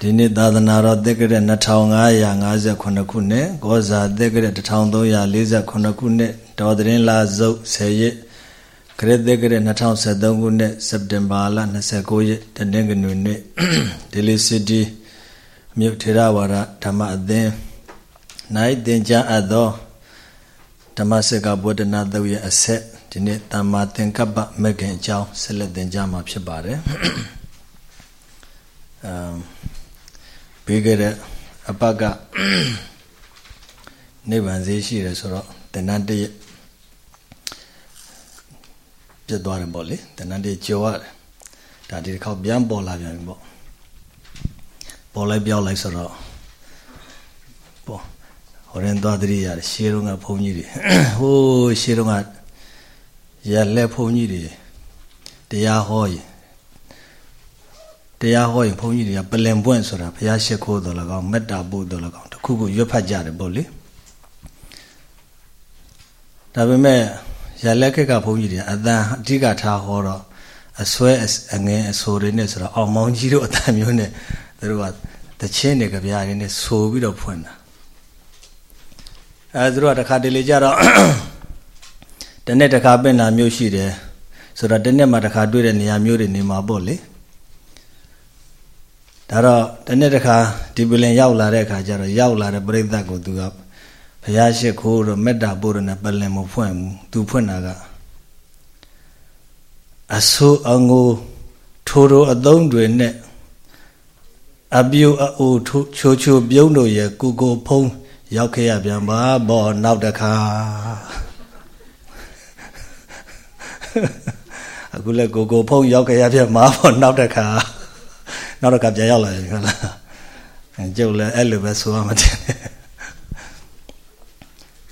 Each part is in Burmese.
ဒီနေ့သာသနာတော်တက္ကရာ2558ခုနှစ်ဂောဇာတက္ကရာ1348ခုနှစ်တော်သတင်းလာစုပ်10ရက်ခရစ်တက္ကရာ2013ခုနှစ်စက်တင်ဘာလ29ရက်တနင်္ဂနွေနေ့ဒေလီစီတီမြို့ထေရဝါဒဓမ္မအသင်းနိုင်တင်ကြအပ်သောဓမ္မစကဗုဒ္ဓနာသုတ်ရဲ့အဆက်ဒီနေ့တမ္မာသင်္ကပ္ပမဂ္ဂင်အကြောင်းဆက်လက်သင်ကြားမှာဖြစ်ပါတယ်အမ် ပြီးခဲ့တဲ့အပတ်ကနိဗ္ဗာန်ဈေးရှိတယ်ဆိုတော့တဏ္ဍတရပြတ်သွားတယ်ပေါ့လေတဏ္ဍတရကြော်ရတယ်ဒါဒီတစ်ခေါက်ပြန်ပေါ်လာပြန်ပြီပေါ့ပေါ်လိုက်ပြောင်းလိုက်ဆိုတော့ပေါ့ဟိုရင်သွားတရိရတယ်ရှေးတုန်းကဘုန်းကြီးတွေဟိုးရှေးတုန်းကရလက်ဘုန်းကြီးတွေတရားဟောရင် တရားဟောရင်ဘုန်းကြီးတွေကပလင်ပွင့်ဆိုတာဘုရားရှိခိုးတော်၎င်းမေတ္တာပို့တော်၎င်းတခုခုရွတ်ဖတ်ကြတယ်ပေါ့လေဒါပေမဲ့ရလက်ခက်ကဘုန်းကြီးတွေအတန်အဓိကထားဟောတော့အစွဲအငယ်အဆိုတွေနဲ့ဆိုတော့အောင်မောင်းကြီးတို့အတန်မျိုးနဲ့သူတို့ကတချင်းတွေကြပြားတွေနဲ့ဆိုပြီးတော့ဖွင့်တာအဲသူတို့ကတခါတလေကြတော့တနေ့တခါပင့်လာမျိုးရှိတယ်ဆိုတော့တနေ့မှတခါတွေ့တဲ့နေရာမျိုးတွေနေမှာပေါ့လေ ဒါတော့တနေ့တခါဒီပလင်ရောက်လာတဲ့အခါကျတော့ရောက်လာတဲ့ပြိဿတ်ကိုသူကဘုရားရှိခိုးတော့မေတ္တာပို့ရတဲ့ပလင်မဖွင့်ဘူးသူဖွင့်တာကအဆိုးအငိုထိုးထိုးအသုံးတွေနဲ့အပြုတ်အိုးချိုချိုပြုံးတို့ရဲ့ကိုကိုဖုံးရောက်ခဲ့ရပြန်ပါဘောနောက်တခါအခုလည်းကိုကိုဖုံးရောက်ခဲ့ရပြန်ပါဘောနောက်တခါ နောက်တော့ကပြန်ရောက်လာပြီဟုတ်လားကျုပ်လည်းအဲ့လိုပဲဆိုရမှတယ်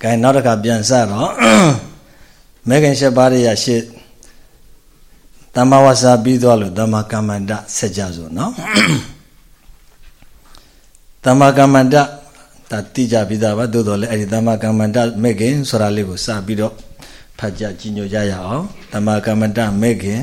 ကဲနောက်တစ်ခါပြန်စတော့မေခင်ရှက်ပါးရရှစ်တမ္မဝါစာပြီးသွားလို့တမ္မကမ္မန္တဆက်ကြစို့နော်တမ္မကမ္မန္တဒါတိကြပြီးသားပါသို့တော်လည်းအဲ့ဒီတမ္မကမ္မန္တမေခင်ဆိုတာလေးကိုစပြီးတော့ဖတ်ကြကြည်ညိုကြရအောင်တမ္မကမ္မန္တမေခင်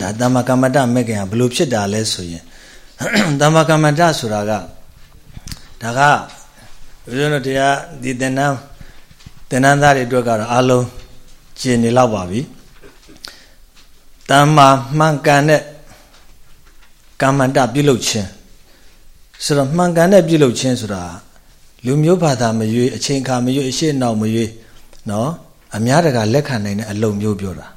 ဒါတမ္မာကမ္မတမဲ့ခင်ကဘယ်လိုဖြစ်တာလဲဆိုရင်တမ္မာကမ္မတဆိုတာကဒါကဘုရားတို့တရားဒီတဏ္ဍတဏ္ဍသားတွေအတွက်ကတော့အလုံးကျင်နေလောက်ပါပြီတမ္မာမှန်ကန်တဲ့ကမ္မတပြုလုပ်ခြင်းဆိုတော့မှန်ကန်တဲ့ပြုလုပ်ခြင်းဆိုတာလူမျိုးဘာသာမရွေးအချိန်အခါမရွေးအရှိနောက်မရွေးနော်အများတကာလက်ခံနိုင်တဲ့အလုံးမျိုးပြောတာ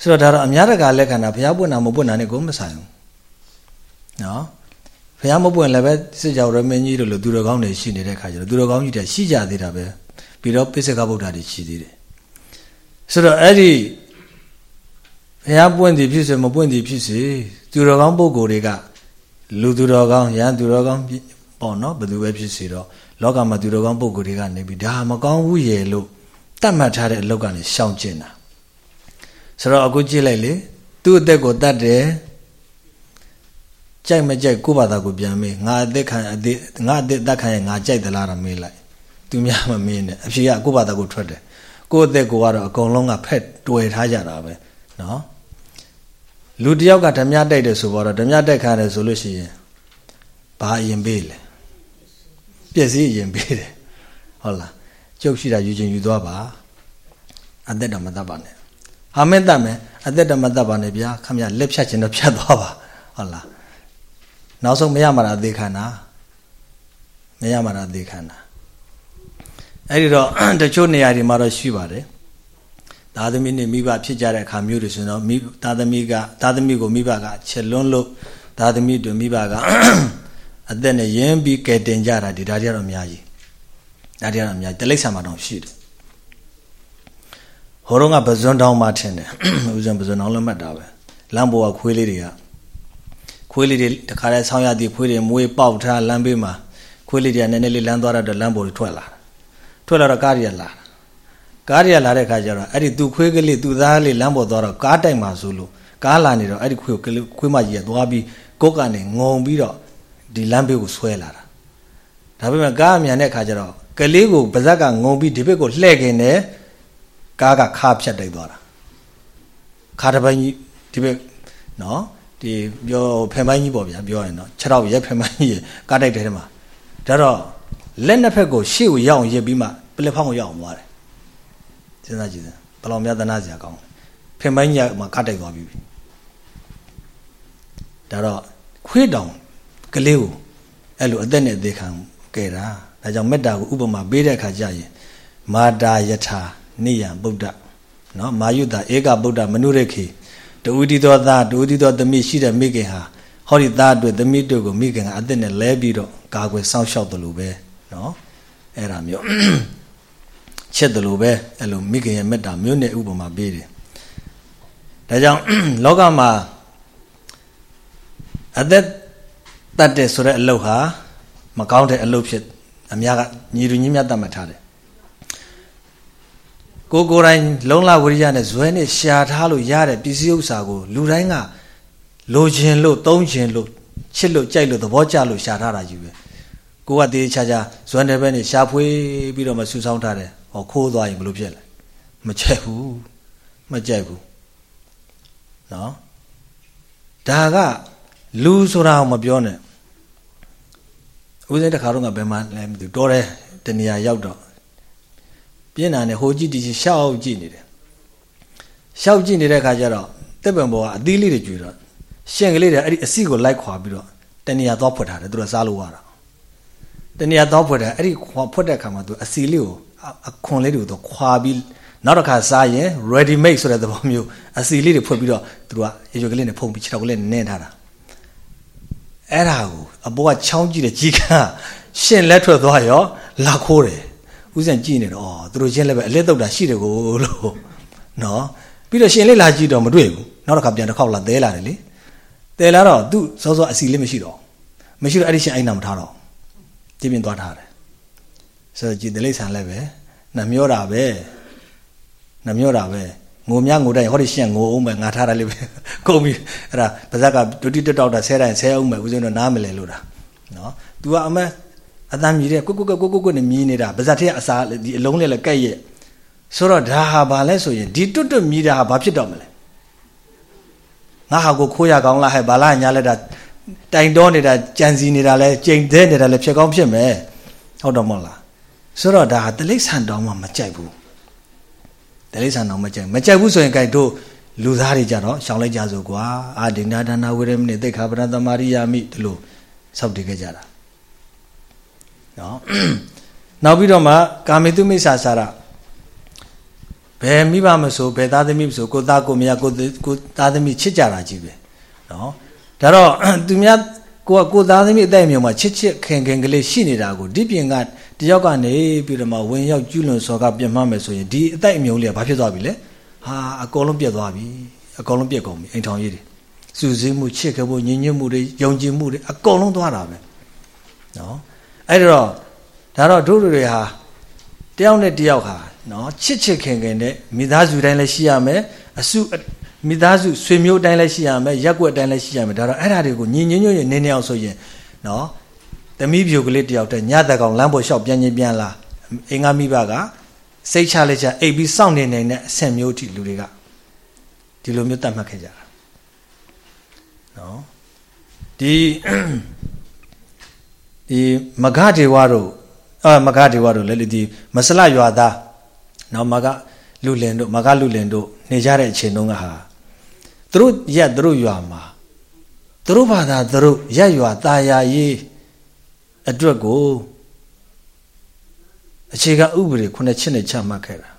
ဆိုတော့ဒါတော့အများတကာလက်ခံတာဘုရားပွင့်တာမပွင့်တာနဲ့ကိုမဆိုင်ဘူးနော်ဘုရားမပွင့်လည်းပဲစစ်ကြောရမင်းကြီးတို့လိုသူတော်ကောင်းတွေရှိနေတဲ့ခါကျတော့သူတော်ကောင်းကြီးတွေရှိကြသေးတာပဲပြီးတော့ပိစကဗုဒ္ဓတွေရှိသေးတယ်ဆိုတော့အဲ့ဒီဘုရားပွင့်သည်ဖြစ်စေမပွင့်သည်ဖြစ်စေသူတော်ကောင်းပုဂ္ဂိုလ်တွေကလူသူတော်ကောင်းရန်သူတော်ကောင်းပေါ့နော်ဘယ်သူပဲဖြစ်စေတော့လောကမှာသူတော်ကောင်းပုဂ္ဂိုလ်တွေကနေပြီးဒါမကောင်းဘူးရေလို့တတ်မှတ်ထားတဲ့အလုပ်ကနေရှောင်ကျင်တာ ဆိုတော့အခုကြည့်လိုက်လေသူ့အသက်ကိုတတ်တယ်ကြိုက်မကြိုက်ကိုယ့်ဘာသာကိုပြန်မေးငါအသက်ခံအသက်ငါအသက်တတ်ခံရင်ငါကြိုက်သလားတော့မေးလိုက်သူများမမေးနဲ့အဖြေကကိုယ့်ဘာသာကိုထွက်တယ်ကိုယ့်အသက်ကိုကတော့အကုန်လုံးကဖက်တွယ်ထားကြတာပဲနော်လူတယောက်ကဓမြတိုက်တယ်ဆိုတော့ဓမြတိုက်ခါတယ်ဆိုလို့ရှိရင်ဘာအရင်ပေးလဲပြည့်စည်အရင်ပေးတယ်ဟုတ်လားကျုပ်ရှိတာယူခြင်းယူသွားပါအသက်တော့မတတ်ပါနဲ့ ဟာမင်းတတ်မယ်အသက်တော့မတတ်ပါနဲ့ဗျာခမရလက်ဖြတ်ခြင်းတော့ဖြတ်သွားပါဟုတ်လားနောက်ဆုံးမရမှာအသေးခံတာမရမှာအသေးခံတာအဲ့ဒီတော့တချို့နေရာတွေမှာတော့ရှိပါတယ်သားသမီးနဲ့မိဘဖြစ်ကြတဲ့အခါမျိုးတွေဆိုတော့မိသားသမီးကသားသမီးကိုမိဘကချက်လွန်းလို့သားသမီးတို့မိဘကအသက်နဲ့ရင်းပြီးကဲတင်ကြတာဒီဒါတွေကတော့အများကြီးဒါတွေကတော့အများကြီးတလိ္ဆာမှာတော့ရှိတယ် ဟိုတော့ကပဇွန်တောင်းမှထင်တယ်ဦးဇင်းပဇွန်တောင်းလည်းမှတ်တာပဲလမ်းပေါ်ကခွေးလေးတွေကခွေးလေးတွေတခါတည်းဆောင်းရသည်ခွေးတွေမွေးပေါက်ထားလမ်းဘေးမှာခွေးလေးတွေကနည်းနည်းလေးလမ်းသွားတော့လမ်းပေါ်တွေထွက်လာထွက်လာတော့ကားတွေကလာကားတွေကလာတဲ့ခါကျတော့အဲ့ဒီသူခွေးကလေးသူသားလေးလမ်းပေါ်သွားတော့ကားတိုက်မှာဆိုလို့ကားလာနေတော့အဲ့ဒီခွေးခွေးမကြီးကသွားပြီးကိုက်ကနေငုံပြီးတော့ဒီလမ်းဘေးကိုဆွဲလာတာဒါပေမဲ့ကားအမြန်တဲ့ခါကျတော့ကလေးကိုပါဇက်ကငုံပြီးဒီဘက်ကိုလှဲ့ခင်တယ် ကားကခါဖြတ်တိုက်သွားတာခါတစ်ပိုင်းကြီးဒီဘက်နော်ဒီပြောဖင်ပိုင်းကြီးပေါ့ဗျာပြောရင်တော့6တော့ရက်ဖင်ပိုင်းကြီးကားတိုက်တဲ့ထဲမှာဒါတော့လက်နှစ်ဖက်ကိုရှေ့ကိုရောက်အောင်ရစ်ပြီးမှပလက်ဖောင်းကိုရောက်အောင်သွားတယ်စဉ်းစားကြည့်စမ်းဘယ်လောက်များသနာစရာကောင်းလဲဖင်ပိုင်းကြီးကမှကားတိုက်သွားပြီဒါတော့ခွေးတောင်ကလေးကိုအဲ့လိုအသက်နဲ့အသေးခံခဲ့တာဒါကြောင့်မေတ္တာကိုဥပမာပေးတဲ့အခါကျရင်မာတာယထာ နိယံဗုဒ္ဓနော်မာယုတာဧကဗုဒ္ဓမနုရခေတူဥတီသောသားတူဥတီသောသမီးရှိတဲ့မိခင်ဟာဟောဒီသားအတွက်သမီးတို့ကိုမိခင်ကအသက်နဲ့လဲပြီးတော့ကာကွယ်စောင့်ရှောက်တယ်လို့ပဲနော်အဲ့ဒါမျိုးချစ်တယ်လို့ပဲအဲ့လိုမိခင်ရဲ့မေတ္တာမျိုးနဲ့ဥပမာပေးတယ်ဒါကြောင့်လောကမှာအသက်တတ်တယ်ဆိုတဲ့အလုပ်ဟာမကောင်းတဲ့အလုပ်ဖြစ်အများကညီလူညီမြတ်တတ်မှတ်ထားတယ် ကိုကိုယ်တိုင်လုံလဝိရိယနဲ့ဇွဲနဲ့ရှာထားလို့ရတဲ့ပစ္စည်းဥစ္စာကိုလူတိုင်းကလိုချင်လို့သုံးချင်လို့ချစ်လို့ကြိုက်လို့သဘောကျလို့ရှာထားတာကြီးပဲကိုကတေးချာချာဇွမ်းတဲ့ဘက်နဲ့ရှာဖွေပြီးတော့မှဆူဆောင်းထားတယ်ဟောခိုးသွားရင်ဘလို့ဖြစ်လဲမကြိုက်ဘူးမကြိုက်ဘူးနော်ဒါကလူဆိုတာမပြောနဲ့ဦးစင်းတခါတော့ငါဘယ်မှလဲမသိတော်တယ်တနေရာရောက်တော့ ပြင်းတာနဲ့ဟိုကြည့်ဒီရှောက်ကြည့်နေတယ်ရှောက်ကြည့်နေတဲ့ခါကျတော့တက်ပံပေါ်ကအသီးလေးတွေကျွေတော့ရှင်ကလေးတွေအဲ့ဒီအစီကိုလိုက်ခွာပြီးတော့တနေရာသွားဖွက်ထားတယ်သူတို့စားလို့ရတာတနေရာသွားဖွက်တယ်အဲ့ဒီဖွက်တဲ့ခါမှာသူအစီလေးကိုအခွန်လေးတွေကိုခွာပြီးနောက်တစ်ခါစားရင် ready made ဆိုတဲ့သဘောမျိုးအစီလေးတွေဖွက်ပြီးတော့သူတို့ကရေရွက်ကလေးနဲ့ဖုံပြီးခြေထောက်ကလေးနဲ့နင်းထားတာအဲ့ဒါကိုအပေါ်ကချောင်းကြည့်တဲ့ကြီးကရှင်လက်ထွက်သွားရောလာခိုးတယ် ဥစဉ်ကြည့်နေတော့သူတို့ချင်းလည်းပဲအလက်တုတ်တာရှိတယ်ကိုလို့နော်ပြီးတော့ရှင်လေးလာကြည့်တော့မတွေ့ဘူးနောက်တစ်ခါပြန်တစ်ခေါက်လာသဲလာတယ်လေသဲလာတော့သူစောစောအစီလေးမရှိတော့မရှိတော့အဲ့ဒီရှင်အိုင်နာမထားတော့ကြည့်ပြင်းသွားထားတယ်ဆိုတော့ကြည်တလိဆန်လည်းပဲနှမျောတာပဲနှမျောတာပဲငိုမြငိုတိုင်းဟောဒီရှင့်ငိုအောင်ပဲငါထားတာလေးပဲကုန်ပြီအဲ့ဒါပါဇက်ကဒုတိတတောက်တာဆဲတိုင်းဆဲအောင်ပဲဦးဇင်းတို့နားမလဲလို့တာနော် तू ကအမ အတမ်းမြည်တဲ့ကိုကိုကိုကိုကိုကိုနဲ့မြည်နေတာပါဇက်ထက်အစာဒီအလုံးလေးလည်းကဲ့ရဲ့ဆိုတော့ဒါဟာဘာလဲဆိုရင်ဒီတွတ်တွတ်မြည်တာဟာဘာဖြစ်တော့မလဲငါဟာကိုခိုးရကောင်းလားဟဲ့ဘာလားညာလက်တာတိုင်တော်နေတာကြံစီနေတာလဲကြိမ်သေးနေတာလဲဖြစ်ကောင်းဖြစ်မယ်ဟုတ်တော့မဟုတ်လားဆိုတော့ဒါဟာတိလိษံတောင်းမှမကြိုက်ဘူးတိလိษံတောင်းမကြိုက်မကြိုက်ဘူးဆိုရင်ကြိုက်တို့လူသားတွေကြတော့ရှောင်းလိုက်ကြစို့ကွာအာဒိဏဒါနာဝိရမနိသိခာပရသမာရိယာမိဒီလိုဆောက်တည်ခဲ့ကြတာ နော်နောက်ပြီးတော့မှကာမေတုမိစ္ဆာစာရဘယ်မိဘမဆိုဘယ်သားသမီးမဆိုကိုသားကိုမယားကိုကိုသားသမီးချစ်ကြတာကြီးပဲနော်ဒါတော့သူများကိုကကိုသားသမီးအတိုက်အမြုံမှာချစ်ချစ်ခင်ခင်ကလေးရှိနေတာကိုဒီပြင်ကတယောက်ကနေပြီးတော့မှဝင်ရောက်ကျူးလွန်စော်ကပြတ်မှမယ်ဆိုရင်ဒီအတိုက်အမြုံလေးကဘာဖြစ်သွားပြီလဲဟာအကုန်လုံးပြတ်သွားပြီအကုန်လုံးပြတ်ကုန်ပြီအိမ်ထောင်ရေးတွေစူးစိမှုချစ်ခဲ့ဖို့ညင်ညွတ်မှုတွေယုံကြည်မှုတွေအကုန်လုံးသွားတာပဲနော် အဲ့တော့ဒါတော့တို့တွေဟာတယောက်နဲ့တယောက်ဟာနော်ချစ်ချစ်ခင်ခင်နဲ့မိသားစုတိုင်းလည်းရှိရမယ်အစုမိသားစုဆွေမျိုးတိုင်းလည်းရှိရမယ်ရက်ွက်တိုင်းလည်းရှိရမယ်ဒါတော့အဲ့ဒါတွေကိုညင်ညွတ်ညွတ်နေနေအောင်ဆိုရင်နော်သမီးပြိုကလေးတယောက်တည်းညသက်ကောင်လမ်းပေါ်လျှောက်ပြန်ချင်းပြန်လာအင်္ဂါမိဘကစိတ်ချလက်ချအိပ်ပြီးစောင့်နေနေတဲ့အဆင့်မျိုးထိလူတွေကဒီလိုမျိုးတတ်မှတ်ခဲ့ကြတာနော်ဒီ ဒီမဂဒေဝတို့အာမဂဒေဝတို့လည်းဒီမဆလရွာသားနော်မဂလူလင်တို့မဂလူလင်တို့နေကြတဲ့အချိန်တုန်းကဟာသူတို့ရက်သူတို့ရွာမှာသူတို့ဘာသာသူတို့ရက်ရွာตาယာရေးအတွက်ကိုအခြေခံဥပဒေခုနှစ်ချက်နဲ့ချမှတ်ခဲ့တာ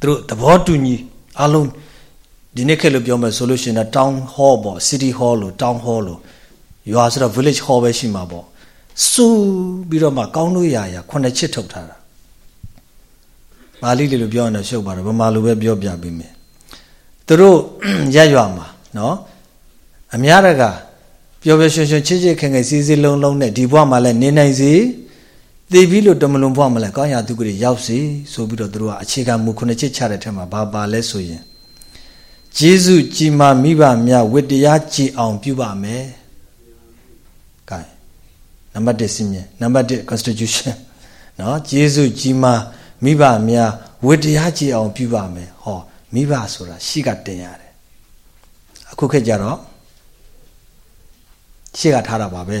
သူတို့သဘောတူညီအလုံးဒီနေ့ခေတ်လို့ပြောမယ်ဆိုလို့ရှိရင် town hall ပေါ့ city hall လို့ town hall လို့ ရွာဆိုတော့ village hall ပဲရှိမှာပေါ့စူပြီးတော့မှကောင်းလို့ရရခုနှစ်ချက်ထုတ်ထားတာပါဠိလေးလို့ပြောရင်တော့ရှုပ်ပါတယ်ဗမာလိုပဲပြောပြပေးမယ်သူတို့ရက်ရွာမှာနော်အများတကပျော်ပျော်ရွှင်ရွှင်ချစ်ချစ်ခင်ခင်စီစီလုံးလုံးနဲ့ဒီဘဝမှာလည်းနေနိုင်စေသိပြီလို့တမလွန်ဘဝမှာလည်းကောင်းရာသူကတွေရောက်စေဆိုပြီးတော့သူတို့ကအခြေခံမူခုနှစ်ချက်ချတဲ့ထက်မှာဘာပါလဲဆိုရင်ဂျေစုကြည်မာမိဘများဝတ္တရားကြည်အောင်ပြုပါမယ်ကဲ နံပါတ်1စင်မြင်နံပါတ်1 constitution နော်ကျေးဇူးကြီးမားမိဘများဝတ္တရားကြည်အောင်ပြုပါမယ်ဟောမိဘဆိုတာရှိကတင်ရတယ်အခုခေတ်ကြတော့ရှေ့ကထားတာပါပဲ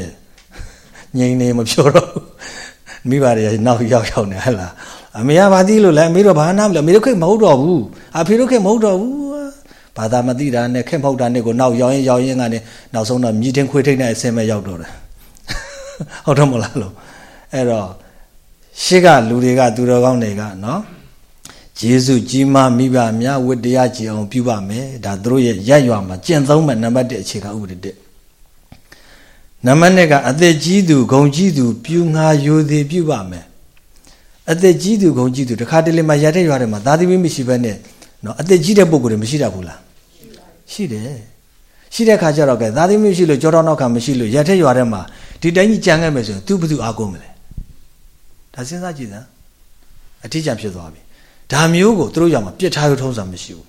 ငြိမ်နေမပြောတော့မိဘတွေနောက်ရောက်ရောက်နေဟဲ့လားအမေကဘာသိလို့လဲအမေတို့ဘာနာမလဲအမေတို့ခေတ်မဟုတ်တော့ဘူးအဖေတို့ခေတ်မဟုတ်တော့ဘူးဘာသာမသိတာနဲ့ခေတ်မဟုတ်တာနဲ့ကိုနောက်ရောက်ရင်ရောက်ရင်ကနေနောက်ဆုံးတော့မြည်တင်ခွေးထိတ်နဲ့အစင်မဲ့ရောက်တော့တယ် ဟုတ်တော့မလားလို့အဲ့တော့ရှေ့ကလူတွေကသူတော်ကောင်းတွေကနော်ယေရှုကြီးမားမိဘများဝတ္တရားကြည်အောင်ပြုပါမယ်ဒါသူတို့ရဲ့ရက်ရွာမှာကျင့်သုံးမဲ့နံပါတ်1အခြေခံဥပဒေ1နံပါတ်2ကအသက်ကြီးသူဂုံကြီးသူပြုငါယိုသည်ပြုပါမယ်အသက်ကြီးသူဂုံကြီးသူတခါတလေမှရတဲ့ရွာတွေမှာသာသမီမရှိဘဲနဲ့နော်အသက်ကြီးတဲ့ပုံကိုယ်တွေမရှိတတ်ဘူးလားရှိတယ်ရှိတဲ့ခါကျတော့ကဲသာသမီမရှိလို့ကြောတော်နောက်ခံမရှိလို့ရတဲ့ရွာထဲမှာ ဒီတိုင်းကြီးကြံခဲ့မယ်ဆိုရင်သူဘယ်သူအားကိုးမလဲဒါစဉ်းစားကြည့်စမ်းအထီးကျန်ဖြစ်သွားပြီဒါမျိုးကိုသူတို့ရောက်မှာပြစ်ထားရထုံးစံမရှိဘူး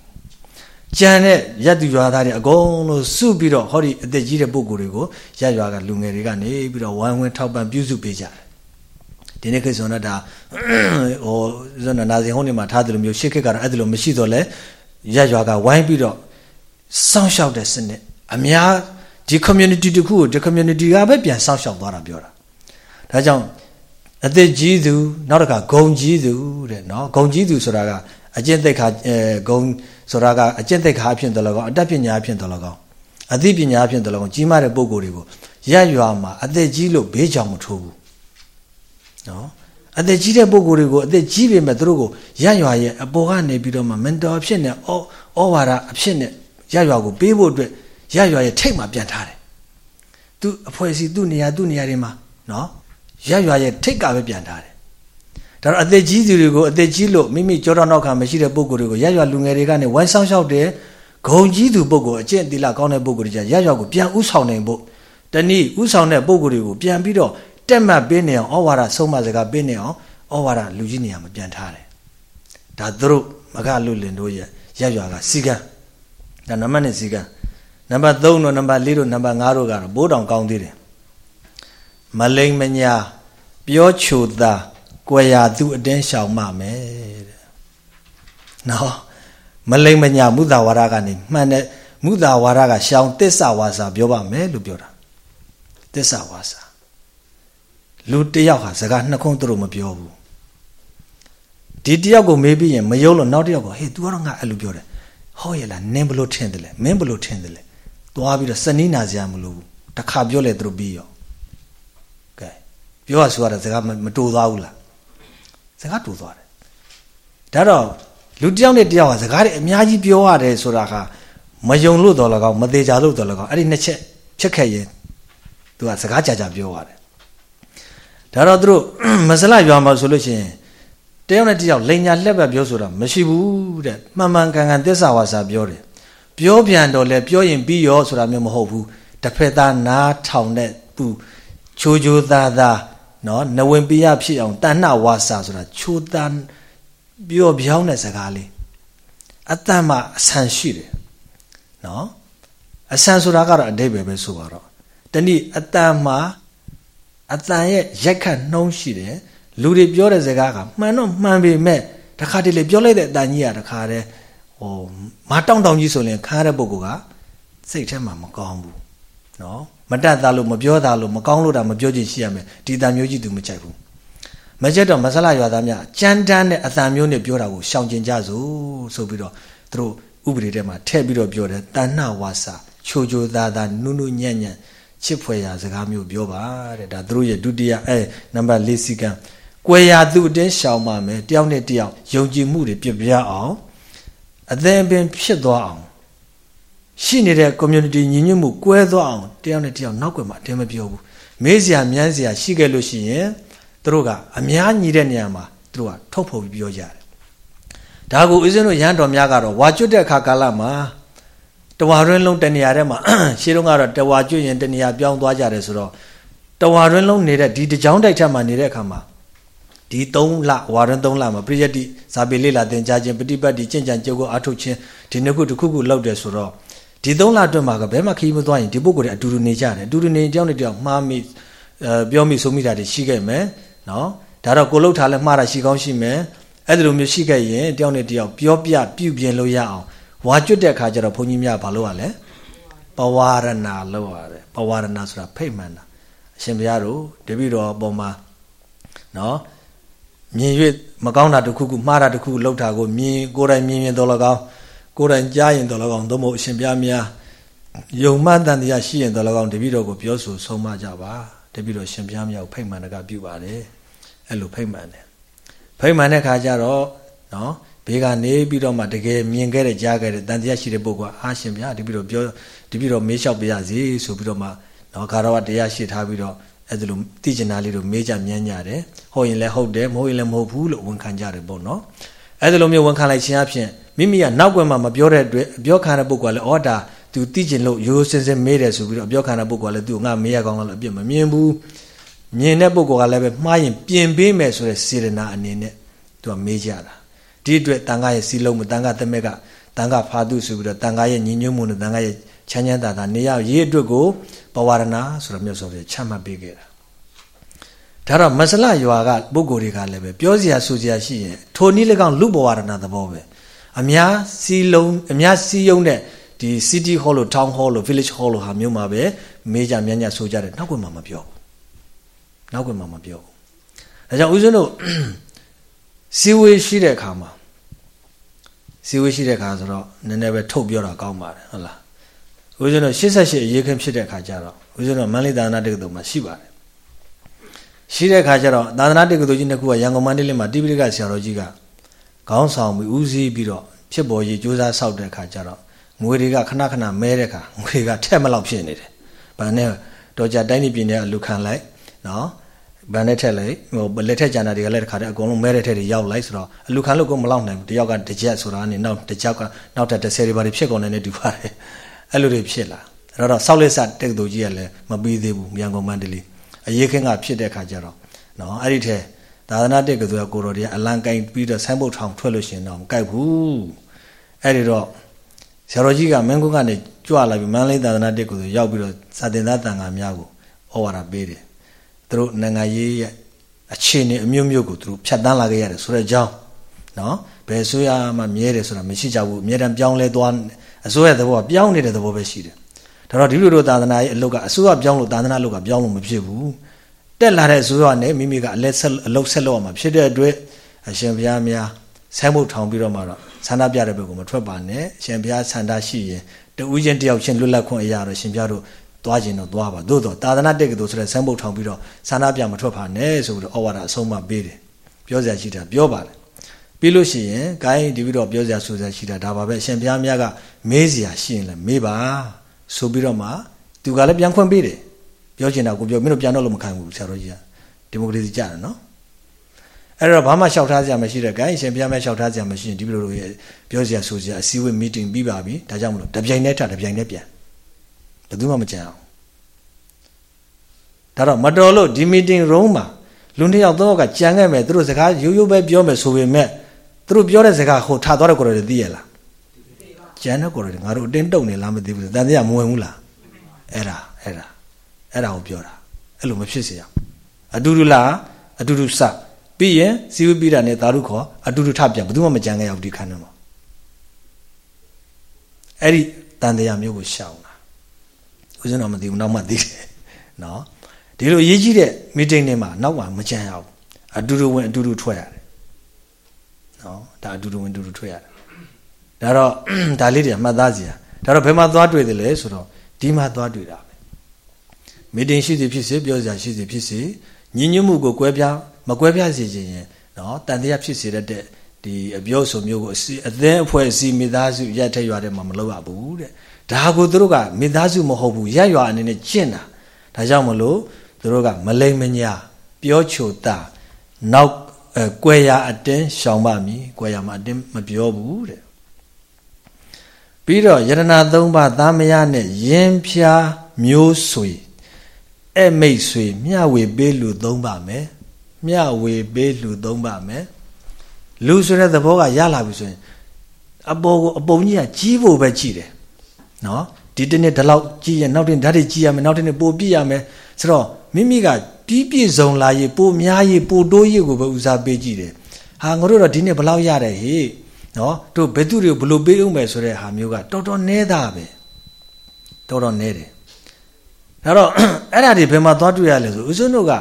ကြံတဲ့ရက်သူရွာသားတွေအကုန်လုံးစုပြီးတော့ဟောဒီအသက်ကြီးတဲ့ပုဂ္ဂိုလ်တွေကိုရက်ရွာကလူငယ်တွေကနေပြီးတော့ဝိုင်းဝန်းထောက်ပံ့ပြုစုပေးကြတယ်ဒီနေ့ခေတ်ဆိုတော့ဒါဟိုဇွန်နာဇင်ဟုံးနေမှာထားတယ်လို့မျိုးရှစ်ခေတ်ကတော့အဲ့ဒါလိုမရှိတော့လဲရက်ရွာကဝိုင်းပြီးတော့စောင့်ရှောက်တဲ့စနစ်အများ ဒီ community တခုကိုဒီ community ကပဲပြန်စောင့်ရှောက်သွားတာပြောတာဒါကြောင့်အသက်ကြီးသူနောက်တစ်ခါဂုံကြီးသူတဲ့နော်ဂုံကြီးသူဆိုတာကအကျင့်သိက္ခာအဲဂုံဆိုတာကအကျင့်သိက္ခာအဖြစ်တော်လကောအတတ်ပညာအဖြစ်တော်လကောအသိပညာအဖြစ်တော်လကောကြီးမားတဲ့ပုံကိုယ်တွေကိုရရွာမှာအသက်ကြီးလို့ဘေးချောင်မထိုးဘူးနော်အသက်ကြီးတဲ့ပုံကိုယ်တွေကိုအသက်ကြီးပေမဲ့သူတို့ကိုရရွာရဲ့အပေါ်ကနေပြီးတော့မှ mentor အဖြစ်နဲ့ဩဩဝါဒအဖြစ်နဲ့ရရွာကိုပေးဖို့အတွက် ရရွာရဲ့ထိတ်မှာပြန်ထားတယ်သူအဖွဲ့အစည်းသူ့နေရာသူ့နေရာတွေမှာနော်ရရွာရဲ့ထိတ်ကပဲပြန်ထားတယ်ဒါတော့အသက်ကြီးသူတွေကိုအသက်ကြီးလို့မိမိကြောတော်နောက်ခံမရှိတဲ့ပုံကိုယ်တွေကိုရရွာလူငယ်တွေကနေဝိုင်းဆောင်လျှောက်တယ်ဂုံကြီးသူပုံကိုယ်အကျင့်သီလကောင်းတဲ့ပုံကိုယ်တွေကြရရွာကိုပြန်ဥဆောင်နိုင်ဖို့တနည်းဥဆောင်တဲ့ပုံကိုယ်တွေကိုပြန်ပြီးတော့တက်မှတ်ပေးနေအောင်ဩဝါဒဆုံးမစကားပေးနေအောင်ဩဝါဒလူကြီးနေရာမှာပြန်ထားတယ်ဒါသူတို့မကလူလင်တို့ရဲ့ရရွာကစီကံဒါနံပါတ်1စီကံ နံပါတ်3တို့နံပါတ်4တို့နံပါတ်5တို့ကတော့ဘိုးတောင်ကောင်းသေးတယ်မလိမ်မညာပြောချိုသာကွယ်ရာသူအတင်းရှောင်မှမယ်တဲ့နော်မလိမ်မညာမုသာဝါဒကနေမှန်တဲ့မုသာဝါဒကရှောင်တစ္ဆဝါစာပြောပါမယ်လို့ပြောတာတစ္ဆဝါစာလူတယောက်ဟာစကားနှစ်ခုသူတို့မပြောဘူးဒီတယောက်ကိုမေးပြီးရင်မယုံလို့နောက်တယောက်ကဟေး तू ကတော့ငါအဲ့လိုပြောတယ်ဟောရလားနင်းဘလို့ထင်တယ်လဲမင်းဘလို့ထင်တယ်လဲ သွားပြီးတော့စနီးနာစရာမလိုဘူးတခါပြောလဲသူတို့ပြီးရောကဲပြောရဆိုရတဲ့စကားမတူသွားဘူးလားစကားတူသွားတယ်ဒါတော့လူတယောက်နဲ့တယောက်ကစကားတွေအများကြီးပြောရတယ်ဆိုတာကမယုံလို့တော်လကောက်မသေးကြလို့တော်လကောက်အဲ့ဒီနှစ်ချက်ချက်ခဲ့ရင်သူကစကားကြာကြာပြောရတယ်ဒါတော့သူတို့မစလရွာမှာဆိုလို့ရှိရင်တယောက်နဲ့တယောက်လိန်ညာလှက်ပဲပြောဆိုတာမရှိဘူးတဲ့မှန်မှန်ကန်ကန်သစ္စာဝါစာပြောတယ် ပြောပြန်တော့လဲပြောရင်ပြီးရောဆိုတာမျိုးမဟုတ်ဘူးတစ်ဖက်သားနားထောင်တဲ့သူချိုးချိုးသားသားနော်နဝင်ပြရဖြစ်အောင်တဏ္ဏဝါစာဆိုတာချိုးသားပြောပြောင်းတဲ့စကားလေးအတ္တမအဆန်ရှိတယ်နော်အဆန်ဆိုတာကတော့အတိတ်ပဲပဲဆိုပါတော့တနည်းအတ္တမအတန်ရဲ့ရိုက်ခတ်နှုံးရှိတယ်လူတွေပြောတဲ့စကားကမှန်တော့မှန်ပေမဲ့တခါတလေပြောလိုက်တဲ့အတန်ကြီးကတခါတည်း ဟိုမတောင့်တောင့်ကြီးဆိုရင်ခါရတဲ့ပုဂ္ဂိုလ်ကစိတ်ထဲမှာမကောင်းဘူးနော်မတတ်သားလို့မပြောသားလို့မကောင်းလို့တာမပြောချင်ရှိရမယ်ဒီတန်မျိုးကြီးသူမကြိုက်ဘူးမကြက်တော့မဆလာရွာသားများကြမ်းတမ်းတဲ့အတန်မျိုးနဲ့ပြောတာကိုရှောင်ကျင်ကြစို့ဆိုပြီးတော့သူတို့ဥပဒေထဲမှာထည့်ပြီးတော့ပြောတယ်တဏ္ဏဝါစာချိုချိုသားသားနုနုညံ့ညံ့ချစ်ဖွယ်ရာစကားမျိုးပြောပါတဲ့ဒါသူတို့ရဲ့ဒုတိယအဲနံပါတ်၄စီကံကွယ်ရာသူအတင်းရှောင်ပါမယ်တယောက်နဲ့တယောက်ယုံကြည်မှုတွေပြပြအောင် အသင်ပင်ဖြစ်သွားအောင်ရှိနေတဲ့ community ညီညွတ်မှုကွဲသွားအောင်တယောက်နဲ့တယောက်နောက်ွယ်မှာအတင်းမပြောဘူးမေးစရာမြန်းစရာရှိခဲ့လို့ရှိရင်သူတို့ကအများညီတဲ့နေရာမှာသူတို့ကထုတ်ဖော်ပြီးပြောကြတယ်ဒါကိုဦးဇင်းတို့ရဟန်းတော်များကတော့ဝါကျွတ်တဲ့အခါကာလမှာတဝါရင်းလုံးတနေရာထဲမှာရှေးတုန်းကတော့တဝါကျွတ်ရင်တနေရာပြောင်းသွားကြတယ်ဆိုတော့တဝါရင်းလုံးနေတဲ့ဒီတကြောင်းတိုက်ထက်မှာနေတဲ့အခါမှာ ဒီ3လဝါရန်3လမှာပရိယတ်တိဇာပေလေးလာသင်ကြားခြင်းပฏิပတ်တိကျင့်ကြံကြုတ်ကိုအထုတ်ခြင်းဒီနှစ်ခုတစ်ခုခုလောက်တယ်ဆိုတော့ဒီဒီသုံးလအတွင်းမှာကဘယ်မှခီးမသွားရင်ဒီပုဂ္ဂိုလ်တွေအတူတူနေကြတယ်အတူတူနေတယောက်နဲ့တယောက်မှားမိအဲပြောမိဆုံးမိတာတွေရှိခဲ့မယ်နော်ဒါတော့ကိုလှုပ်ထားလဲမှားတာရှိကောင်းရှိမယ်အဲ့ဒီလိုမျိုးရှိခဲ့ရင်တယောက်နဲ့တယောက်ပြောပြပြုပြင်လို့ရအောင်ဝါကျွတ်တဲ့အခါကျတော့ဘုန်းကြီးများဘာလုပ်ရလဲပဝါရဏလုပ်ရတယ်ပဝါရဏဆိုတာဖိတ်မှန်တာအရှင်ဘုရားတို့တပည့်တော်အပေါ်မှာနော် မြင်၍မကောင်းတာတစ်ခုခုမှားတာတစ်ခုခုလောက်တာကိုမြင်ကိုယ်တိုင်မြင်ရင်တော်လကောင်းကိုယ်တိုင်ကြားရင်တော်လကောင်းသို့မဟုတ်အရှင်ဘုရားများယုံမှန်တန်တရားရှိရင်တော်လကောင်းတပည့်တော်ကိုပြောဆိုဆုံးမကြပါတပည့်တော်ရှင်ဘုရားမြောက်ဖိတ်မှန်တကပြုပါတယ်အဲ့လိုဖိတ်မှန်တယ်ဖိတ်မှန်တဲ့ခါကျတော့နော်ဘေးကနေပြီးတော့မှတကယ်မြင်ခဲ့တဲ့ကြားခဲ့တဲ့တန်တရားရှိတဲ့ပုဂ္ဂိုလ်အားရှင်ဘုရားတပည့်တော်ပြောတပည့်တော်မေးလျှောက်ပြရစီဆိုပြီးတော့မှနော်ကာရဝတရားရှိထားပြီးတော့ အဲ့ဒါလိုသိကျင်တာလေးတို့မေးကြမြန်းကြတယ်ဟုတ်ရင်လည်းဟုတ်တယ်မဟုတ်ရင်လည်းမဟုတ်ဘူးလို့ဝန်ခံကြတယ်ပေါ့နော်အဲ့ဒါလိုမျိုးဝန်ခံလိုက်ခြင်းအဖြစ်မိမိကနောက်ွယ်မှာမပြောတဲ့အတွက်ပြောခံတဲ့ပုဂ္ဂိုလ်ကလည်းဩတာသူသိကျင်လို့ရိုးစင်စင်မေးတယ်ဆိုပြီးတော့ပြောခံတဲ့ပုဂ္ဂိုလ်ကလည်းသူငါမေးရကောင်းလားအပြစ်မမြင်ဘူးမြင်တဲ့ပုဂ္ဂိုလ်ကလည်းပဲမှားရင်ပြင်ပေးမယ်ဆိုတဲ့စေတနာအနေနဲ့သူကမေးကြတာဒီအတွက်တန်ခါရဲ့စီလုံးမတန်ခါသမက်ကတန်ခါဖာတုဆိုပြီးတော့တန်ခါရဲ့ညီညွတ်မှုနဲ့တန်ခါရဲ့ချမ်းချမ်းသာသာနေရရေးအတွက်ကို ပဝရဏဆိုတော့မြတ်စွာဘုရားချမှတ်ပေးခဲ့တာဒါတော့မဆလရွာကပုဂ္ဂိုလ်တွေကလည်းပဲပြောစရာဆိုစရာရှိရင်ထိုနည်း၎င်းလူပဝရဏသဘောပဲအများစီလုံးအများစီယုံတဲ့ဒီ city hall လို့ town hall လို့ village hall လို့ဟာမျိုးမှာပဲမေးကြမြန်းကြဆိုကြတယ်နောက်ကွယ်မှာမပြောဘူးနောက်ကွယ်မှာမပြောဘူးဒါကြောင့်ဦးဇင်းတို့စီဝေးရှိတဲ့အခါမှာစီဝေးရှိတဲ့အခါဆိုတော့နည်းနည်းပဲထုတ်ပြောတာကောင်းပါတယ်ဟုတ်လား ဦးဇင်းတို့88အရေးခင်းဖြစ်တဲ့အခါကျတော့ဦးဇင်းတို့မန္လိသာသနာတက္ကသိုလ်မှာရှိပါတယ်ရှိတဲ့အခါကျတော့သာသနာတက္ကသိုလ်ကြီးနှစ်ခုကရန်ကုန်မန္တလေးမှာတိပိဋကဆရာတော်ကြီးကခေါင်းဆောင်ပြီးဦးစီးပြီးတော့ဖြစ်ပေါ်ရေးကြိုးစားဆောက်တဲ့အခါကျတော့ငွေတွေကခဏခဏမဲတဲ့အခါငွေကထက်မလောက်ဖြစ်နေတယ်။ဘာနဲ့တော့ကြတိုင်းပြည်နဲ့အလူခံလိုက်နော်ဗန်နဲ့ထက်လိုက်ဟိုလက်ထက်ကျန်တာတွေကလည်းတခါတည်းအကုန်လုံးမဲတဲ့ထက်တွေရောက်လိုက်ဆိုတော့အလူခံလို့ကိုမလောက်နိုင်ဘူးတယောက်ကတစ်ချက်ဆိုတာနဲ့နောက်တစ်ချက်ကနောက်ထပ်30တွေပါဖြစ်ကုန်တယ်နဲ့တူပါတယ် အဲ့လိုတွေဖြစ်လာအဲ့တော့ဆောက်လက်စတက္ကသိုလ်ကြီးကလည်းမပြီးသေးဘူးမြန်ကုန်မန္တလေးအရေးခင်းကဖြစ်တဲ့ခါကျတော့နော်အဲ့ဒီထဲသာသနာတက္ကသိုလ်ကကိုတော်တွေကအလံကင်ပြီးတော့ဆိုင်းဘုတ်ထောင်ထွက်လို့ရှင်တော့မကိုက်ဘူးအဲ့ဒီတော့ဆရာတော်ကြီးကမင်းကုန်းကနေကြွလာပြီးမန္တလေးသာသနာတက္ကသိုလ်ရောက်ပြီးတော့စာတင်သားတန်ခါများကိုဩဝါဒပေးတယ်သူတို့နိုင်ငံရေးရဲ့အခြေအနေအမျိုးမျိုးကိုသူတို့ဖြတ်တန်းလာခဲ့ရတယ်ဆိုတဲ့အကြောင်းနော်ဘယ်ဆိုရမှမြဲတယ်ဆိုတာမရှိကြဘူးအမြဲတမ်းပြောင်းလဲသွား အစိုးရသဘောကပြောင်းနေတဲ့သဘောပဲရှိတယ်ဒါတော့ဒီလိုလိုသာသနာရဲ့အလုပ်ကအစိုးရပြောင်းလို့သာသနာအလုပ်ကပြောင်းလို့မဖြစ်ဘူးတက်လာတဲ့အစိုးရနဲ့မိမိကအလက်ဆက်အလုပ်ဆက်လုပ်ရမှာဖြစ်တဲ့အတွက်အရှင်ဘုရားများဆိုင်းမှုထောင်ပြီးတော့မှတော့ဆန္ဒပြတဲ့ဘက်ကိုမထွက်ပါနဲ့အရှင်ဘုရားဆန္ဒရှိရင်တူးချင်းတယောက်ချင်းလွတ်လပ်ခွင့်အရာတော့ရှင်ဘုရားတို့သွားခြင်းတော့သွားပါသို့တော့သာသနာတက်ကတော်ဆိုတဲ့ဆန်းပုတ်ထောင်ပြီးတော့ဆန္ဒပြမထွက်ပါနဲ့ဆိုပြီးတော့ဩဝါဒအဆုံးမပေးတယ်ပြောစရာရှိတာပြောပါလေ ပြီးလို့ရှိရင်ဂိုင်းဒီပြီးတော့ပြောစရာဆိုစရာရှိတာဒါပါပဲအရှင်ဘုရားမြတ်ကမေးစရာရှိရင်လည်းမေးပါဆိုပြီးတော့မှသူကလည်းပြန်ခွင့်ပေးတယ်ပြောချင်တာကိုပြောမင်းတို့ပြန်တော့လို့မခံဘူးဆရာတော်ကြီးကဒီမိုကရေစီကြတယ်နော်အဲ့တော့ဘာမှလျှောက်ထားစရာမရှိတဲ့ဂိုင်းရှင်ဘုရားမြတ်လျှောက်ထားစရာမရှိရင်ဒီလိုလိုပြောစရာဆိုစရာအစည်းအဝေးမီတင်ပြီးပါပြီဒါကြောင့်မလို့တပြိုင်တည်းထတပြိုင်တည်းပြန်ဘယ်သူမှမကြံအောင်ဒါတော့မတော်လို့ဒီ meeting room မှာလူနှစ်ယောက်သုံးယောက်ကကြံခဲ့မယ်သူတို့စကားရိုးရိုးပဲပြောမယ်ဆိုပေမဲ့ သူတို့ပြောတဲ့စကားဟိုထားသွားတဲ့ကိုယ်တော်တွေသိရလားကြံတဲ့ကိုယ်တော်တွေငါတို့အတင်းတုံနေလားမသိဘူးတန်တရားမဝင်ဘူးလားအဲ့ဒါအဲ့ဒါအဲ့ဒါကိုပြောတာအဲ့လိုမဖြစ်စေရအတူတူလားအတူတူစပြီးရင်စီဝိပိတာနဲ့သာဓုခေါ်အတူတူထပြန်ဘယ်သူမှမကြံခဲ့ရဘူးဒီခန္ဓာမှာအဲ့ဒီတန်တရားမျိုးကိုရှောင်တာဦးဇင်းတော်မသိဘူးနောက်မှသိတယ်နော်ဒီလိုအရေးကြီးတဲ့ meeting တွေမှာနောက်မှမကြံရဘူးအတူတူဝင်အတူတူထွက်ရတယ် နော်ဒါအတူတူဝင်အတူတူထွက်ရတယ်ဒါတော့ဒါလေးတွေမှတ်သားစရာဒါတော့ဘယ်မှာသွားတွေ့တယ်လဲဆိုတော့ဒီမှာသွားတွေ့တာပဲ meeting ရှိစီဖြစ်စေပြောစရာရှိစီဖြစ်စေညဉ့်ညွတ်မှုကိုကွဲပြားမကွဲပြားစေခြင်းရင်နော်တန်တရားဖြစ်စေတဲ့ဒီအပြောဆိုမျိုးကိုအသင်းအဖွဲ့အစည်းမိသားစုရက်ထက်ရွာတဲ့မှာမလုပ်ရဘူးတဲ့ဒါကိုသူတို့ကမိသားစုမဟုတ်ဘူးရက်ရွာအနေနဲ့ကျင့်တာဒါကြောင့်မလို့သူတို့ကမလိမ်မညာပြောချိုတာနောက် အဲကွယ်ရာအတင်းရှောင်ပါမည်ကွယ်ရာမှာအတင်းမပြောဘူးတဲ့ပြီးတော့ယရဏသုံးပါးသားမယားနဲ့ယင်းဖျားမျိုးဆွေအဲ့မိတ်ဆွေမျှဝေပေးလူသုံးပါမယ်မျှဝေပေးလူသုံးပါမယ်လူဆိုတဲ့သဘောကရလာပြီဆိုရင်အပေါ်ကိုအပုံကြီးကကြီးဖို့ပဲကြည့်တယ်နော်ဒီတနေ့ဒီလောက်ကြည်ရနောက်တင်ဓာတ်တွေကြည်ရမယ်နောက်တင်ပိုပြည့်ရမယ်ဆိုတော့မိမိက ပြီးပြည့်စုံလာရေးပိုများရေးပိုတိုးရေးကိုပဲဦးစားပေးကြည့်တယ်ဟာငါတို့တော့ဒီနေ့ဘလောက်ရတယ်ဟေ့နော်တို့ဘယ်သူတွေကိုဘလို့ပေးအောင်မယ်ဆိုတဲ့ဟာမျိုးကတော်တော်နဲတာပဲတော်တော်နဲတယ်ဒါတော့အဲ့ဒါတွေဘယ်မှာသွားတွေ့ရလဲဆိုဦးဇင်းတို့က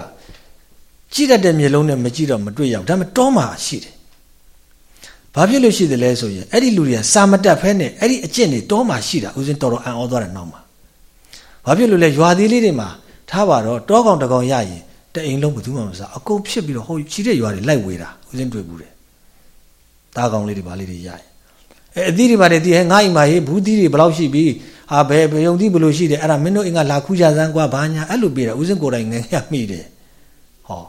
ကြည့်တတ်တဲ့မျိုးလုံးနဲ့မကြည့်တော့မတွေ့ရဘူးဒါပေမဲ့တောမှာရှိတယ်ဘာဖြစ်လို့ရှိတယ်လဲဆိုရင်အဲ့ဒီလူတွေကစာမတက်ဖဲနဲ့အဲ့ဒီအကျင့်တွေတောမှာရှိတာဦးဇင်းတော်တော်အံ့ဩသွားတယ်နောက်မှာဘာဖြစ်လို့လဲရွာသေးလေးတွေမှာ ထားပါတော့တောကောင်တကောင်ရရင်တအိမ်လုံးဘယ်သူမှမစားအကုန်ဖြစ်ပြီးတော့ဟိုချီတဲ့ရွာတွေလိုက်ဝေတာဦးဇင်းတွေ့ဘူးတယ်တားကောင်လေးတွေဗာလေးတွေရရင်အဲအသီးတွေပါတယ်ဒီဟဲငါ့အိမ်မှာဟေးဘူးသီးတွေဘယ်လောက်ရှိပြီဟာဘယ်ဘယုံသီးဘယ်လိုရှိတယ်အဲ့ဒါမင်းတို့အိမ်ကလာခူးကြစမ်းကွာဘာညာအဲ့လိုပြေးတာဦးဇင်းကိုယ်တိုင်ငယ်ရမိတယ်ဟော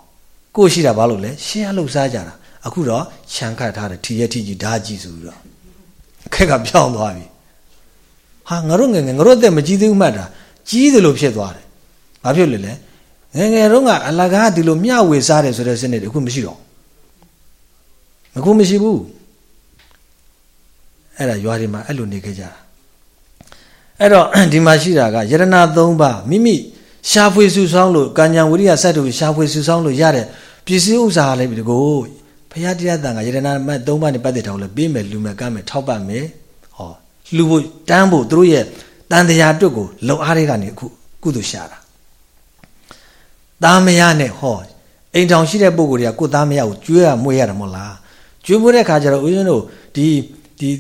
ကိုရှိတာဘာလို့လဲရှင်းရလို့စားကြတာအခုတော့ခြံခတ်ထားတယ်ထီရက်ထီကြီးဓာကြီးဆိုပြီးတော့ခက်ကပြောင်းသွားပြီဟာငါတို့ငယ်ငယ်ငါတို့အသက်မကြီးသေးဘူးမှတ်တာကြီးတယ်လို့ဖြစ်သွားတယ် ဘာဖြစ်လဲလဲငယ်ငယ်တုန်းကအလကားဒီလိုမျှဝေစားတယ်ဆိုတဲ့စနစ်တွေအခုမရှိတော့အခုမရှိဘူးအဲ့ဒါရွာတွေမှာအဲ့လိုနေခဲ့ကြတာအဲ့တော့ဒီမှာရှိတာကယရနာ၃ပါးမိမိရှားဖွေစုဆောင်းလို့ကံညာဝိရိယစက်တို့ရှားဖွေစုဆောင်းလို့ရတဲ့ပစ္စည်းဥစ္စာလည်းဒီကိုဘုရားတရားတန်ကယရနာမတ်၃ပါးနဲ့ပတ်သက်တော်လဲပေးမယ်လူမယ်ကမ်းမယ်ထောက်ပံ့မယ်ဟောလှူဖို့တန်းဖို့သူတို့ရဲ့တန်တရားအတွက်ကိုလုံအားတွေကနေအခုကုသိုလ်ရှာတာ သားမရနဲ့ဟောအိမ်ထောင်ရှိတဲ့ပုံကိုယ်တွေကကိုသားမရကိုကျွေးရမွေးရတယ်မဟုတ်လားကျွေးမွေးတဲ့ခါကျတော့ဦးဇင်းတို့ဒီဒီ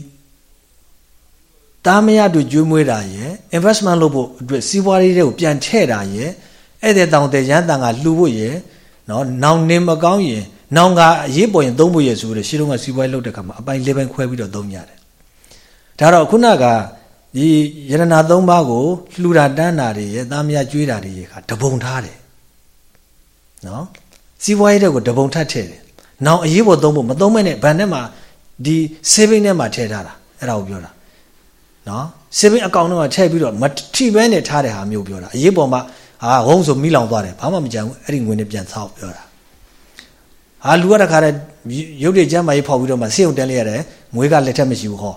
သားမရတို့ကျွေးမွေးတာရယ် investment လုပ်ဖို့အတွက်စီးပွားရေးတွေကိုပြန်ထည့်တာရယ်အဲ့တဲ့တောင်တဲ့ရန်တန်ကလှူဖို့ရယ်နော်နောင်နေမကောင်းရင်နောင်ကအရေးပေါ်ရင်သုံးဖို့ရယ်ဆိုပြီးရှင်းတော့ကစီးပွားရေးလုပ်တဲ့ခါမှာအပိုင်း၄ပိုင်းခွဲပြီးတော့သုံးရတယ်ဒါတော့ခုနကဒီယရနာ၃ပါးကိုလှူတာတန်းတာတွေရယ်သားမရကျွေးတာတွေရယ်ကတပုံထားတယ် နော်စီးပွားရေးတွေကိုတပုံထပ်ထည့်တယ်နောင်အရေးပေါ်သုံးဖို့မသုံးမဲ့နဲ့ဗန်ထဲမှာဒီ saving ထဲမှာထည့်ထားတာအဲ့ဒါကိုပြောတာနော် saving account ထဲမှာထည့်ပြီးတော့မထိဘဲနဲ့ထားတဲ့ဟာမျိုးပြောတာအရေးပေါ်မှာဟာဝုန်းဆိုမိလောင်သွားတယ်ဘာမှမကြံဘူးအဲ့ဒီငွေနဲ့ပြန်ဆောက်ပြောတာဟာလူရတဲ့ခါတဲ့ရုပ်တွေကျမ်းမာရေးဖောက်ပြီးတော့မှစေုံတန်းလိုက်ရတယ်ငွေကလက်ထက်မရှိဘူးဟော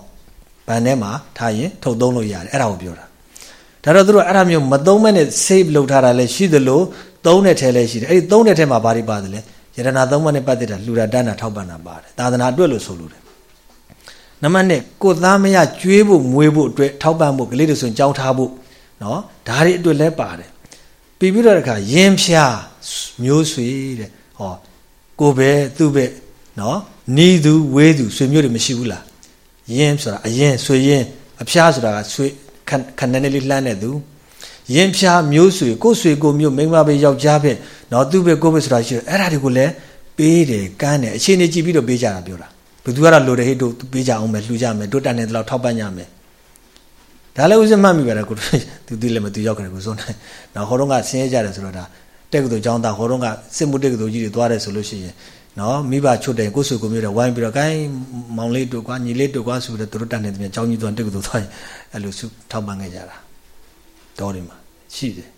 ဘန်ထဲမှာထားရင်ထုတ်သုံးလို့ရတယ်အဲ့ဒါကိုပြောတာဒါတော့သူတို့အဲ့ဒါမျိုးမသုံးမဲ့နဲ့ save လုပ်ထားတာလည်းရှိသလို သုံးတဲ့ထဲလည်းရှိတယ်အဲ့ဒီသုံးတဲ့ထဲမှာဘာတွေပါတယ်လဲယရနာသုံးပါးနဲ့ပတ်သက်တာလှူတာတန်းတာထောက်ပံ့တာပါတယ်သာသနာအတွက်လို့ဆိုလို့တယ်နံပါတ်1ကိုသားမရကျွေးဖို့မွေးဖို့အတွက်ထောက်ပံ့ဖို့ကလေးတွေဆိုရင်ကြောင်းထားဖို့နော်ဒါတွေအတွက်လည်းပါတယ်ပြီးပြီးတော့တခါယင်းဖျားမျိုးဆွေတဲ့ဟောကိုပဲသူ့ပဲနော်နီးသူဝေးသူဆွေမျိုးတွေမရှိဘူးလားယင်းဆိုတာအရင်ဆွေရင်အဖျားဆိုတာကဆွေခဏနေလေးလှမ်းတဲ့သူ ယင်းဖျားမျိုးဆွေကိုဆွေကိုမျိုးမိန်းမပဲယောက်ျားပဲနော်သူ့ပဲကိုပဲဆိုတာရှိတယ်အဲ့ဒါတွေကိုလည်းပေးတယ်ကမ်းတယ်အချိန်ကြီးကြည့်ပြီးတော့ပေးကြတာပြောတာဘယ်သူကတော့လိုတယ်ဟိတို့ပေးကြအောင်မယ်လှူကြမယ်တို့တန်တဲ့လောက်ထောက်ပံ့ကြမယ်ဒါလည်းဥစဉ်မှတ်မိပါတယ်ကိုသူသိလည်းမသူရောက်ကြတယ်ကိုစိုးနိုင်နော်ဟောတော့ကဆင်းရဲကြတယ်ဆိုတော့ဒါတက်ကတူចောင်းသားဟောတော့ကစစ်မှုတက်ကတူကြီးတွေသွားတယ်ဆိုလို့ရှိရင်နော်မိဘချွတ်တယ်ကိုဆွေကိုမျိုးတွေဝိုင်းပြီးတော့ဂိုင်းမောင်လေးတို့ကွာညီလေးတို့ကွာဆိုတော့သူတို့တန်တဲ့ပြင်ចောင်းကြီးသွားတက်ကတူသွားရင်အဲ့လိုစုထောက်ပံ့ခဲ့ကြတာတော်တယ်မှာ ရှိတယ်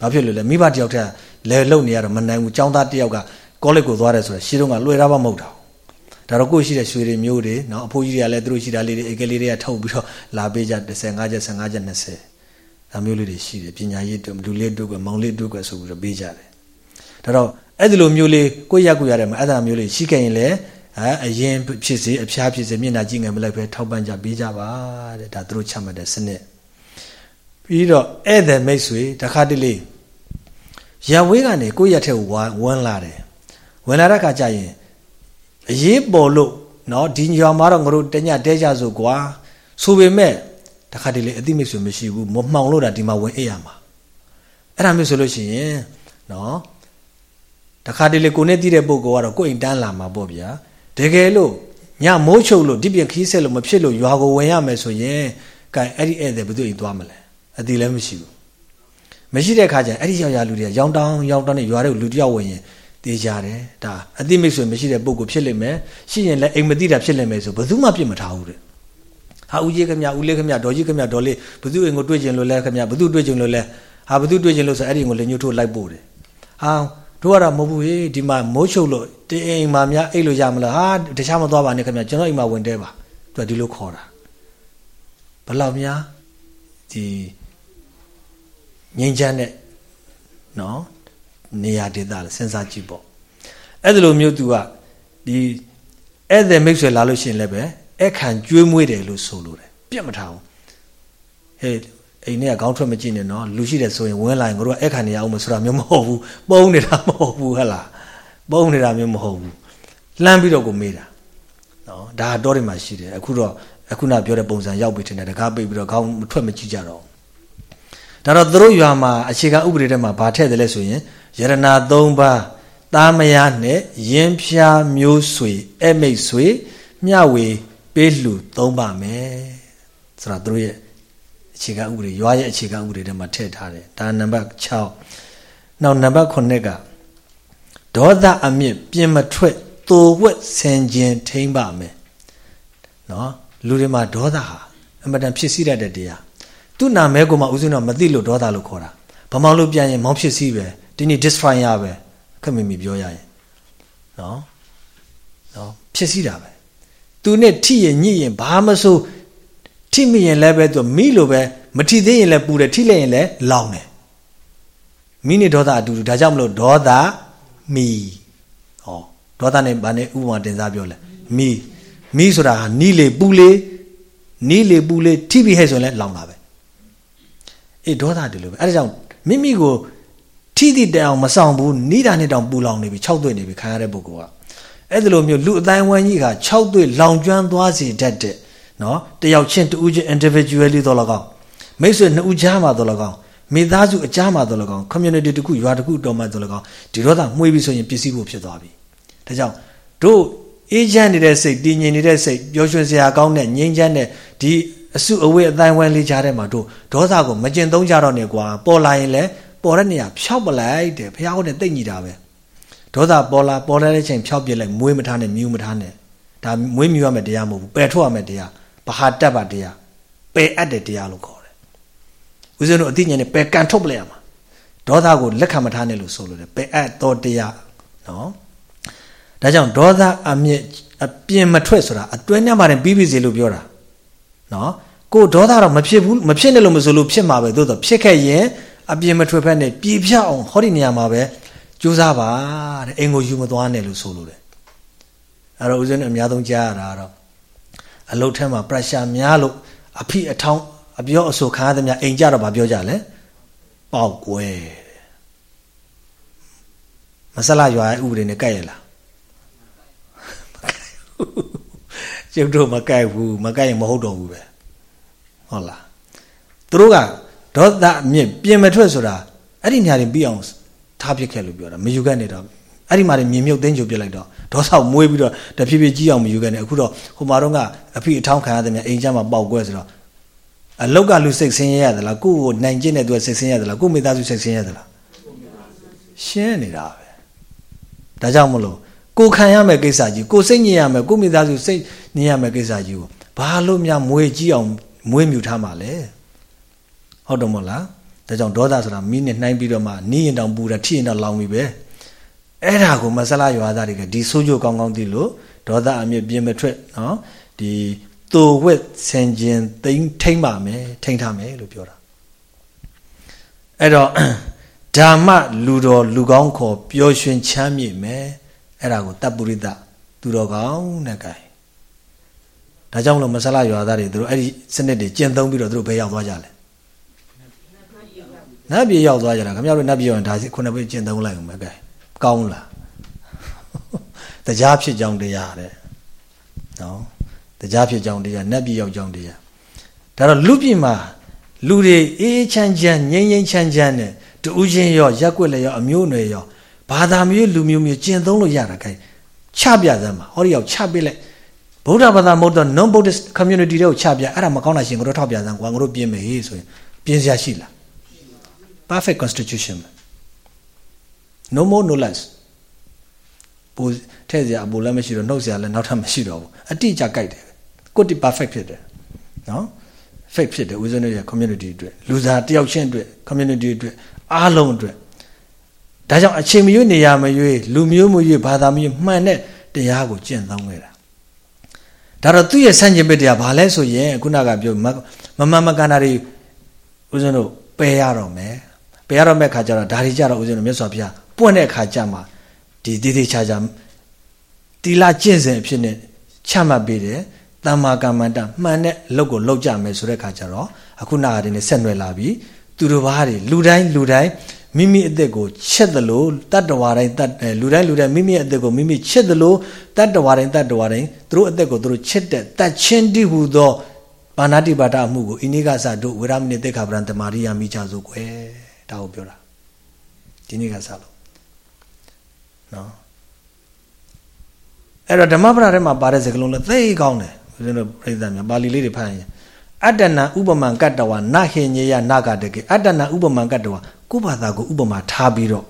ဘာဖြစ်လို့လဲမိဘတယောက်တည်းလဲလုံနေရတော့မနိုင်ဘူးចောင်းသားတယောက်ကကောလိပ်ကိုသွားတယ်ဆိုတော့ရှင်းတော့ကလွှဲတာမှမဟုတ်တာဒါတော့ကိုရှိတဲ့ရွှေတွေမျိုးတွေနော်အဖိုးကြီးတွေကလည်းသူတို့ရှိတာလေးတွေအေကလေးတွေကထုတ်ပြီးတော့လာပေးကြ15ချက်15ချက်20ဒါမျိုးလေးတွေရှိတယ်ပညာရေးတို့လူလေးတို့ကမောင်လေးတို့ကဆိုပြီးတော့ပေးကြတယ်ဒါတော့အဲ့ဒီလိုမျိုးလေးကိုရက်ကိုရတယ်မှာအဲ့ဒါမျိုးလေးရှိခဲ့ရင်လည်းအဲအရင်ဖြစ်စေအဖျားဖြစ်စေမျက်နှာကြည့်ငယ်မလိုက်ပဲထောက်ပံ့ကြပေးကြပါတဲ့ဒါသူတို့ချမှတ်တဲ့စနစ် ပြီးတော့ဧည့်သည်မိတ်ဆွေတခါတလေရဝေးကနေကိုရက်ထဲကိုဝန်းလာတယ်ဝင်လာတဲ့ခါကျရင်အရေးပေါ်လို့နော်ဒီညောင်မှာတော့ငါတို့တညတဲကြဆိုကွာဆိုပေမဲ့တခါတလေအတိမိတ်ဆွေမရှိဘူးမမှောင်လို့တာဒီမှာဝင်အိပ်ရမှာအဲ့ဒါမျိုးဆိုလို့ရှိရင်နော်တခါတလေကိုနဲ့တည်တဲ့ပုဂ္ဂိုလ်ကတော့ကိုယ်အိမ်တန်းလာမှာပေါ့ဗျာတကယ်လို့ညမိုးချုပ်လို့ဒီပြင်ခီးဆက်လို့မဖြစ်လို့ရွာကိုဝင်ရမယ်ဆိုရင်ကဲအဲ့ဒီဧည့်သည်ဘယ်သူအိမ်သွားမလဲ အတိလည်းမရှိဘူးမရှိတဲ့ခါကျရင်အဲ့ဒီယောက်ျားလူတွေကရောင်းတောင်းရောင်းတောင်းနဲ့ရွာတွေကိုလူတယောက်ဝင်ရင်တေးကြတယ်ဒါအတိမိတ်ဆွေမရှိတဲ့ပုံကိုဖြစ်လိမ့်မယ်ရှိရင်လည်းအိမ်မတိတာဖြစ်လိမ့်မယ်ဆိုဘယ်သူမှပြစ်မထားဘူးတဲ့ဟာဦးကြီးခမဦးလေးခမဒေါ်ကြီးခမဒေါ်လေးဘယ်သူအိမ်ကိုတွေ့ကျင်လို့လဲခမဘယ်သူတွေ့ကျင်လို့လဲဟာဘယ်သူတွေ့ကျင်လို့ဆိုအဲ့ဒီကိုလည်းညှို့ထိုးလိုက်ပို့တယ်ဟာတို့ကတော့မဟုတ်ဘူးဟေးဒီမှာမိုးချုပ်လို့တင်းအိမ်မှာများအိတ်လို့ရမလားဟာတခြားမသွားပါနဲ့ခင်ဗျကျွန်တော်အိမ်မှာဝင်တဲပါသူကဒီလိုခေါ်တာဘလောက်များဒီ ငြိမ်းချမ်းတဲ့နော်နေရာဒေသလဲစဉ်းစားကြည့်ပေါ့အဲ့ဒါလိုမျိုးသူကဒီဧည့်သည်မိတ်ဆွေလာလို့ရှိရင်လည်းပဲအခန့်ကျွေးမွေးတယ်လို့ဆိုလိုတယ်ပြတ်မထားဘူးဟေးအိမ်ထဲကခေါင်းထွက်မကြည့်နဲ့နော်လူရှိတယ်ဆိုရင်ဝင်လာရင်တို့ကအခန့်နေရအောင်မဆိုတာမျိုးမဟုတ်ဘူးပုံနေတာမဟုတ်ဘူးဟဟလားပုံနေတာမျိုးမဟုတ်ဘူးလှမ်းပြီးတော့ကိုမေးတာနော်ဒါတော့တွေမှာရှိတယ်အခုတော့အခုနပြောတဲ့ပုံစံရောက်ပြီထင်တယ်တကားပိတ်ပြီးတော့ခေါင်းမထွက်မကြည့်ကြတော့ ဒါတော့သူတို့ရွာမှာအခြေခံဥပဒေထဲမှာဗာထည့်တယ်လဲဆိုရင်ယရနာ၃ပါးသားမယားနဲ့ယင်းဖျားမျိုးဆွေအဲ့မိတ်ဆွေမျှဝေပေးလှူသုံးပါမယ်ဆိုတာသူတို့ရဲ့အခြေခံဥပဒေရွာရဲ့အခြေခံဥပဒေထဲမှာထည့်ထားတယ်ဒါနံပါတ်6နောက်နံပါတ်9ကဒေါသအမြင့်ပြင်မထွက်သိုဝက်ဆင်ခြင်းထိမ့်ပါမယ်နော်လူတွေမှာဒေါသဟာအမတန်ဖြစ်စီတတ်တဲ့တရား သူ့နာမဲကိုမှဥစဉ်တော့မသိလို့ဒေါသလို့ခေါ်တာဗမာလို့ပြန်ရင်မောင်းဖြစ်စီပဲဒီနေ့ destroy ရပဲခက်မိမိပြောရရင်နော်နော်ဖြစ်စီတာပဲသူနဲ့ထိရင်ညှိရင်ဘာမဆိုထိမိရင်လည်းပဲသူမိလို့ပဲမထိသေးရင်လည်းပူတယ်ထိလိုက်ရင်လည်းလောင်တယ်မိနေဒေါသအတူတူဒါကြောင့်မလို့ဒေါသမီဟောဒေါသနဲ့ဗာနဲ့ဥပမာတင်စားပြောလဲမိမိဆိုတာဟာနီးလေပူလေနီးလေပူလေထိပြီးဟဲ့ဆိုရင်လည်းလောင်တာပဲ အေးဒေါသတည်းလို့ပဲအဲဒါကြောင့်မိမိကိုထိတိတအောင်မဆောင်ဘူးနီးတာနဲ့တောင်ပူလောင်နေပြီ၆သွေ့နေပြီခံရတဲ့ပုဂ္ဂိုလ်ကအဲ့ဒါလိုမျိုးလူအတိုင်းဝိုင်းကြီးက6တွေ့လောင်ကျွမ်းသွားစေတတ်တဲ့နော်တယောက်ချင်းတူးချင်း individually တော့လကောက်မိတ်ဆွေနှစ်ဦးကြားမှာတော့လကောက်မိသားစုအကြားမှာတော့လကောက် community တခုရွာတခုတော်မှာတော့လကောက်ဒီတော့သာမှွေးပြီးဆိုရင်ပစ္စည်းဖို့ဖြစ်သွားပြီဒါကြောင့်တို့အေးချမ်းနေတဲ့စိတ်တည်ငြိမ်နေတဲ့စိတ်ပျော်ရွှင်စရာကောင်းတဲ့ငြိမ်းချမ်းတဲ့ဒီ အစုအဝေးအတိုင်းဝိုင်းလေးကြားထဲမှာတို့ဒေါသကိုမကျင်သုံးကြတော့နဲ့ကွာပေါ်လာရင်လည်းပေါ်တဲ့နေရာဖြောက်ပလိုက်တယ်ဘုရားဟောတဲ့တိတ်ညီတာပဲဒေါသပေါ်လာပေါ်လာတဲ့ချိန်ဖြောက်ပြစ်လိုက်မွေးမထားနဲ့မြူးမထားနဲ့ဒါမွေးမြူးရမယ့်တရားမဟုတ်ဘူးပယ်ထုတ်ရမယ့်တရားဘာဟာတက်ပါတရားပယ်အပ်တဲ့တရားလို့ခေါ်တယ်ဦးဇင်းတို့အသိဉာဏ်နဲ့ပယ်ကန်ထုတ်ပလိုက်ရမှာဒေါသကိုလက်ခံမထားနဲ့လို့ဆိုလို့တယ်ပယ်အပ်တော်တရားနော်ဒါကြောင့်ဒေါသအမြင့်အပြင်းမထွက်ဆိုတာအတွဲနဲ့မှပြီးပြီစေလို့ပြောတာ နော်ကိုဒေါသတော့မဖြစ်ဘူးမဖြစ်နဲ့လို့မဆိုလို့ဖြစ်မှာပဲသို့တော့ဖြစ်ခဲ့ရင်အပြင်းမထွက်ဖက်နဲ့ပြေပြအောင်ဟောဒီနေရာမှာပဲကြိုးစားပါတဲ့အိမ်ကိုယူမသွားနဲ့လို့ဆိုလို့တယ်အဲ့တော့ဦးဇင်းအများဆုံးကြားရတာတော့အလုတ်ထဲမှာ pressure များလို့အဖိအထောင်းအပြောအဆိုခံရသမျှအိမ်ကြတော့ဗာပြောကြလဲပေါက်ကွဲမဆလာရွာဥပဒေနဲ့ကြိုက်ရလားကျု ပ်တို့မကြိုက်ဘူးမကြိုက်ရင်မဟုတ်တော့ဘူးပဲဟုတ်လားသူတို့ကဒေါသအမြင့်ပြင်မထွက်ဆိုတာအဲ့ဒီနေရာတွေပြီးအောင်ထားပစ်ခဲ့လို့ပြောတာမယူခဲ့နေတော့အဲ့ဒီမှာမြင်မြုပ်သိမ်းကြုတ်ပြလိုက်တော့ဒေါသမွေးပြီးတော့တဖြည်းဖြည်းကြီးအောင်မယူခဲ့နေအခုတော့ဟိုမှာတော့ကအဖိအထောင်းခံရတယ်များအိမ်ချမ်းမှာပေါက်ကွဲဆိုတော့အလောက်ကလူစိတ်ဆင်းရဲရသလားကိုယ့်ကိုနိုင်ကျင့်တဲ့သူစိတ်ဆင်းရဲရသလားကိုယ့်မိသားစုစိတ်ဆင်းရဲရသလားရှင်းနေတာပဲဒါကြောင့်မလို့ ကိုခံရမယ့်ကိစ္စကြီးကိုစိတ်ညစ်ရမယ်ကိုမိသားစုစိတ်ညစ်ရမယ့်ကိစ္စကြီးကိုဘာလို့များမွေးကြီးအောင်မွေးမြူထားမှာလဲဟုတ်တယ်မဟုတ်လားဒါကြောင့်ဒေါသဆိုတာမိနဲ့နှိုင်းပြီးတော့မှနီးရင်တောင်ပူတာထိရင်တော့လောင်ပြီပဲအဲ့ဒါကိုမဆလာရွာသားတွေကဒီဆိုးကြကောင်းကောင်းသိလို့ဒေါသအမြင့်ပြင်းမထွက်နော်ဒီသိုဝက်ဆင်ခြင်းသိမ့်ထိမ့်ပါမယ်ထိမ့်ထားမယ်လို့ပြောတာအဲ့တော့ဓမ္မလူတော်လူကောင်းခေါ်ပျော်ရွှင်ချမ်းမြေ့မယ် အဲ့ဒါကိုတပ်ပုရိသသူတော်ကောင်းနဲ့ကြိုင်ဒါကြောင့်မလို့မဆလာရွာသားတွေသူတို့အဲ့ဒီစနစ်တွေကျင့်သုံးပြီးတော့သူတို့ဘယ်ရောက်သွားကြလဲနတ်ပြည်ရောက်သွားကြတာခင်ဗျားတို့နတ်ပြည်ရောက်ရင်ဒါခုနှစ်ပဲကျင့်သုံးလိုက်အောင်ပဲကြိုင်ကောင်းလားတရားဖြစ်ကြောင်းတရားတဲ့နော်တရားဖြစ်ကြောင်းတရားနတ်ပြည်ရောက်ကြောင်းတရားဒါတော့လူပြည်မှာလူတွေအေးချမ်းချမ်းငြိမ်းငြိမ်းချမ်းချမ်းနဲ့တူးချင်းရောရက်ွက်လည်းရောအမျိုးနွယ်ရော ဘာသာမျိုးလူမျိုးမျိုးကျင့်သုံးလို့ရတာခိုင်းချပြစမ်းပါဟောဒီရောက်ချပြလိုက်ဗုဒ္ဓဘာသာမဟုတ်တော့ non buddhist community တွေကိုချပြအဲ့ဒါမကောင်းတာရှင်ကိုတော့ထောက်ပြစမ်းကွာငါတို့ပြင်မယ်ဟေးဆိုရင်ပြင်စရာရှိလား perfect constitution no more no less ပိုထဲ့စရာအပိုလည်းမရှိတော့နှုတ်စရာလည်းနောက်ထပ်မရှိတော့ဘူးအတိအကျကြိုက်တယ်ကိုတိ perfect ဖြစ်တယ်နော် fake ဖြစ်တယ်ဦးဇင်းတို့ရဲ့ community အတွက်လူစားတယောက်ချင်းအတွက် community အတွက်အားလုံးအတွက် ဒါကြောင့်အချိန်မရွေးနေရမရွေးလူမျိုးမရွေးဘာသာမရွေးမှန်တဲ့တရားကိုကျင့်သုံးခဲ့တာဒါတော့သူ့ရဲ့ဆန့်ကျင်ဘက်တရားဘာလဲဆိုရင်ခုနကပြောမမမကန်တာတွေဦးဇင်းတို့ပယ်ရတော့မယ်ပယ်ရတော့မဲ့ခါကျတော့ဒါတွေကြတော့ဦးဇင်းတို့မြတ်စွာဘုရားပွင့်တဲ့ခါကျမှဒီတည်တည်ချာချာတီလာကျင့်စဉ်အဖြစ်နဲ့ချမှတ်ပေးတယ်တမ္မာကမ္မန္တမှန်တဲ့အလုပ်ကိုလုပ်ကြမယ်ဆိုတဲ့ခါကျတော့အခုနာရီနဲ့ဆက်နွယ်လာပြီသူတို့ဘာတွေလူတိုင်းလူတိုင်း မိမိအသက်ကိုချက်သလိုတတ္တဝါတိုင်းတတ်လူတိုင်းလူတိုင်းမိမိအသက်ကိုမိမိချက်သလိုတတ္တဝါတိုင်းတတ္တဝါတိုင်းသူတို့အသက်ကိုသူတို့ချက်တဲ့တတ်ချင်းတိဟုသောပါဏာတိပါဒအမှုကိုအိနိကသတို့ဝေရမဏိတေခဗရံတမာရိယာမိချဆိုကွယ်ဒါကိုပြောတာဒီနေ့ကစလို့နော်အဲ့တော့ဓမ္မပဒထဲမှာပါတဲ့စကားလုံးလည်းသိကောင်းတယ်ဦးဇင်းတို့ပြိဿများပါဠိလေးတွေဖတ်ရင် အတ္တနာဥပမံကတ္တဝနဟိညေယနာဂတကေအတ္တနာဥပမံကတ္တဝကိုယ့်ဘာသာကိုဥပမာထားပြီးတော့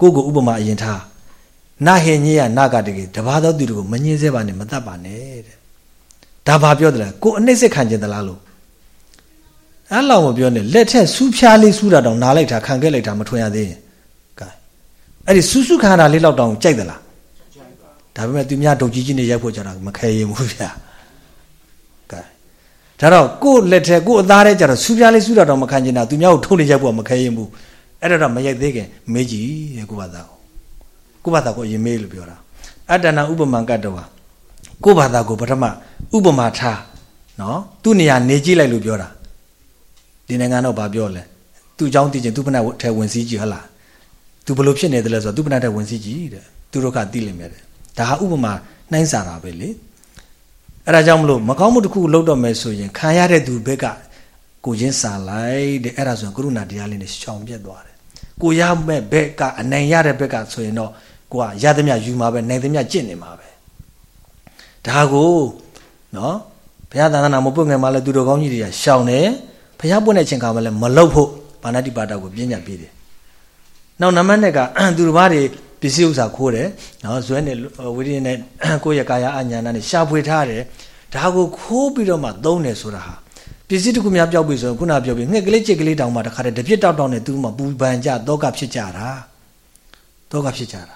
ကိုယ့်ကိုဥပမာအရင်ထားနာဟိညေယနာဂတကေတဘာသောသူတို့ကိုမငြင်းစေပါနဲ့မတတ်ပါနဲ့တဲ့ဒါဘာပြောတယ်လဲကိုအနှိမ့်စစ်ခံခြင်းသလားလို့အဲ့လောက်မပြောနဲ့လက်ထက်စူးဖြားလေးစူးတာတောင်နားလိုက်တာခံခဲ့လိုက်တာမထွင်ရသေးရင်ကဲအဲ့ဒီစူးစူးခံတာလေးလောက်တောင်ကြိုက်သလားဒါပေမဲ့သူများဒုတ်ကြီးကြီးနဲ့ရိုက်ဖို့ကြတာမခဲရင်ဘူးဗျာကဲ ဒါတော့ကို့လက်ထက်ကို့အသားထဲကျတော့စူးပြားလေးစူးတာတော့မခံကျင်တာသူများကိုထုံနေရိုက်ဖို့မခဲရင်ဘူးအဲ့ဒါတော့မရိုက်သေးခင်မေးကြည့်တဲ့ကို့ဘာသာကိုကို့ဘာသာကိုရင်မေးလို့ပြောတာအတ္တနာဥပမာကတ္တဝါကို့ဘာသာကိုပထမဥပမာထားနော်သူ့နေရာနေကြည့်လိုက်လို့ပြောတာဒီနိုင်ငံတော့ဘာပြောလဲသူ့အကြောင်းသိချင်သူ့ဘဏ္ဍထဲဝင်စည်းကြည့်ဟလားသူဘလို့ဖြစ်နေတယ်လဲဆိုတော့သူ့ဘဏ္ဍထဲဝင်စည်းကြည့်တဲ့သူတို့ကသိလိမ့်မယ်တဲ့ဒါဟာဥပမာနှိုင်းစာတာပဲလေ အဲ့ဒါကြောင့်မလို့မကောင်းမှုတစ်ခုလုပ်တော့မယ်ဆိုရင်ခံရတဲ့သူဘက်ကကိုချင်းစာလိုက်တဲ့အဲ့ဒါဆိုရင်ကရုဏာတရားလေးနဲ့ရှောင်ပြတ်သွားတယ်ကိုရမဲ့ဘက်ကအနိုင်ရတဲ့ဘက်ကဆိုရင်တော့ကိုကရသမျှယူမှာပဲနိုင်သမျှကျင့်နေမှာပဲဒါကိုနော်ဘုရားသာသနာမပွင့်ငယ်မှာလဲသူတော်ကောင်းကြီးတွေကရှောင်တယ်ဘုရားပွင့်တဲ့ချိန်ခါမှာလဲမလုတ်ဖို့ဘာနာတိပါဒကိုပြညာပေးတယ်နောက်နံပါတ်1ကသူတော်ဘာတွေ ပစ္စည်းဥစ္စာခိုးတယ်နော်ဇွဲနဲ့ဝိရိယနဲ့ကိုယ့်ရဲ့ကာယအညာဏနဲ့ရှာဖွေထားတယ်ဒါကိုခိုးပြီးတော့မှသုံးတယ်ဆိုတာဟာပစ္စည်းတစ်ခုများပျောက်ပြီဆိုရင်ခုနပြောပြီးငှက်ကလေးချစ်ကလေးတောင်မှတခါတည်းတပြစ်တောက်တောက်နဲ့သူ့မှာပူပန်ကြတောကဖြစ်ကြတာတောကဖြစ်ကြတာ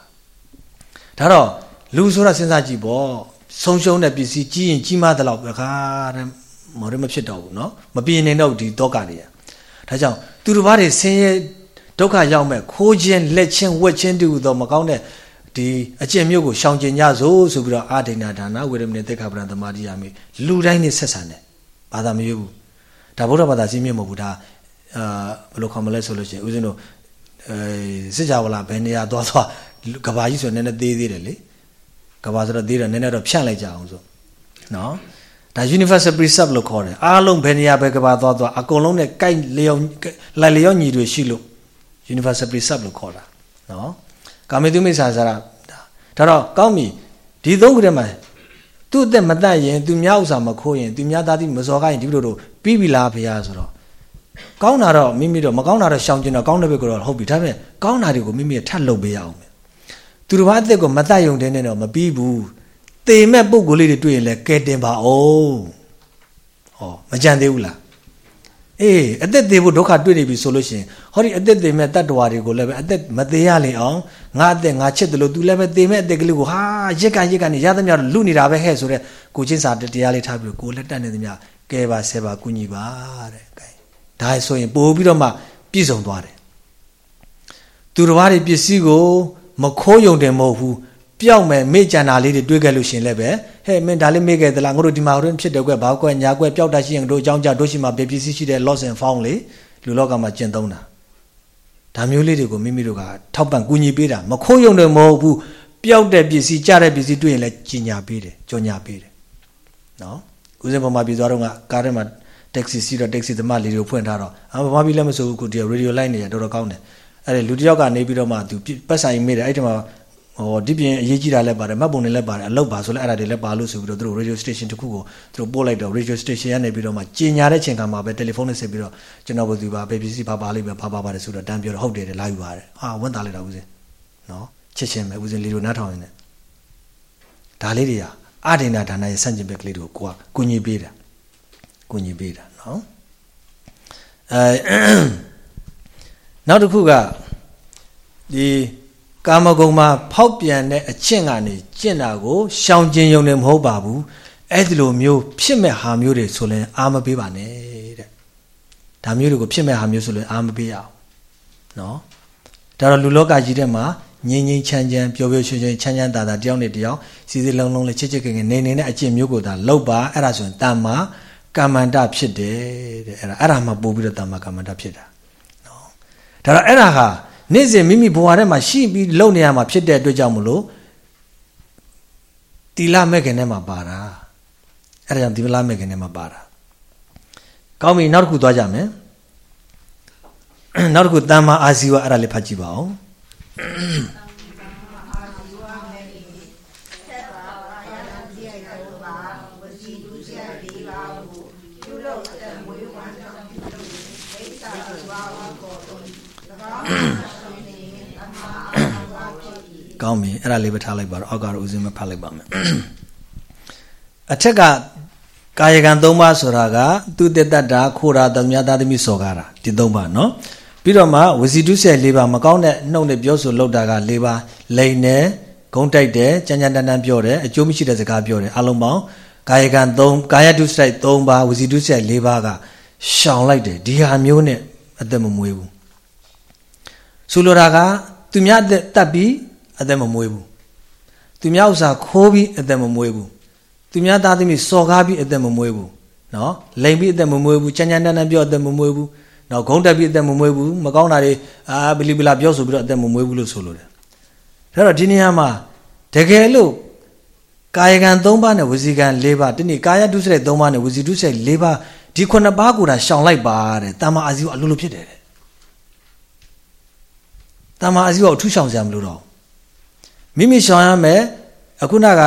ဒါတော့လူဆိုတာစဉ်းစားကြည့်ပေါ့ဆုံးရှုံးတဲ့ပစ္စည်းကြီးရင်ကြီးမားတဲ့လောက်ပဲခါတဲ့မော်ရမဖြစ်တော့ဘူးเนาะမပြင်းနေတော့ဒီတောကတွေကဒါကြောင့်သူတို့ဘာတွေဆင်းရဲ ဒုက္ခရောက်မဲ့ခိုးခြင်းလက်ချင်းဝက်ချင်းတူသောမကောင်းတဲ့ဒီအကျင့်မျိုးကိုရှောင်ကျင်ကြစို့ဆိုပြီးတော့အာဒိဏဒါနဝေရမဏေသက်ခဗရံသမာတိယမိလူတိုင်းနဲ့ဆက်ဆံတယ်ဘာသာမရွေးဘူးဒါဗုဒ္ဓဘာသာစည်းမျဉ်းမဟုတ်ဘူးဒါအာဘယ်လိုခေါ်မလဲဆိုလို့ရှိရင်ဦးဇင်းတို့အဲစစ်ကြဝဠာဘယ်နေရာသွားသွားကဘာကြီးဆိုနည်းနည်းသေးသေးတယ်လေကဘာဆိုတော့သေးတယ်နည်းနည်းတော့ဖြန့်လိုက်ကြအောင်ဆိုနော်ဒါ universal precept လို့ခေါ်တယ်အားလုံးဘယ်နေရာပဲကဘာသွားသွားအကုန်လုံးနဲ့ကိုက်လျော်လိုက်လျော်ညီတွေရှိလို့ universal precept လို့ခေါ်တာနော်ကာမေတုမိစ္ဆာစာရဒါတော့ကောင်းပြီဒီသုံးခုထဲမှာသူ့အသက်မတတ်ရင်သူများဥစ္စာမခိုးရင်သူများသားတိမစော်ကားရင်ဒီလိုလိုပြီးပြီလားဖေရဆိုတော့ကောင်းတာတော့မိမိတော့မကောင်းတာတော့ရှောင်ကျင်တော့ကောင်းတဲ့ဘက်ကတော့ဟုတ်ပြီဒါပေမဲ့ကောင်းတာတွေကိုမိမိထပ်လုပ်ပေးရအောင်သူတစ်ပါးအသက်ကိုမတတ်ယုံတဲ့နဲ့တော့မပြီးဘူးတေမဲ့ပုံကိုယ်လေးတွေတွေ့ရင်လည်းကဲတင်ပါအောင်ဟောမကြံသေးဘူးလား အေးအသက်သေးဖို့ဒုက္ခတွေ့နေပြီဆိုလို့ရှိရင်ဟောဒီအသက်သေးမဲ့တတ္တဝါတွေကိုလည်းပဲအသက်မသေးရလေအောင်ငါအသက်ငါချစ်တယ်လို့ तू လည်းပဲသေးမဲ့အသက်ကလေးကိုဟာရစ်ကန်ရစ်ကန်နေရသမျှလူနေတာပဲဟဲ့ဆိုတဲ့ကိုချင်းစာတရားလေးထားပြီးကိုလက်တက်နေသမျှကဲပါဆဲပါကုညီပါတဲ့ကဲဒါဆိုရင်ပို့ပြီးတော့မှပြည့်စုံသွားတယ်သူတော်ဘာတွေပစ္စည်းကို မခိုးယုံတယ်မဟုတ်ဘူး ပျောက်မယ်မေ့ကြံတာလေးတွေတွေးခဲ့လို့ရှင်လည်းပဲဟဲ့မင်းဒါလေးမေ့ခဲ့သလားငါတို့ဒီမှာဟိုဖြစ်တယ်ကွဘာကွညာကွပျောက်တာရှိရင်တို့အကြောင်းကြတို့ရှိမှာဘေပစ္စည်းရှိတဲ့ loss and found လေလူလောကမှာကျင့်သုံးတာဒါမျိုးလေးတွေကိုမိမိတို့ကထောက်ပံ့ကူညီပေးတာမခိုးယုံတယ်မဟုတ်ဘူးပျောက်တဲ့ပစ္စည်းကြတဲ့ပစ္စည်းတွေ့ရင်လည်းကြီးညာပေးတယ်ကြော်ညာပေးတယ်နော်ဦးစင်ပေါ်မှာပြည်သွားတော့ကကားထဲမှာတက္ကစီစီတော့တက္ကစီသမားလေးတွေကိုဖွင့်ထားတော့အမဘာပြီးလည်းမဆိုဘူးခုဒီရေဒီယိုလိုက်နေရတော်တော်ကောင်းတယ်အဲ့ဒီလူတယောက်ကနေပြီးတော့မှသူပတ်ဆိုင်မေးတယ်အဲ့ဒီမှာ ဟောဒီပြင်အရေးကြီးတာလည်းပါတယ်မှတ်ပုံတွေလည်းပါတယ်အလုပ်ပါဆိုလဲအဲ့ဒါတွေလည်းပါလို့ဆိုပြီးတော့သူတို့ radio station တခုကိုသူတို့ပို့လိုက်တော့ radio station ကနေပြီးတော့မှကြီးညာတဲ့ချိန်ခါမှာပဲတယ်လီဖုန်းနဲ့ဆက်ပြီးတော့ကျွန်တော်ဘယ်သူပါဘယ်ပစ္စည်းပါပါလိမ့်မယ်ပါပါပါတယ်ဆိုတော့တန်းပြောတော့ဟုတ်တယ်လာယူပါတယ်ဟာဝန်တာလိုက်တာဦးစင်နော်ချစ်ချင်းပဲဦးစင်လီလိုနားထောင်နေတယ်ဒါလေးတွေကအာဒိနာဒါနရဲ့ဆန့်ကျင်ဘက်ကလေးတွေကိုကိုကကုညီပေးတာကုညီပေးတာနော်အဲနောက်တစ်ခုကဒီ ကာမဂုဏ်မှာဖောက်ပြန်တဲ့အကျင့်ကနေကျင့်တာကိုရှောင်ကျင်ယုံနေမဟုတ်ပါဘူးအဲ့ဒီလိုမျိုးဖြစ်မဲ့ဟာမျိုးတွေဆိုရင်အာမပေးပါနဲ့တဲ့ဒါမျိုးတွေကိုဖြစ်မဲ့ဟာမျိုးဆိုလို့အာမပေးရအောင်နော်ဒါတော့လူလောကကြီးထဲမှာငြိမ်ငြိမ်ချမ်းချမ်းပျော်ပျော်ရွှင်ရွှင်ချမ်းချမ်းသာသာတယောက်နဲ့တယောက်စီစီလုံးလုံးလေးချစ်ချစ်ခင်ခင်နေနေနဲ့အကျင့်မျိုးကိုသာလောက်ပါအဲ့ဒါဆိုရင်တမ္မာကမ္မန္တဖြစ်တယ်တဲ့အဲ့ဒါအဲ့ဒါမှပို့ပြီးတော့တမ္မာကမ္မန္တဖြစ်တာနော်ဒါတော့အဲ့ဒါဟာ နေ့စဉ်မိမိဘဝထဲမှာရှိပြီးလုံနေရမှာဖြစ်တဲ့အတွက်ကြောင့်မလို့တီလာမဲ့ခင်ထဲမှာပါတာအဲ့ဒါကြောင့်တီလာမဲ့ခင်ထဲမှာပါတာကောင်းပြီနောက်တစ်ခုသွားကြမယ်နောက်တစ်ခုတမ္မာအာဇီဝအဲ့ဒါလေးဖတ်ကြည့်ပါဦး ကောင်းပြီအဲ့ဒါလေးပဲထားလိုက်ပါတော့အောက်ကတော့ဦးစင်းမဖတ်လိုက်ပါမယ်အထက်ကကာယကံ၃ပါးဆိုတာကသူတတ္တာခိုရာသမယသာသမိစောကားတာဒီ၃ပါးနော်ပြီးတော့မှဝစီတုဆယ်၄ပါးမကောင်းတဲ့နှုတ်နဲ့ပြောဆိုလောက်တာက၄ပါးလိန်တယ်ဂုံးတိုက်တယ်ကြမ်းကြမ်းတမ်းတမ်းပြောတယ်အကျိုးမရှိတဲ့စကားပြောတယ်အလုံးပေါင်းကာယကံ၃ကာယတုစိုက်၃ပါးဝစီတုဆယ်၄ပါးကရှောင်လိုက်တယ်ဒီဟာမျိုးနဲ့အသက်မမွေးဘူးဆိုလိုတာကသူများတက်ပြီး အသက်မမွေးဘူးသူများဥစ္စာခိုးပြီးအသက်မမွေးဘူးသူများသားသမီးစော်ကားပြီးအသက်မမွေးဘူးနော်လိန်ပြီးအသက်မမွေးဘူးချမ်းချမ်းတန်းတန်းပြောအသက်မမွေးဘူးနော်ဂုံတက်ပြီးအသက်မမွေးဘူးမကောင်းတာတွေအာဘလီဘလာပြောဆိုပြီးတော့အသက်မမွေးဘူးလို့ဆိုလိုတယ်ဒါတော့ဒီနေရာမှာတကယ်လို့ကာယကံ၃ပါးနဲ့ဝစီကံ၄ပါးဒီနေ့ကာယဒုစရိုက်၃ပါးနဲ့ဝစီဒုစရိုက်၄ပါးဒီခုနှစ်ပါးကိုတာရှောင်လိုက်ပါတဲ့တာမအာဇီဝအလိုလိုဖြစ်တယ်တဲ့တာမအာဇီဝကိုထူးရှောင်စရာမလိုတော့ မိမိရှောင်ရမယ်အခုနက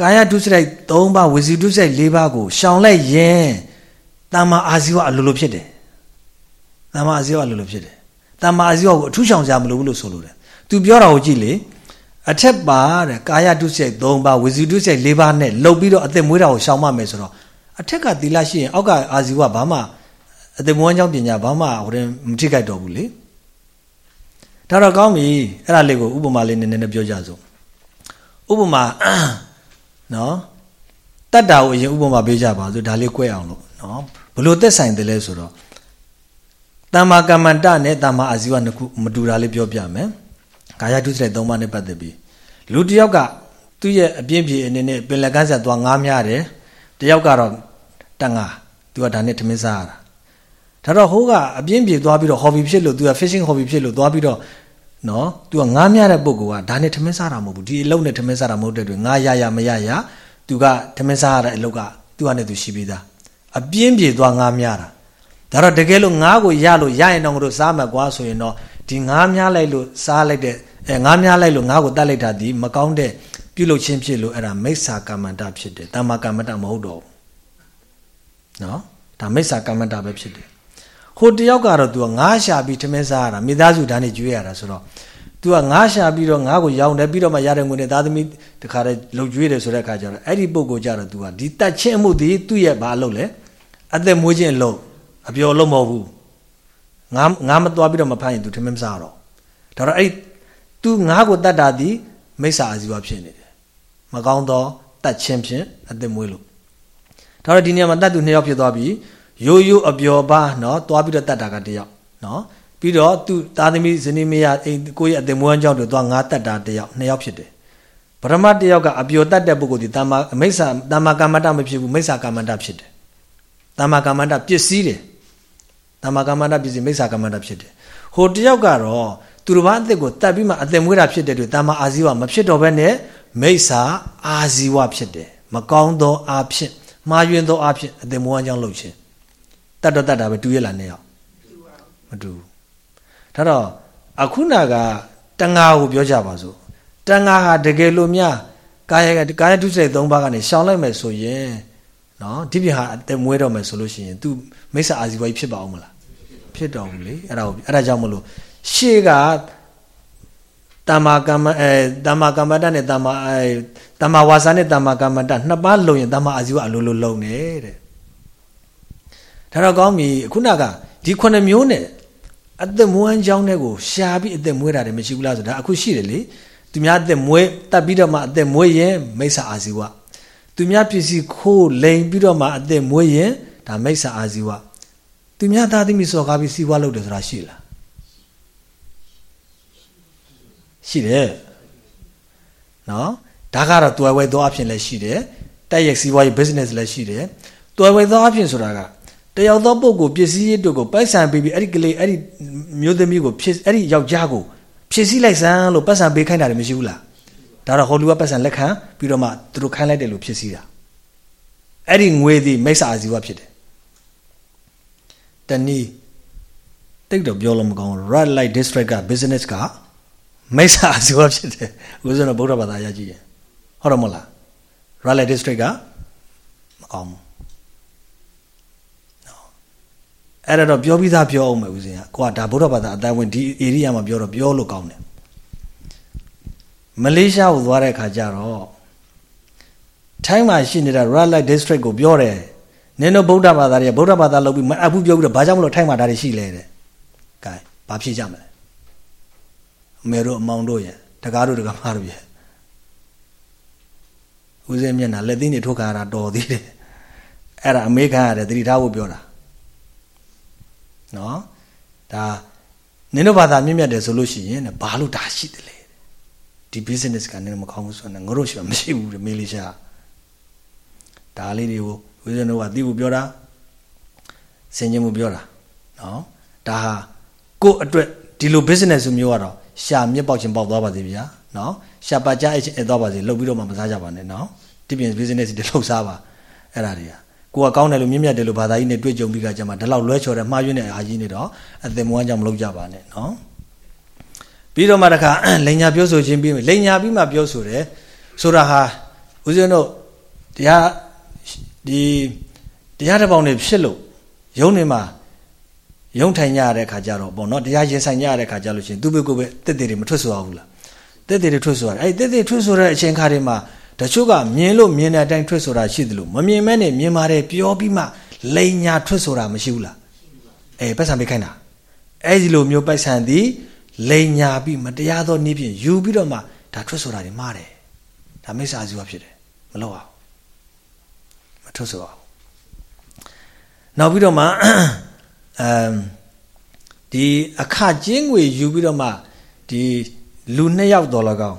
ကာယဒုစရိုက်၃ပါးဝစီဒုစရိုက်၄ပါးကိုရှောင်လိုက်ရင်တာမအာဇီဝအလိုလိုဖြစ်တယ်တာမအာဇီဝအလိုလိုဖြစ်တယ်တာမအာဇီဝကိုအထူးရှောင်စရာမလိုဘူးလို့ဆိုလိုတယ်သူပြောတာကိုကြည့်လေအထက်ပါတဲ့ကာယဒုစရိုက်၃ပါးဝစီဒုစရိုက်၄ပါးနဲ့လှုပ်ပြီးတော့အသက်မွေးတာကိုရှောင်မှမယ်ဆိုတော့အထက်ကသီလရှိရင်အောက်ကအာဇီဝဘာမှအသက်မွေးကြောင်းပညာဘာမှဟိုတင်မထိခိုက်တော့ဘူးလေ ဒါတော့ကောင်းပြီအဲ့ဒါလေးကိုဥပမာလေးနည်းနည်းပြောကြစို့ဥပမာနော်တတ္တာကိုအရင်ဥပမာပေးကြပါစို့ဒါလေး꿰အောင်လို့နော်ဘလို့သက်ဆိုင်တယ်လဲဆိုတော့တမ္မာကမ္မန္တနဲ့တမ္မာအာဇီဝနှစ်ခုမတူတာလေးပြောပြမယ်ကာယဒုစရိုက်၃ပါးနဲ့ပတ်သက်ပြီးလူတစ်ယောက်ကသူ့ရဲ့အပြင်းပြေအနေနဲ့ပင်လက်ကန်းဆက်သွားငားများတယ်တယောက်ကတော့တန်ငါသူကဒါနဲ့ထမင်းစားရတာ ဒါတော့ဟိုးကအပြင်းပြေသွားပြီးတော့ hobby ဖြစ်လို့သူက fishing hobby ဖြစ်လို့သွားပြီးတော့နော်သူကငားမြတဲ့ပုံကဒါနဲ့ထမင်းစားတာမဟုတ်ဘူးဒီအလုပ်နဲ့ထမင်းစားတာမဟုတ်တဲ့တွေငားရရမရရသူကထမင်းစားရတဲ့အလုပ်ကသူကနဲ့သူရှိပြီးသားအပြင်းပြေသွားငားမြတာဒါတော့တကယ်လို့ငားကိုရလို့ရရင်တော့တို့စားမှာကွာဆိုရင်တော့ဒီငားမြလိုက်လို့စားလိုက်တဲ့အဲငားမြလိုက်လို့ငားကိုတတ်လိုက်တာဒီမကောင်းတဲ့ပြုလုပ်ခြင်းဖြစ်လို့အဲ့ဒါမိစ္ဆာကမ္မန္တဖြစ်တယ်တမ္မာကမ္မန္တမဟုတ်တော့ဘူးနော်ဒါမိစ္ဆာကမ္မန္တပဲဖြစ်တယ် ဟိုတယောက်ကတော့ तू ကငားရှာပြီးထမင်းစားရတာမိသားစုဓာတ်နဲ့ကျွေးရတာဆိုတော့ तू ကငားရှာပြီးတော့ငားကိုရောင်းတယ်ပြီးတော့မှရတဲ့ငွေနဲ့သားသမီးတခါတည်းလှုပ်ကျွေးတယ်ဆိုတဲ့အခါကျတော့အဲ့ဒီပုံကိုကြတော့ तू ကဒီတက်ချင်းမှုဒီသူ့ရဲ့ဘာလုပ်လဲအသက်မွေးခြင်းလုပ်အပျော်လုပ်မဟုတ်ဘူးငါငါမသွားပြီးတော့မဖမ်းရင် तू ထမင်းမစားတော့ဒါတော့အဲ့ तू ငါးကိုတတ်တာဒီမိစ္ဆာအာဇီဝဖြစ်နေတယ်မကောင်းသောတတ်ချင်းဖြင့်အသက်မွေးလို့ဒါတော့ဒီနေရာမှာတတ်သူနှစ်ယောက်ဖြစ်သွားပြီ ရိုးရိုးအပျော်ပါနော်သွားပြီးတော့တတ်တာကတယောက်နော်ပြီးတော့သူသားသမီးဇနီးမယားအိမ်ကိုယ့်ရဲ့အသက်မွေးကြောင်းတွေသွားငါတတ်တာတယောက်နှစ်ယောက်ဖြစ်တယ်ပရမတ်တယောက်ကအပျော်တတ်တဲ့ပုဂ္ဂိုလ်ဒီတမ္မာမိစ္ဆာတမ္မာကမ္မတမဖြစ်ဘူးမိစ္ဆာကမ္မတဖြစ်တယ်တမ္မာကမ္မတပစ္စည်းတယ်တမ္မာကမ္မတပစ္စည်းမိစ္ဆာကမ္မတဖြစ်တယ်ဟိုတယောက်ကတော့သူတစ်ပါးအသက်ကိုတတ်ပြီးမှအသက်မွေးတာဖြစ်တဲ့တွေတမ္မာအာဇီဝမဖြစ်တော့ဘဲနဲ့မိစ္ဆာအာဇီဝဖြစ်တယ်မကောင်းသောအာဖြစ်မှားယွင်းသောအာဖြစ်အသက်မွေးကြောင်းလုပ်ခြင်း တတ်တော့တတ်တာပဲတူရလားနဲ့ရောမတူဒါတော့အခုနာကတန်ဃာကိုပြောကြပါစို့တန်ဃာဟာတကယ်လို့များကာယကာယဒုစရိုက်၃ပါးကနေရှောင်လိုက်မယ်ဆိုရင်နော်ဒီပြဟာအသက်မွေးတော့မယ်ဆိုလို့ရှိရင် तू မိစ္ဆာအာဇီဝကြီးဖြစ်ပါအောင်မလားဖြစ်တော်ဘူးလေအဲ့ဒါကိုအဲ့ဒါကြောင့်မလို့ရှေ့ကတမ္မာကမ္မအဲတမ္မာကမ္မတနဲ့တမ္မာအဲတမ္မာဝါစာနဲ့တမ္မာကမ္မတနှစ်ပါးလုံရင်တမ္မာအာဇီဝအလိုလိုလုံနေတဲ့ ဒါတော့ကောင်းပြီခုနကဒီခုနှစ်မျိုးနဲ့အသက်မွေးကြောင်းတဲ့ကိုရှာပြီးအသက်မွေးတာတယ်မရှိဘူးလားဆိုတာအခုရှိတယ်လေသူများအသက်မွေးတတ်ပြီးတော့မှအသက်မွေးရင်မိစ္ဆာအာဇီဝသူများပစ္စည်းခိုးလိန်ပြီးတော့မှအသက်မွေးရင်ဒါမိစ္ဆာအာဇီဝသူများသားသမီးစော်ကားပြီးစီးပွားလုပ်တယ်ဆိုတာရှိလားရှိတယ်နော်ဒါကတော့တွယ်ဝဲသောအဖြစ်လည်းရှိတယ်တိုက်ရိုက်စီးပွားရေး business လည်းရှိတယ်တွယ်ဝဲသောအဖြစ်ဆိုတာက တယောက်သောပုဂ္ဂိုလ်ပစ္စည်းတို့ကိုပိုက်ဆံပေးပြီးအဲ့ဒီကလေးအဲ့ဒီမျိုးသမီးကိုဖြစ်အဲ့ဒီယောက်ျားကိုဖြစ်စည်းလိုက်စမ်းလို့ပတ်စံပေးခိုင်းတာလည်းမရှိဘူးလားဒါတော့ဟောလူကပတ်စံလက်ခံပြီးတော့မှသူတို့ခိုင်းလိုက်တယ်လို့ဖြစ်စည်းတာအဲ့ဒီငွေသည်မိစ္ဆာအာဇီဝဖြစ်တယ်တနည်းတိတ်တော့ပြောလို့မကောင်း red light district က business ကမိစ္ဆာအာဇီဝဖြစ်တယ်ဦးဇင်းတို့ဗုဒ္ဓဘာသာရကြည့်ရင်ဟုတ်တယ်မဟုတ်လား red light district ကမကောင်းဘူး အဲ့ဒါတော့ပြောပြီးသားပြောအောင်မယ်ဦးဇင်းကကိုကဒါဗုဒ္ဓဘာသာအတိုင်းဝင်ဒီ area မှာပြောတော့ပြောလို့ကောင်းတယ်မလေးရှားကိုသွားတဲ့အခါကျတော့ထိုင်းမှာရှိနေတာ red light district ကိုပြောတယ်နင်တို့ဗုဒ္ဓဘာသာတွေဗုဒ္ဓဘာသာလုပ်ပြီးမအဖူးပြောပြီးတော့ဘာကြောင့်မလို့ထိုင်းမှာဒါတွေရှိလဲတဲ့။ကဲဘာဖြစ်ကြမလဲ။အမေတို့အမောင်တို့ရဲ့တကားတို့တကားမတို့ရဲ့ဦးစင်းမျက်နှာလက်သီးနေထုတ်ခါရတာတော်သေးတယ်။အဲ့ဒါအမေခံရတယ်သတိထားဖို့ပြောတာ။ နော်ဒါနင်တို့ဘာသာမြင့်မြတ်တယ်ဆိုလို့ရှိရင်ဘာလို့ဒါရှိတယ်လဲ။ဒီ business ကနင်မကောင်းဘူးဆိုတော့ငါတို့ရှိမှမရှိဘူးမေလေးရှားဒါလေးတွေကိုဦးဇင်းတို့ကသိဖို့ပြောတာဆင်ခြင်မှုပြောတာနော်ဒါဟာကို့အတွက်ဒီလို business မျိုးကတော့ရှာမြက်ပေါက်ချင်းပေါက်သွားပါစေဗျာနော်ရှာပါကြအဲ့ချင်းအဲ့သွားပါစေလှုပ်ပြီးတော့မှမစားကြပါနဲ့နော်ဒီပြင် business တွေလှုပ်စားပါအဲ့ဒါတွေက ကိုကကောင်းတယ်လို့မြင့်မြတ်တယ်လို့ဘာသာကြီးနဲ့တွေ့ကြုံပြီးကကြမှာဒီလောက်လွဲချော်တဲ့မှားယွင်းတဲ့အာကြီးနေတော့အသင်မွမ်းကြောင့်မလုပ်ကြပါနဲ့နော်ပြီးတော့မှတခါလိန်ညာပြောဆိုခြင်းပြီးလိန်ညာပြီးမှပြောဆိုတယ်ဆိုတာဟာဦးဇင်းတို့တရားဒီတရားတစ်ပေါင်းတွေဖြစ်လို့ယုံနေမှာယုံထိုင်ကြရတဲ့ခါကျတော့ပေါ့နော်တရားရင်ဆိုင်ကြရတဲ့ခါကျလို့ရှိရင်သူ့ဘက်ကိုပဲတက်တက်တွေမထွက်ဆိုရဘူးလားတက်တက်တွေထွက်ဆိုရတယ်အဲ့တက်တက်ထွက်ဆိုတဲ့အချိန်ခါတွေမှာ တချို့ကမြင်လို့မြင်တဲ့အတိုင်းထွက်ဆိုတာရှိသလိုမမြင်မဲနဲ့မြင်ပါတယ်ပြောပြီးမှလိန်ညာထွက်ဆိုတာမရှိဘူးလားအဲပတ်စံပေးခိုင်းတာအဲ့ဒီလိုမျိုးပိုက်ဆံသည်လိန်ညာပြီးမတရားသောနည်းဖြင့်ယူပြီးတော့မှဒါထွက်ဆိုတာတွေမှားတယ်ဒါမိစ္ဆာဇီဝဖြစ်တယ်မလုပ်အောင်ထုတ်ဆိုအောင်နောက်ပြီးတော့မှအမ်ဒီအခကျင်းငွေယူပြီးတော့မှဒီလူနှစ်ယောက်တော်လကောင်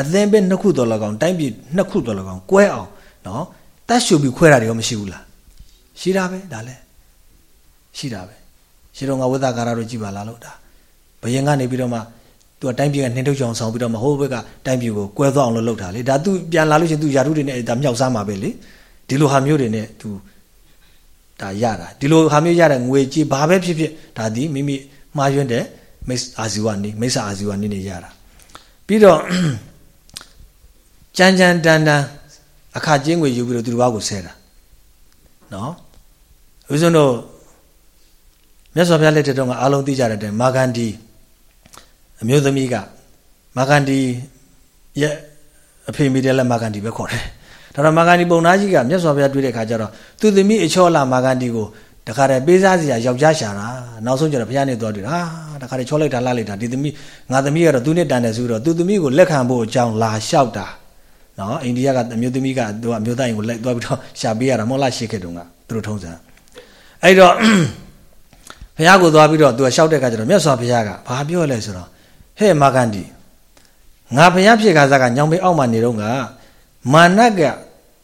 အသင်းပဲနှစ်ခုတော်လကောင်တိုင်းပြည်နှစ်ခုတော်လကောင်ကွဲအောင်နော်တတ်ရှုပြီးခွဲတာတွေရောမရှိဘူးလားရှိတာပဲဒါလည်းရှိတာပဲရှိတော့ငါဝိသကာရတို့ကြည်ပါလားလို့ဒါဘယင်ကနေပြီးတော့မှသူကတိုင်းပြည်ကနှင်းထုတ်ချောင်ဆောင်ပြီးတော့မှဟိုဘက်ကတိုင်းပြည်ကိုကွဲသွားအောင်လုပ်တာလေဒါသူပြန်လာလို့ရှိရင်သူယာထုတွေနဲ့ဒါမြောက်စားမှာပဲလေဒီလိုဟာမျိုးတွေနဲ့ तू ဒါရတာဒီလိုဟာမျိုးရတဲ့ငွေကြေးဘာပဲဖြစ်ဖြစ်ဒါဒီမိမိမှားယွင်းတဲ့မိတ်အာဇီဝနေမိစ္ဆာအာဇီဝနေနေရတာပြီးတော့ ကြမ်းကြမ်းတန်တန်အခကျင်းငွေယူပြီးတော့သူတို့ဘာကိုဆဲတာနော်ဦးဇုံတို့မြတ်စွာဘုရားလက်ထက်တုန်းကအားလုံးသိကြတဲ့အတိုင်းမာဂန္ဒီအမျိုးသမီးကမာဂန္ဒီရဲ့အဖေမိတယ်လည်းမာဂန္ဒီပဲခေါ်တယ်ဒါတော့မာဂန္ဒီပုံနာကြီးကမြတ်စွာဘုရားတွေ့တဲ့ခါကျတော့သူသမီးအချောလာမာဂန္ဒီကိုတခါတည်းပေးစားစရာယောက်ျားရှာတာနောက်ဆုံးကျတော့ဘုရားနဲ့သွားတွေ့တာဟာတခါတည်းချောလိုက်တာလှလိုက်တာဒီသမီးငါသမီးကတော့သူနဲ့တန်တယ်ဆိုတော့သူသမီးကိုလက်ခံဖို့အကြောင်းလာလျှောက်တာ နော်အိန္ဒိယကအမျိုးသမီးကသူကအမျိုးသားရင်ကိုလိုက်သွားပြီးတော့ရှာပေးရတာမဟုတ်လားရှေ့ခေတ်တုန်းကသူတို့ထုံးစံအဲ့တော့ဘုရားကိုသွားပြီးတော့သူကလျှောက်တဲ့ခါကျတော့မြတ်စွာဘုရားကဘာပြောလဲဆိုတော့ဟဲ့မာဂန္ဒီငါဘုရားဖြစ်ခါစားကညောင်ပေအောက်မှာနေတော့ကမာနက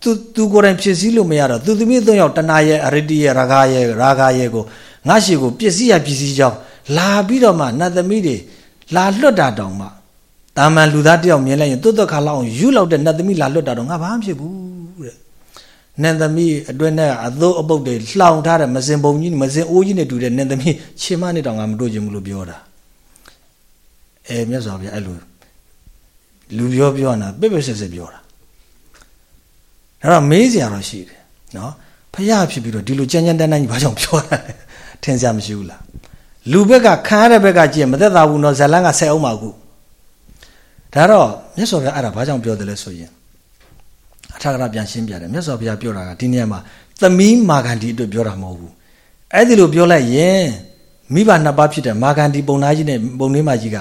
သူသူကိုယ်တိုင်ဖြစ်စည်းလို့မရတော့သူသမီးသုံးယောက်တဏရဲ့အရတိရဲ့ရာဂရဲ့ရာဂရဲ့ကိုငါရှိကိုပစ္စည်းရပစ္စည်းကြောင်းလာပြီးတော့မှနတ်သမီးတွေလာလွတ်တာတောင်မှ တာမန်လူသားတယောက်မြင်လိုက်ရင်တွတ်တွတ်ခါလောက်အောင်ယူလောက်တဲ့နတ်သမီးလာလွတ်တာတော့ငါဘာမှဖြစ်ဘူးတဲ့နတ်သမီးအတွင်းနဲ့အသိုးအပုတ်တွေလှောင်ထားတဲ့မစင်ပုံကြီးမစင်အိုးကြီးနဲ့တူတဲ့နတ်သမီးရှင်မနဲ့တောင်ငါမတွေ့ချင်ဘူးလို့ပြောတာအဲမြတ်စွာဘုရားအဲ့လိုလူပြောပြောနာပြက်ပြက်ဆက်ဆက်ပြောတာဒါတော့မေးစရာတော့ရှိတယ်နော်ဖះဖြစ်ပြီးတော့ဒီလိုကြမ်းကြမ်းတမ်းတမ်းကြီးဘာကြောင့်ပြောတာလဲထင်စရာမရှိဘူးလားလူဘက်ကခံရတဲ့ဘက်ကကြည့်မသက်သာဘူးနော်ဇလန်းကဆက်အောင်ပါခု ဒါတော့မြတ်စွာဘုရားအဲ့ဒါဘာကြောင့်ပြောတယ်လဲဆိုရင်အထာဂရပြန်ရှင်းပြတယ်မြတ်စွာဘုရားပြောတာကဒီနေရာမှာသမီးမာဂန္ဒီအတွက်ပြောတာမဟုတ်ဘူးအဲ့ဒီလိုပြောလိုက်ရင်မိဘနှစ်ပါးဖြစ်တဲ့မာဂန္ဒီပုံသားကြီးနဲ့ပုံလေးမကြီးက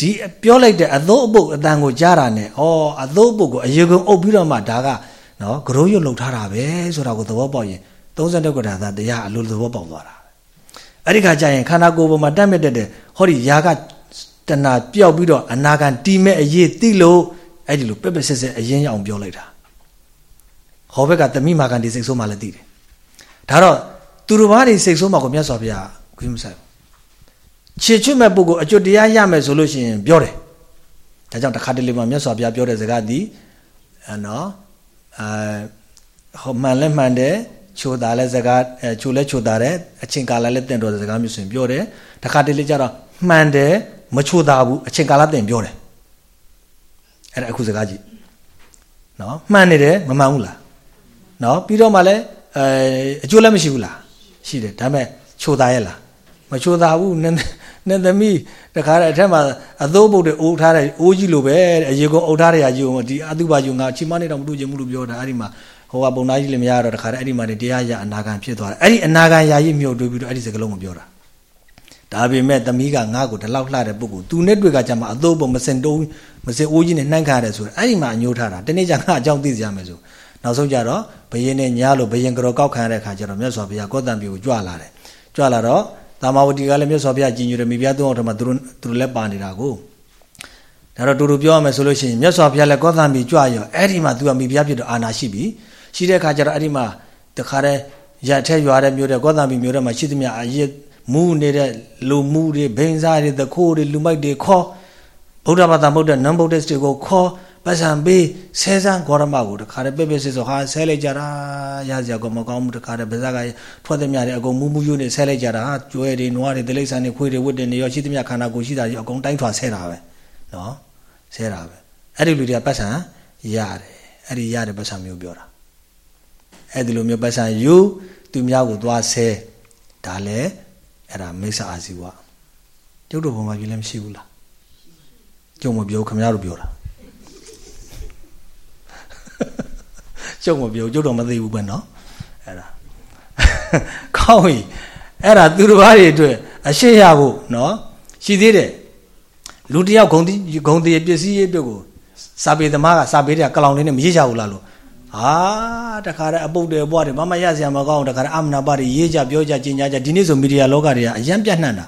ဒီပြောလိုက်တဲ့အသိုးအပုတ်အတန်ကိုကြားတာနဲ့ဩအသိုးအပုတ်ကိုအရေကုန်အုပ်ပြီးတော့မှဒါကနော်ဂရုရွတ်လှုပ်ထားတာပဲဆိုတာကိုသဘောပေါက်ရင်32ခုထာသာတရားအလိုသဘောပေါက်သွားတာအဲ့ဒီခါကျရင်ခန္ဓာကိုယ်ပေါ်မှာတက်မြက်တဲ့ဟောဒီຢာက တဏပျောက်ပြီးတော့အနာဂံတီးမဲ့အရေးသိလို့အဲ့ဒီလိုပက်ပက်ဆက်ဆက်အရင်အောင်ပြောလိုက်တာဟောဘက်ကတမိမာကန်ဒီစိတ်ဆိုးမှလည်းသိတယ်ဒါတော့သူတို့ဘာတွေစိတ်ဆိုးမှကိုမြတ်စွာဘုရားခွင့်မဆိုင်ဘူးခြေချွတ်မဲ့ပုဂ္ဂိုလ်အကျွတ်တရားရမယ်ဆိုလို့ရှိရင်ပြောတယ်ဒါကြောင့်တစ်ခါတလေမှမြတ်စွာဘုရားပြောတဲ့စကားဒီအနော်အဲဟောမှန်လဲမှန်တယ်ချိုတာလဲစကားချိုလဲချိုတာတယ်အချင်းကာလလဲတင့်တော်တဲ့စကားမျိုးဆိုရင်ပြောတယ်တစ်ခါတလေကျတော့မှန်တယ် မချိုတာဘူးအချင်းကာလတင်ပြောတယ်အဲ့ဒါအခုစကားကြည့်နော်မှန်နေတယ်မမှန်ဘူးလားနော်ပြီးတော့မှလည်းအဲအကျိုးလည်းမရှိဘူးလားရှိတယ်ဒါပေမဲ့ချိုတာရဲ့လားမချိုတာဘူးနည်းနည်းသမီးတခါတည်းအထက်မှာအသိုးပုတ်တွေအိုးထားတဲ့အိုးကြီးလိုပဲအရေကုန်အုပ်ထားတဲ့ဟာကြီးကိုဒီအတုပါယူငါချီမနေတော့မတူချင်ဘူးလို့ပြောတာအဲ့ဒီမှာဟိုကပုံသားကြီးလည်းမရတော့တခါတည်းအဲ့ဒီမှာတရားရအနာခံဖြစ်သွားတယ်အဲ့ဒီအနာခံယာကြီးမြုပ်တွေးပြီးတော့အဲ့ဒီစကလုံးကိုပြောတာ ဒါပေမဲ့သမီးကငါ့ကိုဒီလောက်လှတဲ့ပုဂ္ဂိုလ်သူနဲ့တွေ့ကကြမှာအသိုးပုံမစင်တုံးမစင်အိုးကြီးနဲ့နှိုင်းခါရတယ်ဆိုတော့အဲ့ဒီမှာအညိုးထားတာတနေ့ကျငါအကြောင်းသိကြမယ်ဆိုနောက်ဆုံးကြတော့ဘယင်းနဲ့ညားလို့ဘယင်းကြောကောက်ခံရတဲ့ခါကျတော့မြတ်စွာဘုရားကောတံပြေကိုကြွလာတယ်ကြွလာတော့တာမဝတီကလည်းမြတ်စွာဘုရားကြီးညိုတယ်မိဖုရားသုံးအောင်ထမသူတို့သူတို့လည်းပါနေတာကိုဒါတော့တူတူပြောရမယ်ဆိုလို့ရှိရင်မြတ်စွာဘုရားလည်းကောသံပြေကြွရောအဲ့ဒီမှာသူကမိဖုရားဖြစ်တော့အာနာရှိပြီရှိတဲ့ခါကျတော့အဲ့ဒီမှာတခါတည်းရထက်ရွာတဲ့မြို့တဲ့ကောသံပြေမြို့တဲ့မှာရှိသမျှအရစ် မူးနေတဲ့လူမူးတွေဘိန်းစားတွေတခိုးတွေလူမိုက်တွေခေါ်ဗုဒ္ဓဘာသာမဟုတ်တဲ့နန်ဗုဒ္ဓစ်တွေကိုခေါ်ပတ်စံပေးဆဲဆန်းဂေါရမကိုတခါတည်းပြပြစစ်ဆိုဟာဆဲလိုက်ကြတာရစရာကမကောင်းဘူးတခါတည်းဗဇက်ကထွက်သမျှတွေအကုန်မူးမူးယွနေဆဲလိုက်ကြတာကျွဲတွေနွားတွေတိလိษံတွေခွေးတွေဝတ်တွေနေရောရှိသမျှခန္ဓာကိုယ်ရှိတာကြီးအကုန်တိုင်းထွာဆဲတာပဲနော်ဆဲတာပဲအဲ့ဒီလူတွေကပတ်စံရတယ်အဲ့ဒီရတယ်ပတ်စံမျိုးပြောတာအဲ့ဒီလိုမျိုးပတ်စံယူသူများကိုသွားဆဲဒါလည်း အဲ့ဒါမိစ္ဆာအာဇီဝကျုပ်တို့ဘုံမှာကြီးလည်းမရှိဘူးလားကျုံမပြောခမရတို့ပြောတာကျုံမပြောကျုပ်တော့မသိဘူးပဲเนาะအဲ့ဒါကောင်းပြီအဲ့ဒါသူတို့ဘာတွေအတွက်အရှိရဖို့เนาะရှိသေးတယ်လူတယောက်ဂုံတိဂုံတိပစ္စည်းရေးအတွက်ကိုစာပေသမားကစာပေတွေကကလောင်လေးနဲ့မရေးကြဘူးလားလို့ ဟာတခါတည်းအပုတ်တွေဘွားတွေမမရစရာမကောင်းတခါတည်းအမနာပါတွေရေးကြပြောကြကျင်ကြကြဒီနေ့ဆိုမီဒီယာလောကတွေကအရန်ပြတ်နှံ့တာ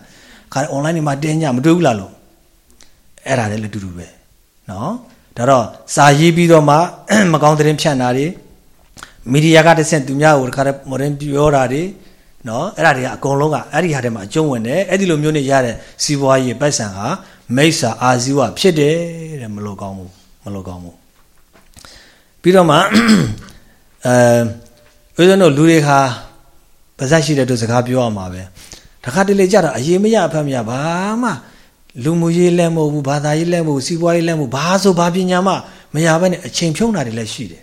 ခါတည်း online တွေမှာတင်းကြမတွေ့ဘူးလားလို့အဲ့ဒါလည်းတူတူပဲနော်ဒါတော့စာရေးပြီးတော့မှမကောင်းတဲ့ဖြန့်တာတွေမီဒီယာကတစ်ဆင့်သူများကိုတခါတည်းမော်ဒန်ပြောတာတွေနော်အဲ့ဒါတွေကအကုန်လုံးကအဲ့ဒီဟာထဲမှာအကျုံးဝင်တယ်အဲ့ဒီလိုမျိုးနေရတဲ့စီးပွားရေးပိုက်ဆံဟာမိစ္ဆာအာဇီဝဖြစ်တယ်တဲ့မလို့ကောင်းဘူးမလို့ကောင်းဘူး ပြီးတော့မှအဲဦးဇင်းတို့လူတွေခါပါဇက်ရှိတဲ့တို့စကားပြောရမှာပဲတခါတလေကြတော့အရေးမရအဖက်မရဘာမှလူမှုရေးလည်းမဟုတ်ဘူးဘာသာရေးလည်းမဟုတ်ဘူးစီးပွားရေးလည်းမဟုတ်ဘာဆိုဘာပညာမှမရဘဲနဲ့အချိန်ဖြုံးတာတွေလည်းရှိတယ်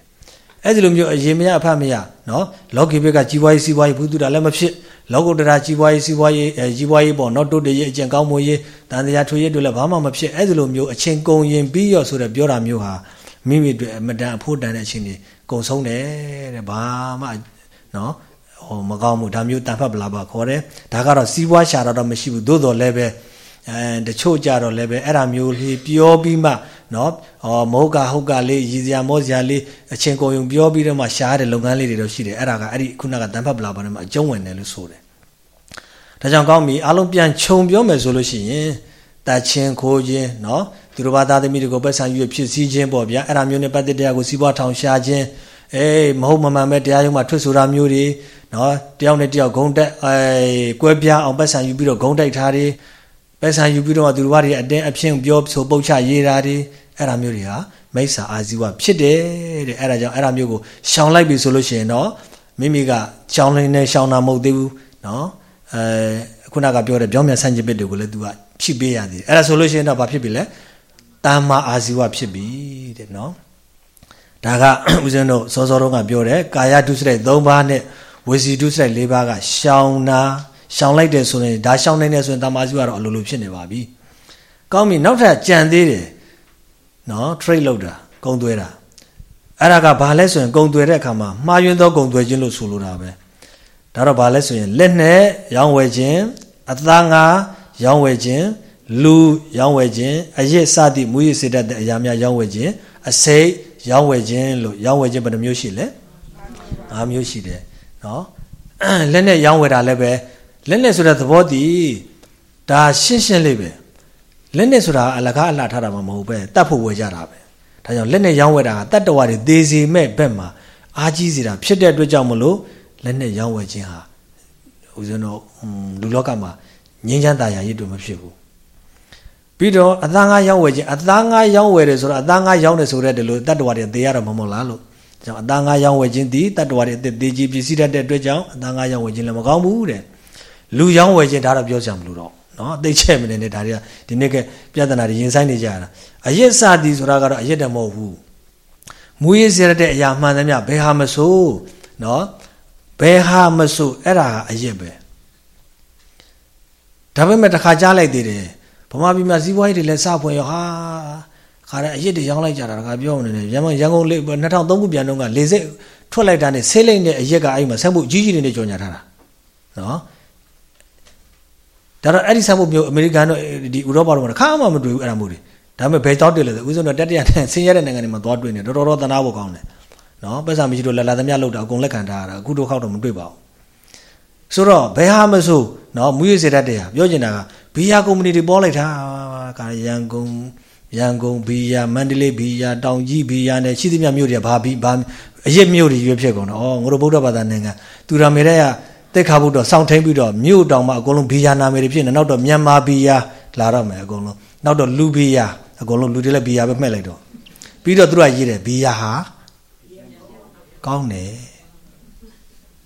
အဲ့ဒီလိုမျိုးအရေးမရအဖက်မရနော်လောကီဘက်ကကြီးပွားရေးစီးပွားရေးဘုသူတာလည်းမဖြစ်လောကုတ္တရာကြီးပွားရေးစီးပွားရေးအဲကြီးပွားရေးပေါ့နော်တုတ်တရေးအကျင့်ကောင်းမှုရေးတန်တရားထွေရေးတွေလည်းဘာမှမဖြစ်အဲ့ဒီလိုမျိုးအချိန်ကုန်ရင်ပြီးရောဆိုတဲ့ပြောတာမျိုးဟာ မိမိတို့အမတန်အဖို့တန်တဲ့အချိန်တွေကုံဆုံးတယ်တဲ့ဘာမှနော်ဟိုမကောင်းဘူးဒါမျိုးတန်ဖတ်ပလာပါခေါ်တယ်ဒါကတော့စီးပွားရှာတော့မရှိဘူးသို့တော်လည်းပဲအဲတချို့ကြတော့လည်းပဲအဲ့ဒါမျိုးလေးပြောပြီးမှနော်ဟောမဟုတ်ကဟုတ်ကလေးရည်စရာမောစရာလေးအချင်းကုန်ုံပြောပြီးတော့မှရှားတဲ့လုပ်ငန်းလေးတွေတော့ရှိတယ်အဲ့ဒါကအဲ့ဒီခုနကတန်ဖတ်ပလာပါနဲ့မှအကျုံးဝင်တယ်လို့ဆိုတယ်ဒါကြောင့်ကောင်းပြီအားလုံးပြန်ခြုံပြောမယ်ဆိုလို့ရှိရင်တချင်းခိုးခြင်းနော် သူတို့ဘာသာသမီးတွေကိုပတ်ဆံယူဖြစ်စည်းခြင်းပေါ့ဗျာအဲ့ဒါမျိုးနဲ့ပတ်သက်တရားကိုစီးပွားထောင်ရှားခြင်းအေးမဟုတ်မမှန်ပဲတရားရုံးမှာထွတ်ဆိုတာမျိုးတွေနော်တယောက်နဲ့တယောက်ဂုံတက်အဲကွဲပြားအောင်ပတ်ဆံယူပြီးတော့ဂုံတိုက်ထားတွေပတ်ဆံယူပြီးတော့သူတို့ဘာတွေအတင်းအဖြစ်ပြောဆိုပုတ်ချရေးတာတွေအဲ့ဒါမျိုးတွေဟာမိစ္ဆာအာဇီဝဖြစ်တယ်တဲ့အဲ့ဒါကြောင့်အဲ့ဒါမျိုးကိုရှောင်လိုက်ပြီဆိုလို့ရှိရင်တော့မိမိကရှောင်လင်းနေရှောင်တာမဟုတ်သေးဘူးနော်အဲခုနကပြောတဲ့ပြောင်းပြန်ဆန့်ကျင်ဘက်တွေကိုလည်း तू ကဖြည့်ပေးရသေးတယ်အဲ့ဒါဆိုလို့ရှိရင်တော့ဘာဖြစ်ပြီလဲ တာမာအာဇီဝဖြစ်ပြီတဲ့နော်ဒါကဦးဇင်းတို့စောစောတုန်းကပြောတယ်ကာယဒုစရိုက်၃ပါးနဲ့ဝစီဒုစရိုက်၄ပါးကရှောင်နာရှောင်လိုက်တယ်ဆိုရင်ဒါရှောင်နိုင်တယ်ဆိုရင်တာမာအာဇီဝကတော့အလိုလိုဖြစ်နေပါပြီကောင်းပြီနောက်ထပ်ကြံသေးတယ်နော် trade လုပ်တာကုံသွဲတာအဲ့ဒါကဘာလဲဆိုရင်ကုံသွဲတဲ့အခါမှာမှားယွင်းသောကုံသွဲခြင်းလို့ဆိုလိုတာပဲဒါတော့ဘာလဲဆိုရင်လက်နဲ့ရောင်းဝယ်ခြင်းအသားငါရောင်းဝယ်ခြင်း လူရောင်းဝယ်ခြင်းအရစ်စသည့်မူရစ်စေတတ်တဲ့အရာများရောင်းဝယ်ခြင်းအစိတ်ရောင်းဝယ်ခြင်းလို့ရောင်းဝယ်ခြင်းဘယ်နှမျိုးရှိလဲ၅မျိုးရှိတယ်နော်လက်နဲ့ရောင်းဝယ်တာလည်းပဲလက်နဲ့ဆိုတဲ့သဘောတည်ဒါရှင်းရှင်းလေးပဲလက်နဲ့ဆိုတာအလကားအလှထားတာမှမဟုတ်ပဲတတ်ဖို့ဝယ်ကြတာပဲဒါကြောင့်လက်နဲ့ရောင်းဝယ်တာကတတ္တဝါတွေသေစီမဲ့ဘက်မှာအားကြီးစေတာဖြစ်တဲ့အတွက်ကြောင့်မလို့လက်နဲ့ရောင်းဝယ်ခြင်းဟာဦးဇင်းတို့လူလောကမှာငြင်းချမ်းသာယာရည်တို့မဖြစ်ဘူး ပြီးတော့အသားငါးရောင်းဝယ်ခြင်းအသားငါးရောင်းဝယ်တယ်ဆိုတော့အသားငါးရောင်းတယ်ဆိုတဲ့ဒီလိုတတ္တဝါတွေသေရတော့မမဟုတ်လားလို့ကြောင့်အသားငါးရောင်းဝယ်ခြင်းဒီတတ္တဝါတွေအသက်သေးကြီးပစ္စည်းတတ်တဲ့အတွက်ကြောင့်အသားငါးရောင်းဝယ်ခြင်းလည်းမကောင်းဘူးတဲ့လူရောင်းဝယ်ခြင်းဒါတော့ပြောစရာမလိုတော့နော်သိချက်မနေနဲ့ဒါတွေကဒီနေ့ကပြဿနာတွေရင်ဆိုင်နေကြတာအယက်စာတီဆိုတာကတော့အယက်တမဟုတ်ဘူးမူရည်စရတဲ့အရာမှန်သမျှဘယ်ဟာမဆိုးနော်ဘယ်ဟာမဆိုးအဲ့ဒါအယက်ပဲဒါပေမဲ့တစ်ခါကြားလိုက်သေးတယ် ဗမာပြည်မှာစီးပွားရေးတွေလည်းစဖွင့်ရောဟာခါတဲ့အရစ်တွေရောင်းလိုက်ကြတာတခါပြောနေတယ်ရန်ကုန်ရန်ကုန်လေး2003ခုပြန်တော့ကလေစိတ်ထွက်လိုက်တာနဲ့ဆေးလိမ့်တဲ့အရစ်ကအဲ့မှာဆက်မှုကြီးကြီးတွေနဲ့ကြော်ညာထားတာနော်ဒါတော့အဲ့ဒီဆက်မှုမျိုးအမေရိကန်တို့ဒီဥရောပတို့ကခါမှမတွေ့ဘူးအဲ့ဒါမျိုးတွေဒါပေမဲ့ဘယ်တော့တွေ့လဲဆိုဦးဆုံးတော့တက်တရနဲ့ဆင်းရဲတဲ့နိုင်ငံတွေမှာသွားတွေ့နေတော်တော်သနာဖို့ကောင်းတယ်နော်ပတ်စာမရှိလို့လာလာသမျှလောက်တာအကုန်လက်ခံထားရတာအခုတော့ခောက်တော့မတွေ့ပါဘူး ဆိုတော့ဘယ်ဟာမဆိုနော်မူရစေတတ်တယ်ပြောချင်တာကဘီယာကုမ္ပဏီတွေပေါ်လိုက်တာကရန်ကုန်ရန်ကုန်ဘီယာမန္တလေးဘီယာတောင်ကြီးဘီယာနဲ့ရှိသမျှမြို့တွေကဘာဘီဘာအရစ်မြို့တွေရွေးဖြစ်ကုန်တော့ဩငါတို့ဗုဒ္ဓဘာသာနိုင်ငံသူရာမေတဲ့ကတက်ခါဖို့တော့စောင့်ထိန်ပြီးတော့မြို့တောင်မှအကုန်လုံးဘီယာနာမည်တွေဖြစ်နေနောက်တော့မြန်မာဘီယာလာတော့မယ်အကုန်လုံးနောက်တော့လူဘီယာအကုန်လုံးလူတွေလည်းဘီယာပဲမှဲ့လိုက်တော့ပြီးတော့သူတို့ကရေးတယ်ဘီယာဟာကောင်းတယ်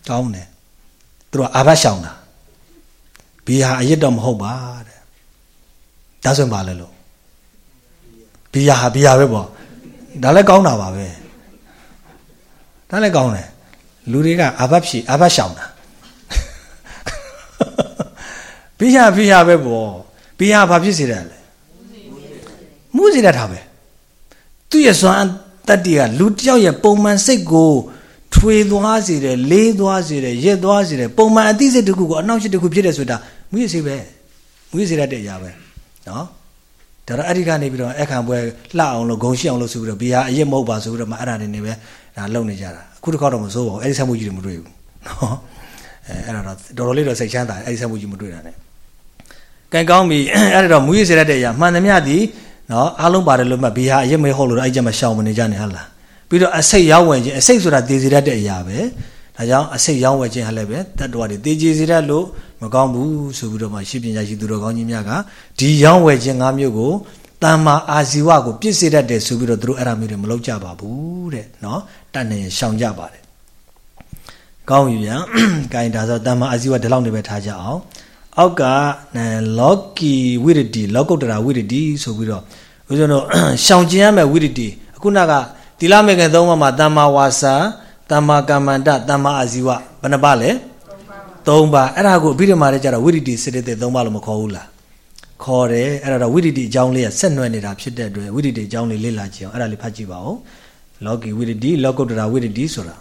ကောင်းတယ် သူတို့အာဘတ်ရှောင်တာဘီယာအရစ်တော့မဟုတ်ပါတဲ့ဒါဆိုရင်ပါလဲလို့ဘီယာဟာဘီယာပဲပေါ့ဒါလည်းကောင်းတာပါပဲဒါလည်းကောင်းတယ်လူတွေကအာဘတ်ဖြီအာဘတ်ရှောင်တာဘီယာဘီယာပဲပေါ့ဘီယာဘာဖြစ်စေတယ်လဲမှုစေတတ်တာပဲသူ့ရဲ့စွမ်းတတ္တိကလူတယောက်ရဲ့ပုံမှန်စိတ်ကို ထွေသွားစေတယ်လေးသွားစေတယ်ရက်သွားစေတယ်ပုံမှန်အသိစိတ်တစ်ခုကိုအနောက်ရှိတစ်ခုဖြစ်တယ်ဆိုတာမူရစေပဲမူရစေတတ်တဲ့အရာပဲနော်ဒါတော့အဲ့ဒီကနေပြီးတော့အခန့်ပွဲလှအောင်လို့ဂုံရှိအောင်လို့ဆိုပြီးတော့ဘီဟာအရက်မဟုတ်ပါဆိုပြီးတော့မအဲ့ဒါနေနေပဲဒါလုံနေကြတာအခုတစ်ခါတော့မစိုးပါဘူးအဲ့ဒီဆက်မှုကြီးတွေမတွေ့ဘူးနော်အဲအဲ့ဒါတော့တော်တော်လေးတော့စိတ်ချမ်းသာအဲ့ဒီဆက်မှုကြီးမတွေ့တာ ਨੇ ကံကောင်းပြီအဲ့ဒါတော့မူရစေတတ်တဲ့အရာမှန်သမျှဒီနော်အားလုံးပါတယ်လို့မှဘီဟာအရက်မဟုတ်လို့အဲ့ကြမှာရှောင်မနေကြနဲ့ဟုတ်လား ပြီးတော့အစိတ်ရောက်ဝင်ခြင်းအစိတ်ဆိုတာတည်စေတတ်တဲ့အရာပဲဒါကြောင့်အစိတ်ရောက်ဝင်ခြင်းဟာလည်းပဲတတ္တဝါတွေတည်ကြည်စေတတ်လို့မကောင်းဘူးဆိုပြီးတော့မှရှိပညာရှိသူတော်ကောင်းကြီးများကဒီရောက်ဝင်ခြင်း၅မျိုးကိုတမ္မာအာဇီဝကိုပြည့်စေတတ်တယ်ဆိုပြီးတော့သူတို့အဲ့ဒါမျိုးတွေမလုပ်ကြပါဘူးတဲ့နော်တတ်နေရှောင်ကြပါတယ်ကောင်းပြီဗျာ။ဂိုင်းဒါဆိုတမ္မာအာဇီဝဒီလောက်နေပဲထားကြအောင်။အောက်ကလောကီဝိရတိလောကုတ္တရာဝိရတိဆိုပြီးတော့ဦးဇင်းတို့ရှောင်ကျင်ရမယ့်ဝိရတိအခုနက သီလမေခင်သုံးပါးမှာတမ္မာဝါစာတမ္မာကမ္မန္တတမ္မာအာဇီဝဘယ်နှပါလဲသုံးပါးအဲ့ဒါကိုအဘိဓမ္မာထဲကျတော့ဝိရတိစေတသိက်သုံးပါးလို့မခေါ်ဘူးလားခေါ်တယ်အဲ့ဒါတော့ဝိရတိအကြောင်းလေးကဆက်နွယ်နေတာဖြစ်တဲ့အတွက်ဝိရတိအကြောင်းလေးလေ့လာကြည့်အောင်အဲ့ဒါလေးဖတ်ကြည့်ပါဦးလောကီဝိရတိလောကုတ္တရာဝိရတိဆိုတာ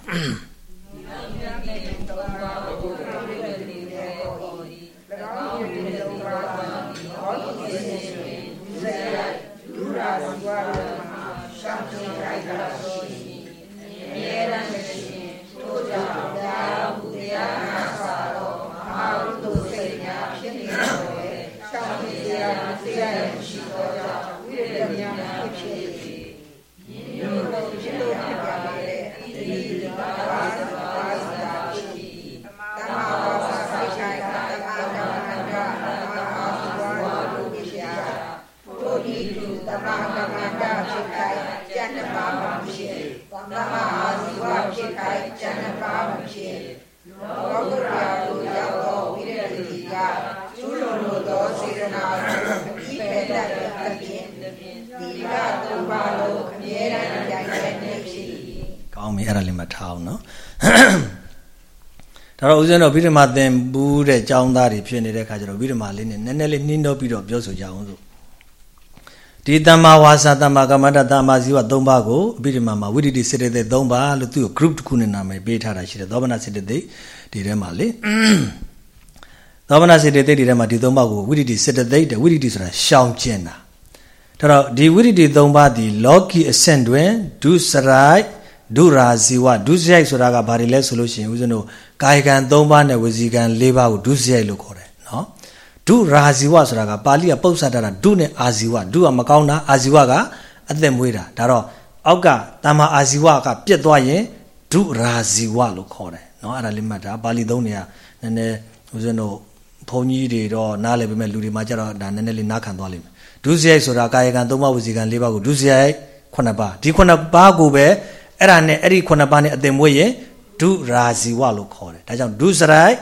တော့ဦးဇင်းတို့ဗိဓမာသင်ဘူးတဲ့ចောင်းသားတွေဖြစ်နေတဲ့ခါကျတော့ဗိဓမာလေးနဲ့နည်းနည်းလေးနှင်းတော့ပြီးတော့ပြောဆိုကြအောင်ဆိုဒီတမ္မာဝါစာတမ္မာကမ္မတတမ္မာဇီဝ၃ပါးကိုအဘိဓမ္မာမှာဝိတ္တိစေတသိက်၃ပါးလို့သူ့ကို group တစ်ခုနဲ့နာမည်ပေးထားတာရှိတယ်သောဗနာစေတသိက်ဒီထဲမှာလေသောဗနာစေတသိက်ဒီထဲမှာဒီ၃ပါးကိုဝိတ္တိစေတသိက်တဲ့ဝိတ္တိဆိုတာရှောင်ကျင်တာဒါတော့ဒီဝိတ္တိ၃ပါးဒီလောကီအဆင့်တွင်ဒုစရိုက် ဒုရာဇီဝဒုစရိုက်ဆိုတာကဘာတွေလဲဆိုလို့ရှိရင်ဦးဇင်းတို့ကာယကံ၃ပါးနဲ့ဝစီကံ၄ပါးကိုဒုစရိုက်လို့ခေါ်တယ်နော်ဒုရာဇီဝဆိုတာကပါဠိကပု္ပ္ပစာတတာဒုနဲ့အာဇီဝဒုကမကောင်းတာအာဇီဝကအသက်မွေးတာဒါတော့အောက်ကတမ္မာအာဇီဝကပြက်သွားရင်ဒုရာဇီဝလို့ခေါ်တယ်နော်အဲ့ဒါလေးမှတ်တာပါဠိသုံးတွေကနည်းနည်းဦးဇင်းတို့ဘုန်းကြီးတွေတော့နားလည်ပေမဲ့လူတွေမှာကျတော့ဒါနည်းနည်းလေးနားခံသွားလိမ့်မယ်ဒုစရိုက်ဆိုတာကာယကံ၃ပါးဝစီကံ၄ပါးကိုဒုစရိုက်9ပါးဒီ9ပါးကိုပဲ အဲ့ဒါနဲ့အဲ့ဒီ9ပါးနဲ့အတင်မွေးရင်ဒုရာဇီဝလို့ခေါ်တယ်ဒါကြောင့်ဒုစရိုက်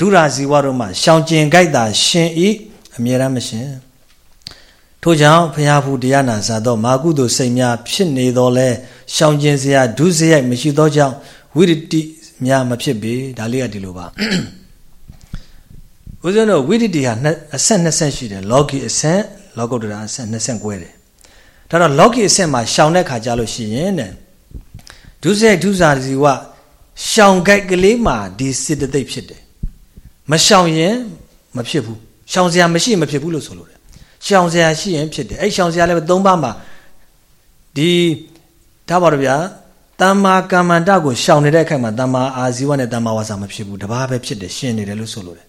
ဒုရာဇီဝတို့မှာရှောင်ကျင်ကြိုက်တာရှင်ဤအမြဲတမ်းမရှင်ထို့ကြောင့်ဖျားဖူတရားနာဇာတော့မာကုသိုလ်စိတ်များဖြစ်နေတော့လဲရှောင်ကျင်စရာဒုစရိုက်မရှိသောကြောင့်ဝိရတိများမဖြစ်ပေဒါလေးကဒီလိုပါဦးဇင်းတို့ဝိရတိဟာအဆက်20ရှိတယ်လောကီအဆက်လောကုတ္တရာအဆက်20ကွဲတယ်ဒါတော့လောကီအဆက်မှာရှောင်တဲ့ခါကြလို့ရှိရင်တဲ့ ဒုစရိုက်ဒုစာဇီဝရှောင်ကြိုက်ကလေးမှာဒီစေတသိက်ဖြစ်တယ်မရှောင်ရင်မဖြစ်ဘူးရှောင်စရာမရှိရင်မဖြစ်ဘူးလို့ဆိုလို့တယ်ရှောင်စရာရှိရင်ဖြစ်တယ်အဲ့ရှောင်စရာလည်းသုံးပါးမှာဒီဒါပါတော့ဗျာတမ္မာကမ္မန္တကိုရှောင်နေတဲ့အခါမှာတမ္မာအာဇီဝနဲ့တမ္မာဝါစာမဖြစ်ဘူးတဘာပဲဖြစ်တယ်ရှင်းနေတယ်လို့ဆိုလို့တယ်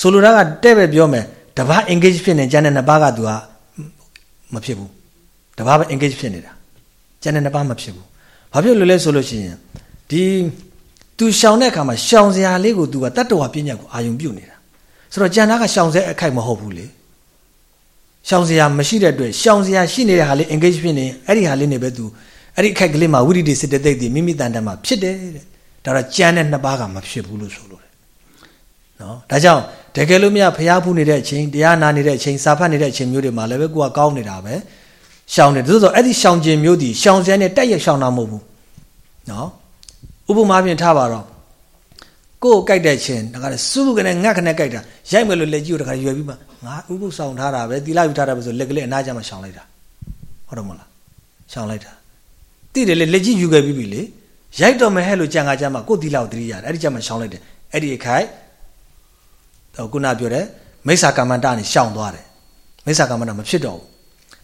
ဆိုလိုတာကတဲ့ပဲပြောမယ်တဘာ engage ဖြစ်နေကျန်တဲ့နှစ်ပါးကသူကမဖြစ်ဘူးတဘာပဲ engage ဖြစ်နေတာကျန်တဲ့နှစ်ပါးမဖြစ်ဘူး ဘာဖြစ်လို့လဲဆိုလို့ရှိရင်ဒီသူရှောင်တဲ့အခါမှာရှောင်စရာလေးကိုသူကတတ္တဝပညာကိုအာယုံပြုတ်နေတာဆိုတော့ကျန်တာကရှောင်စဲအခိုက်မဟုတ်ဘူးလေရှောင်စရာမရှိတဲ့အတွက်ရှောင်စရာရှိနေတဲ့ဟာလေး engage ဖြစ်နေအဲ့ဒီဟာလေးနေပဲသူအဲ့ဒီအခိုက်ကလေးမှာဝိရိတိစေတသိက်ဒီမိမိတန်တမှာဖြစ်တယ်တဲ့ဒါတော့ကြမ်းတဲ့နှစ်ပါးကမဖြစ်ဘူးလို့ဆိုလို့တယ်နော်ဒါကြောင့်တကယ်လို့မြဖျားဖူးနေတဲ့အချိန်တရားနာနေတဲ့အချိန်စာဖတ်နေတဲ့အချိန်မျိုးတွေမှာလည်းပဲကိုကကောင်းနေတာပဲ ရှောင်တယ်သို့သောအဲ့ဒီရှောင်ခြင်းမျိုးဒီရှောင်စဲနဲ့တက်ရရှောင်တာမဟုတ်ဘူးနော်ဥပမာပြင်ထားပါတော့ကိုယ်ကြိုက်တဲ့ချင်းဒါကလည်းစူးကနေငတ်ခနဲ့ကြိုက်တာရိုက်မယ်လို့လက်ကြီးကိုတခါရွယ်ပြီးမှငါဥပုဆောင်ထားတာပဲတီလာယူထားတာပဲဆိုလက်ကလေးအနားကျမှရှောင်လိုက်တာဟုတ်တယ်မလားရှောင်လိုက်တာတိတယ်လေလက်ကြီးယူခဲ့ပြီးပြီလေရိုက်တော့မယ်ဟဲ့လို့ကြံကားကြမှာကိုယ်တီလာကိုတတိရတယ်အဲ့ဒီကျမှရှောင်လိုက်တယ်အဲ့ဒီအခိုက်တော့ခုနပြောတယ်မိစ္ဆာကမ္မန္တနေရှောင်သွားတယ်မိစ္ဆာကမ္မန္တမဖြစ်တော့ဘူး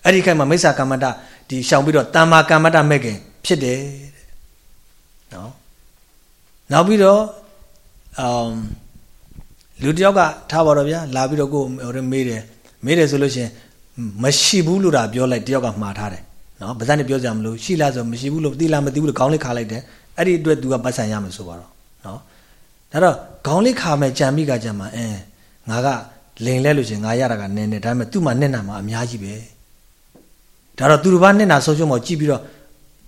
အဲ့ဒီခိုက်မှာမိစ္ဆာကမ္မန္တဒီရှောင်ပြီးတော့တမ္မာကမ္မန္တမဲ့ခင်ဖြစ်တယ်နော်နောက်ပြီးတော့အမ်လူတယောက်ကထားပါတော့ဗျာလာပြီးတော့ကိုဟိုမေးတယ်မေးတယ်ဆိုလို့ရှင်မရှိဘူးလို့ဒါပြောလိုက်တယောက်ကမှားထားတယ်နော်ဗဇက်နဲ့ပြောကြမလို့ရှိလားဆိုမရှိဘူးလို့သိလားမသိဘူးလို့ခေါင်းလေးခါလိုက်တယ်အဲ့ဒီအတွက် तू ကပတ်ဆံရမယ်ဆိုပါတော့နော်ဒါတော့ခေါင်းလေးခါမယ်ကြံမိကကြမှာအင်းငါကလိန်လဲလို့ရှင်ငါရတာကနည်းနည်းဒါပေမဲ့သူ့မှာနဲ့နာမှာအများကြီးပဲ ဒါတော့သူတို့ဘာနဲ့နာဆုံးရှုံးမောကြည့်ပြီးတော့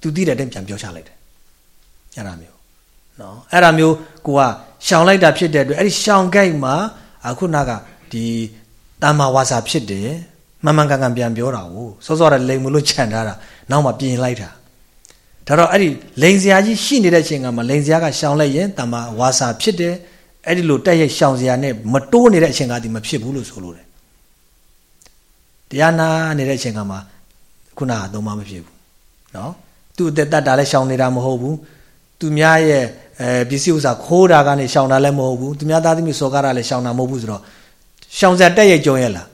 तू သိတဲ့အတိုင်းပြန်ပြောချလိုက်တယ်အဲ့ဒါမျိုးနော်အဲ့ဒါမျိုးကိုကရှောင်လိုက်တာဖြစ်တဲ့အတွက်အဲ့ဒီရှောင်ကြိုက်မှာအခုနကဒီတာမဝါစာဖြစ်တယ်မှန်မှန်ကန်ကန်ပြန်ပြောတာကိုစောစောရလိမ်မလို့ခြံထားတာနောက်မှပြင်လိုက်တာဒါတော့အဲ့ဒီလိန်စရာကြီးရှိနေတဲ့အချိန်ကမှလိန်စရာကရှောင်လိုက်ရင်တာမဝါစာဖြစ်တယ်အဲ့ဒီလိုတက်ရိုက်ရှောင်စရာနဲ့မတိုးနေတဲ့အချိန်ကဒီမဖြစ်ဘူးလို့ဆိုလို့တယ်တရားနာနေတဲ့အချိန်ကမှ ခုနကတော့မဖြစ်ဘူးเนาะသူ့အသက်တတ်တာလည်းရှောင်နေတာမဟုတ်ဘူးသူများရဲ့အဲပစ္စည်းဥစ္စာခိုးတာကနေရှောင်တာလည်းမဟုတ်ဘူးသူများသားသမီးစောကားတာလည်းရှောင်တာမဟုတ်ဘူးဆိုတော့ရှောင်စရာတက်ရိုက်ကြုံရလား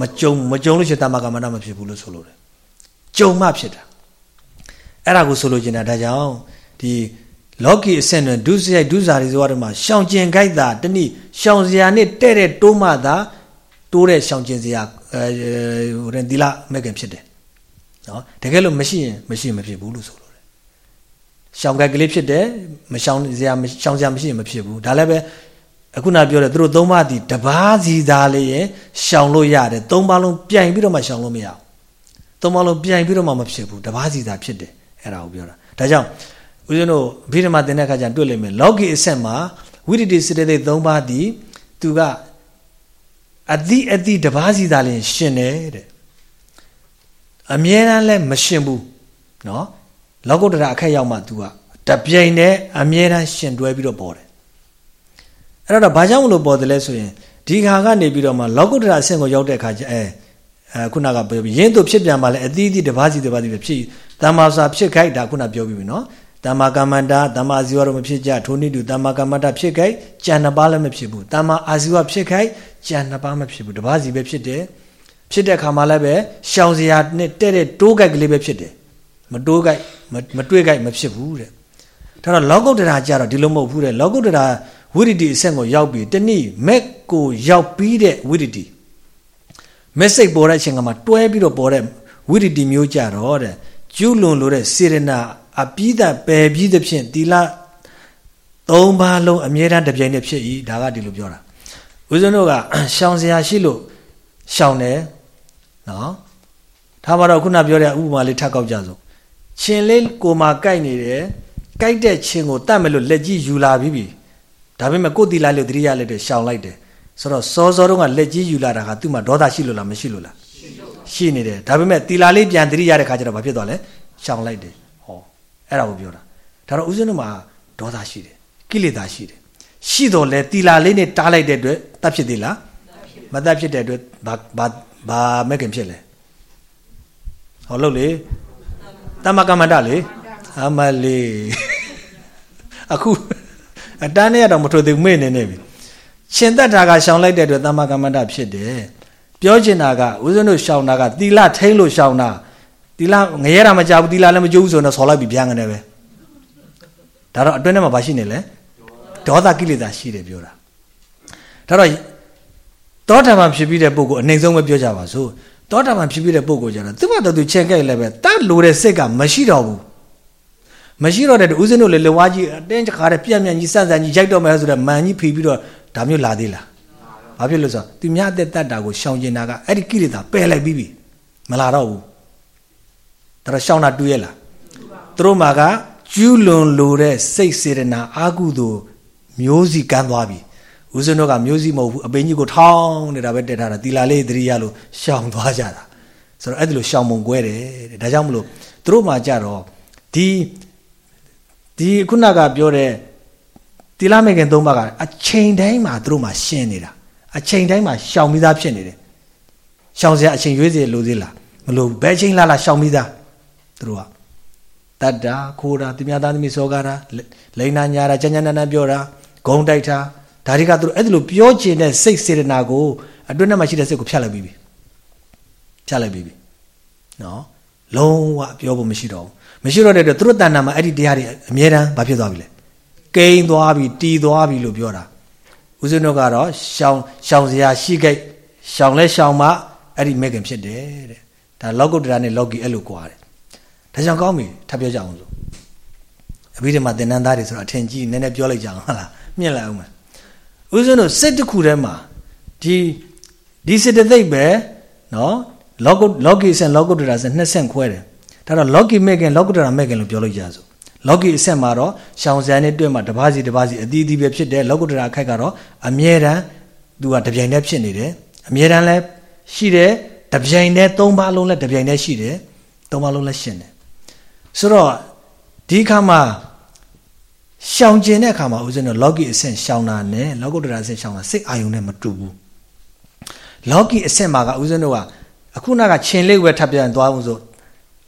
မကြုံမကြုံလို့ရှိရင်တမ္မာကမ္မန္တမဖြစ်ဘူးလို့ဆိုလို့တယ်ကြုံမှဖြစ်တာအဲ့ဒါကိုဆိုလို့ကျင်တာဒါကြောင့်ဒီလောကီအဆင့်တွင်ဒုစရိုက်ဒုစာရီဆိုရတဲ့မှာရှောင်ကျင်ကြိုက်တာတနည်းရှောင်စရာနဲ့တဲ့တဲ့တိုးမှသာတိုးတဲ့ရှောင်ကျင်စရာအဲဟိုတဲ့ဒီလာမဲ့ခင်ဖြစ်တယ် နော်တကယ်လို့မရှိရင်မရှိမဖြစ်ဘူးလို့ဆိုလို့တယ်ရှောင်ကြိုက်ကလေးဖြစ်တယ်မရှောင်စရာရှောင်စရာမရှိရင်မဖြစ်ဘူးဒါလည်းပဲအခုနပြောတယ်သူတို့သုံးပါးဒီတပားစီသားလေးရင်ရှောင်လို့ရတယ်သုံးပါးလုံးပြိုင်ပြီးတော့မှရှောင်လို့မရဘူးသုံးပါးလုံးပြိုင်ပြီးတော့မှမဖြစ်ဘူးတပားစီသားဖြစ်တယ်အဲ့ဒါကိုပြောတာဒါကြောင့်ဦးဇင်းတို့အဘိဓမ္မာသင်တဲ့အခါကျတွေ့လိမ့်မယ်လောကီအဆက်မှာဝိတ္တိစေတသိက်သုံးပါးဒီသူကအတိအတိတပားစီသားလေးရှင်တယ်တဲ့ အမြဲတမ်းလဲမရှင်ဘူးเนาะလောကုတ္တရာအခက်ရောက်မှ तू ကတပြိုင်တည်းအမြဲတမ်းရှင်တွဲပြီးတော့ပေါ်တယ်အဲ့တော့ဘာကြောင့်မလို့ပေါ်တယ်လဲဆိုရင်ဒီခါကနေပြီးတော့မှလောကုတ္တရာအဆင့်ကိုရောက်တဲ့အခါကျအဲအဲခုနကပြောပြီးရင်းတို့ဖြစ်ပြန်ပါလဲအသီးသီးတစ်ပါးစီတစ်ပါးစီပဲဖြစ်တမ္မာစာဖြစ်ခိုက်တာခုနပြောပြီးပြီနော်တမ္မာကမ္မန္တာတမ္မာဇီဝတော့မဖြစ်ကြထိုနည်းတူတမ္မာကမ္မန္တာဖြစ်ခိုက်ကြံနှစ်ပါးလည်းမဖြစ်ဘူးတမ္မာအာဇီဝဖြစ်ခိုက်ကြံနှစ်ပါးမဖြစ်ဘူးတစ်ပါးစီပဲဖြစ်တယ် ဖြစ်တဲ့ခါမှလည်းပဲရှောင်စရာနဲ့တဲ့တဲ့တိုးကြိုက်ကလေးပဲဖြစ်တယ်မတိုးကြိုက်မတွေးကြိုက်မဖြစ်ဘူးတဲ့ဒါတော့လောကုတ္တရာကြတော့ဒီလိုမဟုတ်ဘူးတဲ့လောကုတ္တရာဝိရတိအဆင့်ကိုရောက်ပြီးတနည်းမက်ကိုရောက်ပြီးတဲ့ဝိရတိမက်စိတ်ပေါ်တဲ့အချိန်ကမှတွဲပြီးတော့ပေါ်တဲ့ဝိရတိမျိုးကြတော့တဲ့ကျူးလွန်လို့တဲ့စေရနာအပြီးသက်ပယ်ပြီးသဖြင့်တီလာသုံးပါးလုံးအမြဲတမ်းတပြိုင်တည်းဖြစ်၏ဒါကဒီလိုပြောတာဦးဇင်းတို့ကရှောင်စရာရှိလို့ရှောင်တယ် နော်ထားပါတော့ခုနပြောတဲ့ဥပမာလေးထပ်ကောက်ကြစို့ရှင်လေးကိုမာကြိုက်နေတယ်ကြိုက်တဲ့ချင်းကိုတတ်မယ်လို့လက်ကြီးယူလာပြီးပြီဒါပေမဲ့ကိုယ်တီလာလို့တတိယလက်တွေရှောင်လိုက်တယ်ဆိုတော့စောစောတုန်းကလက်ကြီးယူလာတာကသူ့မှာဒေါသရှိလို့လားမရှိလို့လားရှိနေတယ်ဒါပေမဲ့တီလာလေးပြန်တတိယတဲ့ခါကျတော့ဘာဖြစ်သွားလဲရှောင်လိုက်တယ်ဟောအဲ့ဒါကိုပြောတာဒါတော့ဦးဇင်းတို့မှာဒေါသရှိတယ်ကိလေသာရှိတယ်ရှိတော့လဲတီလာလေးနဲ့တားလိုက်တဲ့အတွက်တတ်ဖြစ်သေးလားမတတ်ဖြစ်တဲ့အတွက်ဘာဘာ ဘာမဲ့ခင်ဖြစ်လဲဟောလို့လေတမကမ္မတလေအမလေးအခုအတန်းနဲ့တော့မထွက်သေးမေ့နေနေပြီရှင်သက်တာကရှောင်လိုက်တဲ့အတွက်တမကမ္မတဖြစ်တယ်ပြောချင်တာကဦးဇင်းတို့ရှောင်တာကတီလာထိန်လို့ရှောင်တာတီလာငရဲတာမကြဘူးတီလာလည်းမကြိုးဘူးဆိုတော့ဆော်လိုက်ပြီးပြန်ကနေပဲဒါတော့အတွင်းထဲမှာဘာရှိနေလဲဒေါသကိလေသာရှိတယ်ပြောတာဒါတော့ တောတာပန်ဖြစ်ပြီးတဲ့ပုဂ္ဂိုလ်အနေဆုံးပဲပြောကြပါစို့တောတာပန်ဖြစ်ပြီးတဲ့ပုဂ္ဂိုလ်ကျတော့သူ့ဘာတော်သူချက်ကြိုက်လည်းပဲတတ်လို့တဲ့စိတ်ကမရှိတော့ဘူးမရှိတော့တဲ့ဦးဇင်းတို့လေလဝါကြီးအတင်းချခါတဲ့ပြက်မြက်ကြီးစန့်စန့်ကြီးရိုက်တော့မယ်ဆိုတော့မန်ကြီးဖီပြီးတော့ဒါမျိုးလာသေးလားဘာဖြစ်လို့ဆိုတော့သူများအသက်တတ်တာကိုရှောင်ကျင်တာကအဲ့ဒီကိလေသာပယ်လိုက်ပြီးပြီမလာတော့ဘူးဒါတော့ရှောင်တာတူးရဲ့လားသူတို့မှာကကျူးလွန်လိုတဲ့စိတ်စေတနာအာကုသို့မျိုးစီကန်းသွားပြီ ဦးဇင်းတို့ကမျိုးစီမဟုတ်ဘူးအပင်ကြီးကိုထောင်းနေတာပဲတက်ထားတာတီလာလေးတရိယာလို့ရှောင်သွားကြတာဆိုတော့အဲ့ဒီလိုရှောင်မုံကွဲတယ်တဲ့ဒါကြောင့်မလို့သူတို့မှကြတော့ဒီဒီခုနကပြောတဲ့တီလာမေခင်သုံးပါးကအချိန်တိုင်းမှာသူတို့မှရှင်းနေတာအချိန်တိုင်းမှာရှောင်ပြီးသားဖြစ်နေတယ်ရှောင်စရာအချိန်ရွေးစီလိုသေးလားမလိုဘယ်ချိန်လာလာရှောင်ပြီးသားသူတို့ကတတ္တာခိုးတာသူများသားသမီးစောကားတာလိန်နာညာတာကြမ်းကြမ်းတမ်းတမ်းပြောတာဂုံတိုက်တာ ဒါတွေကသူတို့အဲ့ဒါလိုပြောချင်တဲ့စိတ်စေတနာကိုအတွင်းထဲမှာရှိတဲ့စိတ်ကိုဖြတ်လိုက်ပြီးပြီဖြတ်လိုက်ပြီးပြီနော်လုံးဝပြောဖို့မရှိတော့ဘူးမရှိတော့တဲ့အတွက်သူတို့တဏ္ဍာမှာအဲ့ဒီတရားတွေအမြဲတမ်းဘာဖြစ်သွားပြီလဲကိန်းသွားပြီတီးသွားပြီလို့ပြောတာဦးဇင်းတို့ကတော့ရှောင်ရှောင်စရာရှိခဲ့ရှောင်လဲရှောင်မှအဲ့ဒီမဲ့ခင်ဖြစ်တယ်တဲ့ဒါလောကုတ္တရာနဲ့လောကီအဲ့လိုကြွားတယ်ဒါကြောင့်ကောင်းပြီထပ်ပြောကြအောင်ဆိုအဘိဓမ္မာသင်္นานသားတွေဆိုတော့အထင်ကြီးနည်းနည်းပြောလိုက်ကြအောင်ဟုတ်လားမြင့်လိုက်အောင်မယ် ဦးဇင်းတို့စိတ်တစ်ခုထဲမှာဒီဒီစေတသိက်ပဲနော်လောကလောကီဆန်လောကုတ္တရာဆန်နှစ်ဆင့်ခွဲတယ်ဒါတော့လောကီမဲ့ခင်လောကုတ္တရာမဲ့ခင်လို့ပြောလို့ရစို့လောကီအဆင့်မှာတော့ရှောင်စံနဲ့တွေ့မှာတပါးစီတပါးစီအတီးတီးပဲဖြစ်တယ်လောကုတ္တရာခိုက်ကတော့အမြဲတမ်းသူကတပြိုင်တည်းဖြစ်နေတယ်အမြဲတမ်းလည်းရှိတယ်တပြိုင်တည်းသုံးပါးလုံးလည်းတပြိုင်တည်းရှိတယ်သုံးပါးလုံးလည်းရှင်းတယ်ဆိုတော့ဒီခါမှာ ရှောင်ကျင်တဲ့အခါမှာဦးဇင်းတို့လောကီအဆင့်ရှောင်တာနဲ့လောကုတ္တရာအဆင့်ရှောင်တာစိတ်အာယုံနဲ့မတူဘူးလောကီအဆင့်မှာကဦးဇင်းတို့ကအခုနကခြင်လေးဝယ်ထပ်ပြန်သွားအောင်ဆို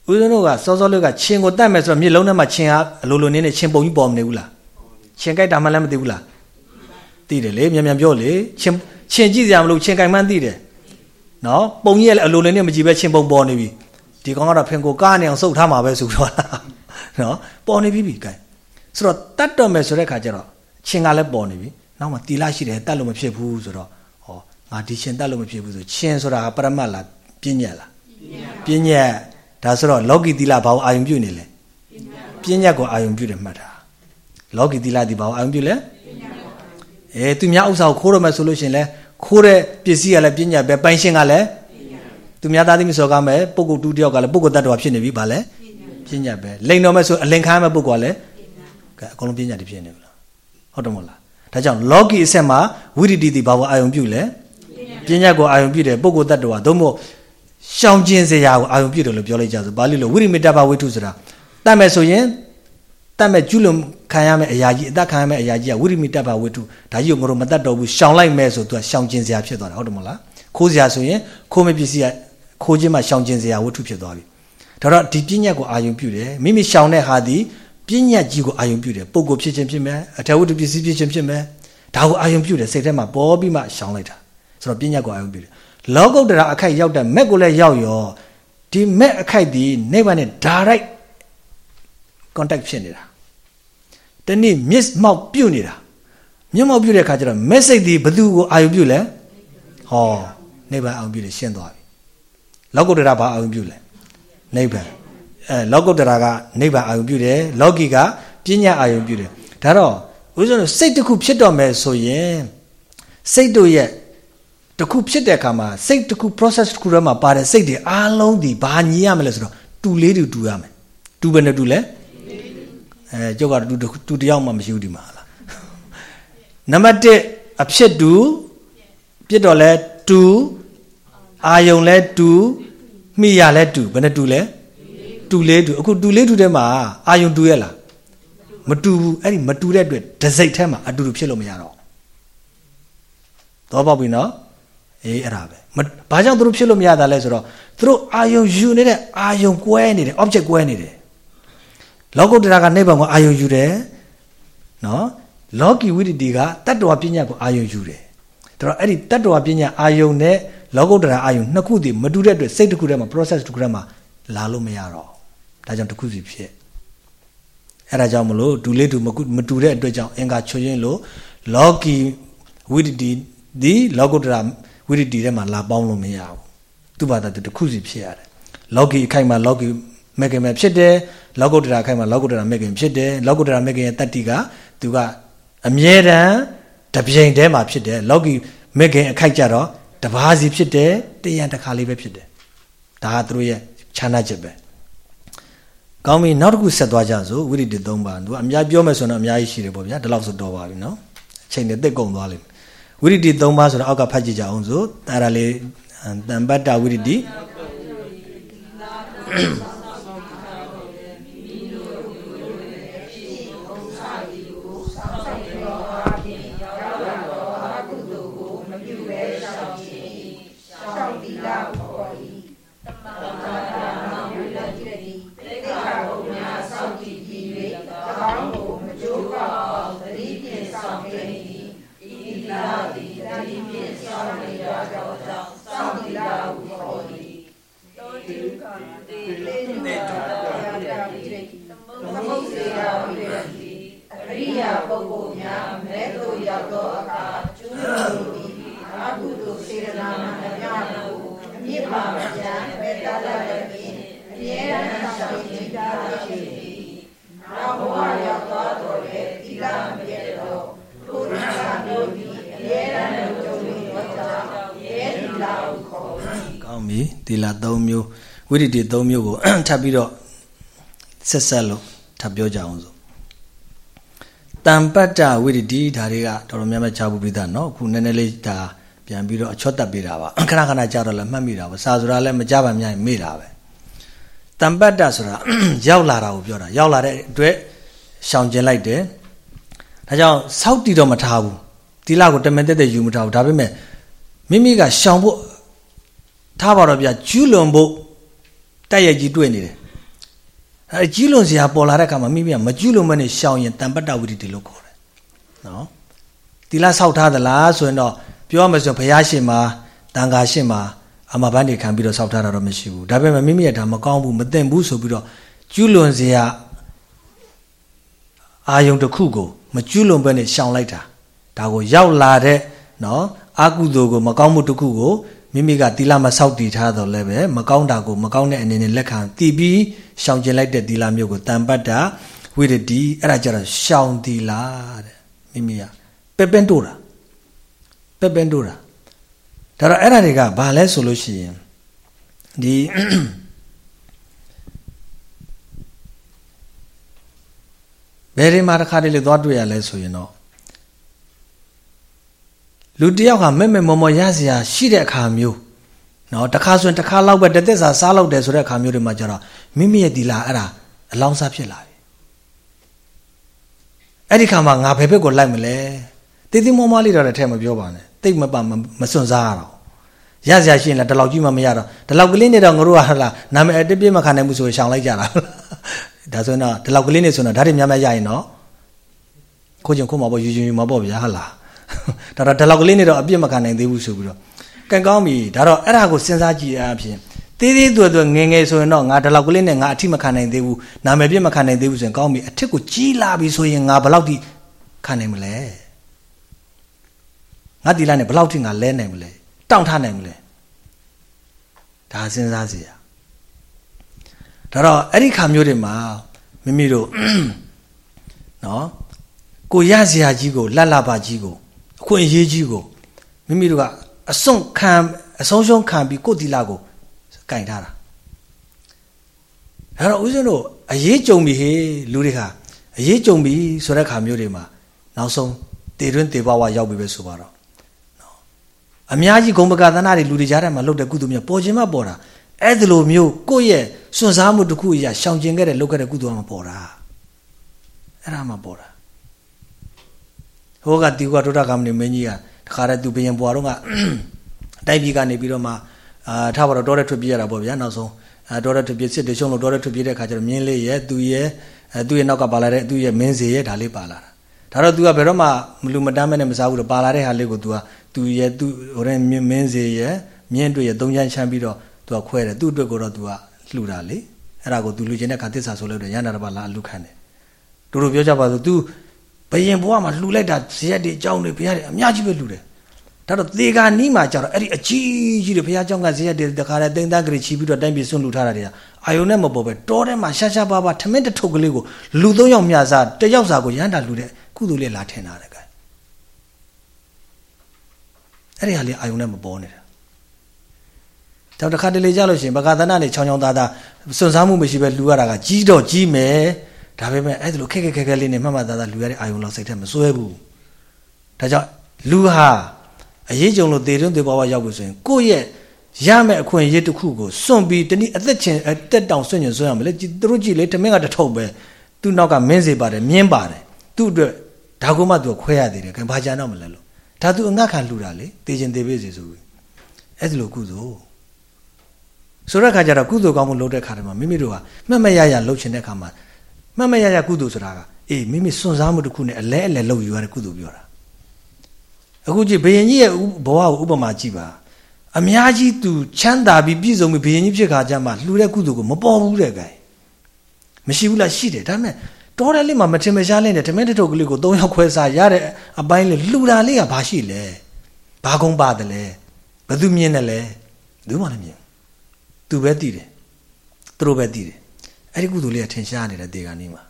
ဦးဇင်းတို့ကစောစောလေးကခြင်ကိုတတ်မယ်ဆိုတော့မြေလုံးထဲမှာခြင်ကအလိုလိုနင်းနေခြင်ပုံကြီးပေါ်မနေဘူးလားခြင်ကြိုက်တာမှလည်းမသိဘူးလားသိတယ်လေမြန်မြန်ပြောလေခြင်ခြင်ကြည့်စရာမလိုခြင်ကြိုင်မှန်းသိတယ်နော်ပုံကြီးလည်းအလိုလိုနဲ့မကြည့်ပဲခြင်ပုံပေါ်နေပြီဒီကောင်ကတော့ဖင်ကိုကားနေအောင်စုပ်ထားမှာပဲဆိုတော့နော်ပေါ်နေပြီပြီကဲ ဆိုတော့တတ်တော့မယ်ဆိုတဲ့ခါကျတော့ချင်းကလည်းပေါ်နေပြီနောက်မှတီလာရှိတယ်တတ်လို့မဖြစ်ဘူးဆိုတော့ဟောငါဒီချင်းတတ်လို့မဖြစ်ဘူးဆိုချင်းဆိုတာပရမတ်လားပြဉ္ညက်လားပြဉ္ညက်ဒါဆိုတော့လောကီတီလာဘာကိုအာယုံပြုနေလဲပြဉ္ညက်ကိုအာယုံပြုတယ်မှတ်တာလောကီတီလာဒီဘာကိုအာယုံပြုလဲအဲသူများဥစ္စာကိုခိုးရမယ်ဆိုလို့ရှိရင်လဲခိုးတဲ့ပစ္စည်းကလည်းပြဉ္ညက်ပဲပိုင်ရှင်ကလည်းသူများသားသမီးစော်ကားမယ်ပုဂ္ဂိုလ်တူတယောက်ကလည်းပုဂ္ဂိုလ်တ attva ဖြစ်နေပြီဗာလဲပညာပဲလိန်တော်မဲ့ဆိုအလင်ခါမဲ့ပုဂ္ဂိုလ်ကလည်း ကဲအကုန်လုံးပညာတည်းဖြစ်နေဘူးလားဟုတ်တယ်မဟုတ်လားဒါကြောင့်လောကီအဆက်မှာဝိရိတိတိဘာဝအာယုံပြုလဲပညာကိုအာယုံပြုတယ်ပုဂ္ဂိုလ်တ attva သို့မဟုတ်ရှောင်ကျင်စရာကိုအာယုံပြုတယ်လို့ပြောလိုက်ကြဆိုဘာလို့လဲဝိရိမိတ္တဘာဝိထုဆိုတာတတ်မဲ့ဆိုရင်တတ်မဲ့ကျุလုံခံရမယ့်အရာကြီးအသက်ခံရမယ့်အရာကြီးကဝိရိမိတ္တဘာဝိထုဒါကြီးကိုငါတို့မတတ်တော့ဘူးရှောင်လိုက်မဲ့ဆိုသူကရှောင်ကျင်စရာဖြစ်သွားတာဟုတ်တယ်မဟုတ်လားခိုးစရာဆိုရင်ခိုးမပစ္စည်းကခိုးခြင်းမှရှောင်ကျင်စရာဝတ္ထုဖြစ်သွားပြီဒါတော့ဒီပညာကိုအာယုံပြုတယ်မိမိရှောင်တဲ့ဟာဒီ ပညာကြီးကိုအာယုံပြုတယ်ပုဂ္ဂိုလ်ဖြစ်ခြင်းဖြစ်မယ်အထဝတ္ထုပစ္စည်းဖြစ်ခြင်းဖြစ်မယ်ဒါကိုအာယုံပြုတယ်စိတ်ထဲမှာပေါ်ပြီးမှရှောင်လိုက်တာဆိုတော့ပညာကိုအာယုံပြုတယ်လောကုတ္တရာအခိုက်ရောက်တဲ့မက်ကိုလည်းရောက်ရောဒီမက်အခိုက်ဒီနိဗ္ဗာန်နဲ့ direct contact ဖြစ်နေတာတနေ့ miss မောက်ပြုတ်နေတာမျက်မှောက်ပြုတ်တဲ့ခါကျတော့ message ဒီဘသူကိုအာရုံပြုတ်လဲဟောနိဗ္ဗာန်အာရုံပြုတ်တယ်ရှင်းသွားပြီလောကုတ္တရာဘာအာရုံပြုတ်လဲနိဗ္ဗာန်အဲ လောကုတ္တရာကနိဗ္ဗာန်အာရုံပြုတ်တယ်လောကီကပညာအာရုံပြုတ်တယ်ဒါတော့ဦးဇင်းတို့စိတ်တစ်ခုဖြစ်တော့မယ်ဆိုရင်စိတ်တို့ရဲ့တခုဖြစ်တဲ့အခါမှာစိတ်တခု process တခုထဲမှာပါတဲ့စိတ်တွေအားလုံးဒီဘာညီရမလဲဆိုတော့တူလေးတူတူရမယ်တူပဲနဲ့တူလဲအဲကြောက်ကတူတူတယောက်မှမရှိဘူးဒီမှာလားနံပါတ်1အဖြစ်တူပြစ်တော့လဲတူအာယုံလဲတူမိရလဲတူဘယ်နဲ့တူလဲ တူလေးတူအခုတူလေးတူထဲမှာအာယုံတူရဲ့လားမတူဘူးအဲ့ဒီမတူတဲ့အတွက်ဒစိတ်ထဲမှာအတူတူဖြစ်လို့မရတော့တော့ပေါ့ပြီနော်အေးအဲ့ဒါပဲဘာကြောင့်သူတို့ဖြစ်လို့မရတာလဲဆိုတော့သူတို့အာယုံယူနေတဲ့အာယုံကွဲနေတယ် object ကွဲနေတယ်လောကုတ္တရာကနိဗ္ဗာန်ကိုအာယုံယူတယ်နော်လောကီဝိတ္တိကတတ္တဝပညာကိုအာယုံယူတယ်ဒါတော့အဲ့ဒီတတ္တဝပညာအာယုံနဲ့လောကုတ္တရာအာယုံနှစ်ခုတည်းမတူတဲ့အတွက်စိတ်တစ်ခုတည်းမှာ process တစ်ခုတည်းမှာလာလို့မရတော့ ဒါကြောင့်တစ်ခုစီဖြစ်အဲ့ဒါကြောင့်မလို့ဒူလေးဒူမတူတဲ့အတွက်ကြောင့်အင်္ဂါချွင်းလို့လောကီဝိတ္တိဒီလောကုတ္တရာဝိရတိထဲမှာလာပေါင်းလို့မရဘူးသူ့ဘာသာသူတစ်ခုစီဖြစ်ရတယ်လောကီအခိုက်မှာလောကီမေခင်ပဲဖြစ်တယ်လောကုတ္တရာအခိုက်မှာလောကုတ္တရာမေခင်ဖြစ်တယ်လောကုတ္တရာမေခင်ရဲ့တတ္တိကသူကအမြဲတမ်းတပြိမ်တည်းမှာဖြစ်တယ်လောကီမေခင်အခိုက်ကြတော့တပါးစီဖြစ်တယ်တရံတစ်ခါလေးပဲဖြစ်တယ်ဒါကသူတို့ရဲ့ခြားနာချက်ပဲ ကောင်းပြီနောက်တစ်ခုဆက်သွားကြစို့ဝိရတိ၃ပါးသူကအများပြောမယ်ဆိုတော့အများကြီးရှိတယ်ပေါ့ဗျာဒီလောက်ဆိုတော့ပါပြီနော်အချိန်နဲ့သိကုန်သွားလိမ့်မယ်ဝိရတိ၃ပါးဆိုတော့အောက်ကဖတ်ကြည့်ကြအောင်ဆိုအဲ့ဒါလေးတံပတ္တဝိရတိ သီလ၃မျိုးဝိရတိ၃မျိုးကိုထပ်ပြီးတော့ဆက်ဆက်လို့ထပ်ပြောကြအောင်ဆိုတံပတ္တဝိရတိဒါတွေကတော်တော်များများချဘူးပြီးသားเนาะအခုနည်းနည်းလေးဒါပြန်ပြီးတော့အချော့တက်ပေးတာပါခဏခဏကြာတော့လည်းမှတ်မိတာပါစာဆိုတာလည်းမကြပါများမေ့တာပဲတံပတ္တဆိုတာရောက်လာတာကိုပြောတာရောက်လာတဲ့အတွက်ရှောင်ကျင်လိုက်တယ်ဒါကြောင့်စောက်တီတော့မထားဘူးတိလကိုတမန်တက်တဲ့ယူမထားဘူးဒါပေမဲ့မိမိကရှောင်ဖို့ ထားပါတော့ဗျာကျူးလွန်ဖို့တက်ရကြီးတွေ့နေတယ်အဲကျူးလွန်စရာပေါ်လာတဲ့အခါမှာမိမိကမကျူးလွန်မနဲ့ရှောင်ရင်တံပတ္တဝိတ္တိလို့ခေါ်တယ်နော်တီလာဆောက်ထားသလားဆိုရင်တော့ပြောမှဆိုဘုရားရှင်မှာတန်ခါရှင်မှာအမဘန်းတွေခံပြီးတော့ဆောက်ထားတာတော့မရှိဘူးဒါပေမဲ့မိမိရဲ့ဒါမကောင်းဘူးမသိဘူးဆိုပြီးတော့ကျူးလွန်စရာအာယုံတစ်ခုကိုမကျူးလွန်ဘဲနဲ့ရှောင်လိုက်တာဒါကိုရောက်လာတဲ့နော်အာကုသိုလ်ကိုမကောင်းမှုတစ်ခုကို မိမိကသီလမဆောက်တည်ထားတော့လည်းပဲမကောင်းတာကိုမကောင်းတဲ့အနေနဲ့လက်ခံတည်ပြီးရှောင်ကျင်လိုက်တဲ့သီလမျိုးကိုတန်ပတ်တာဝိရတိအဲ့ဒါကြတော့ရှောင်သီလတဲ့မိမိကပဲ့ပင်းတိုးတာပဲ့ပင်းတိုးတာဒါတော့အဲ့ဒါတွေကဘာလဲဆိုလို့ရှိရင်ဒီဘယ်ဒီမှာတစ်ခါတည်းလေသွားတွေ့ရလဲဆိုရင်တော့ လူတယောက်ဟာမဲ့မဲ့မော်မော်ရစရာရှိတဲ့အခါမျိုးနော်တခါဆိုရင်တခါလောက်ပဲတသက်စာစားလောက်တယ်ဆိုတဲ့အခါမျိုးတွေမှာကျတော့မိမိရဲ့ဒီလာအဲ့ဒါအလောင်းစားဖြစ်လာပြီအဲ့ဒီခါမှာငါဘယ်ဘက်ကိုလိုက်မလဲတည်တည်မောမောလေးတော့ထဲမပြောပါနဲ့တိတ်မပါမစွန့်စားရတော့ရစရာရှိရင်လည်းဒီလောက်ကြီးမှမရတော့ဒီလောက်ကလေးနေတော့ငါတို့ကဟလာနာမည်အတပြည့်မခံနိုင်ဘူးဆိုရင်ရှောင်လိုက်ကြတာဒါဆိုရင်တော့ဒီလောက်ကလေးနေဆိုတော့ဓာတ်တွေများများရရင်တော့ခိုးချင်ခိုးမှာပေါ့ယူယူမှာပေါ့ဗျာဟလား ဒါတော့ဒီလောက်ကလေးနေတော့အပြစ်မခံနိုင်သေးဘူးဆိုပြီးတော့ကံကောင်းပြီဒါတော့အဲ့ဒါကိုစဉ်းစားကြည့်အဖြစ်သေးသေးသွယ်သွယ်ငယ်ငယ်ဆိုရင်တော့ငါဒီလောက်ကလေးနဲ့ငါအထိမခံနိုင်သေးဘူးနာမည်ပြည့်မခံနိုင်သေးဘူးဆိုရင်ကောင်းပြီအထစ်ကိုကြီးလာပြီဆိုရင်ငါဘယ်လောက်ထိခံနိုင်မလဲငါဒီလာနဲ့ဘယ်လောက်ထိငါလဲနိုင်မလဲတောင့်ထနိုင်မလဲဒါစဉ်းစားစီရဒါတော့အဲ့ဒီခါမျိုးတွေမှာမိမိတို့နော်ကိုရစရာကြီးကိုလှလှပါကြီးကို အခွင့်အရေးကြီးကိုမိမိတို့ကအစွန့်ခံအဆုံးရှုံးခံပြီးကိုတီလာကိုကင်ထားတာအဲ့တော့ဦးဇင်းတို့အရေးကြုံပြီဟေးလူတွေကအရေးကြုံပြီဆိုတဲ့ခါမျိုးတွေမှာနောက်ဆုံးတေတွင်းတေဘဝရောက်ပြီပဲဆိုပါတော့နော်အများကြီးဂုံပကသနာတွေလူတွေကြားထဲမှာလှုပ်တဲ့ကုသိုလ်မျိုးပေါ်ခြင်းမပေါ်တာအဲ့ဒီလိုမျိုးကိုယ့်ရဲ့စွန့်စားမှုတစ်ခုအရာရှောင်ကျင်ခဲ့တဲ့လုပ်ခဲ့တဲ့ကုသိုလ်မှပေါ်တာအဲ့ဒါမှပေါ်တာ ဟိုကတီကဒုဒ္ဒကမဏိမင်းကြီးကတခါတည်းသူဘယံဘွားတော့ကတိုက်ပြည်ကနေပြီးတော့မှအာထားပါတော့တောတဲ့ထွက်ပြေးရတာပေါ့ဗျာနောက်ဆုံးအာတောတဲ့ထွက်ပြေးစစ်တရှုံးလို့တောတဲ့ထွက်ပြေးတဲ့ခါကျတော့မြင်းလေးရဲ့သူရဲ့အဲသူ့ရဲ့နောက်ကပါလာတဲ့သူ့ရဲ့မင်းစီရဲ့ဒါလေးပါလာတာဒါတော့ तू ကဘယ်တော့မှမလူမတမ်းမဲ့နဲ့မစားဘူးတော့ပါလာတဲ့ဟာလေးကို तू ကသူရဲ့သူ့ဟိုတဲ့မင်းစီရဲ့မြင်းတွေ့ရဲ့သုံးချမ်းချမ်းပြီးတော့ तू ကခွဲတယ်သူ့အတွက်ကိုတော့ तू ကလှူတာလေအဲ့ဒါကို तू လူချင်းတဲ့ခါသစ္စာဆိုလို့တယ်ရန္တာတပါလာလူခံတယ်တို့တို့ပြောကြပါစို့ तू ဘယင်ဘဝမှာလှူလိုက်တာဇရက်တွေအကြောင်းတွေဘုရားတွေအများကြီးပဲလှူတယ်ဒါတော့သေကာနီးမှာကြတော့အဲ့ဒီအကြီးကြီးတွေဘုရားကျောင်းကဇရက်တွေတခါတည်းတိမ်သားကြိချီပြီးတော့တိုင်းပြည်ဆွန့်လှူထားတာတွေကအာယုံနဲ့မပေါ်ပဲတောထဲမှာရှာရှာပါပါထမင်းတထုပ်ကလေးကိုလူသုံးယောက်မြစားတယောက်စာကိုရန်တာလှူတဲ့ကုသိုလ်လေးလာထင်တာတဲ့ကဲအဲ့ဒီဟာလေးအာယုံနဲ့မပေါ်နေတာတော့တခါတလေကြလို့ရှိရင်ဘဂသနာနဲ့ချောင်းချောင်းသားသားစွန့်စားမှုမရှိပဲလှူရတာကကြီးတော့ကြီးမယ် ဒါပေမဲ့အဲ့ဒါလိုခက်ခက်ခက်ခက်လေးနဲ့မှတ်မှတ်သားသားလူရတဲ့အာယုံလောက်စိတ်ထဲမစွဲဘူးဒါကြောင့်လူဟာအရေးကြုံလို့သေတွင်းသေဘဝရောက်ပြီဆိုရင်ကိုယ့်ရဲ့ရမယ့်အခွင့်အရေးတစ်ခုကိုစွန့်ပြီးတနည်းအသက်ချင်အသက်တောင်စွန့်ချင်စွန့်ရမလဲသူတို့ကြည့်လေတမင်းကတထုပ်ပဲသူ့နောက်ကမင်းစေပါတယ်မြင်းပါတယ်သူ့အတွက်ဒါကုမှသူခွဲရသေးတယ်ခင်ဘာကြတော့မလဲလို့ဒါသူအငတ်ခံလှူတာလေသေခြင်းသေပေးစီဆိုပြီးအဲ့ဒါလိုကုသိုလ်ဆိုတဲ့ခါကျတော့ကုသိုလ်ကောင်းမှုလုပ်တဲ့ခါတည်းမှာမိမိတို့ကမှတ်မရရလှုပ်ချင်တဲ့ခါမှာ မှတ်မရရကုသိုလ်ဆိုတာကအေးမိမိစွန့်စားမှုတစ်ခုနဲ့အလဲအလဲလုပ်ယူရတဲ့ကုသိုလ်ပြောတာအခုကြည့်ဘယင်ကြီးရဲ့ဘဝကိုဥပမာကြည့်ပါအများကြီးသူချမ်းသာပြီးပြည့်စုံပြီးဘယင်ကြီးဖြစ်ခါကျမှလှူတဲ့ကုသိုလ်ကိုမပေါ်ဘူးတဲ့ကဲမရှိဘူးလားရှိတယ်ဒါပေမဲ့တော်တယ်လေးမှာမထင်မရှားလင်းတဲ့ဓမင်းတထုပ်ကလေးကို၃ယောက်ခွဲစားရတဲ့အပိုင်းလေးလှူတာလေးကဘာရှိလဲဘာကုန်းပါတယ်လဲဘသူမြင်တယ်လဲဘသူမှလည်းမြင်သူပဲသိတယ်သူတို့ပဲသိတယ် အဲ့ဒီကုသိုလ်လေးကထင်ရှားနေတဲ့ဒေဂာနီးမှာ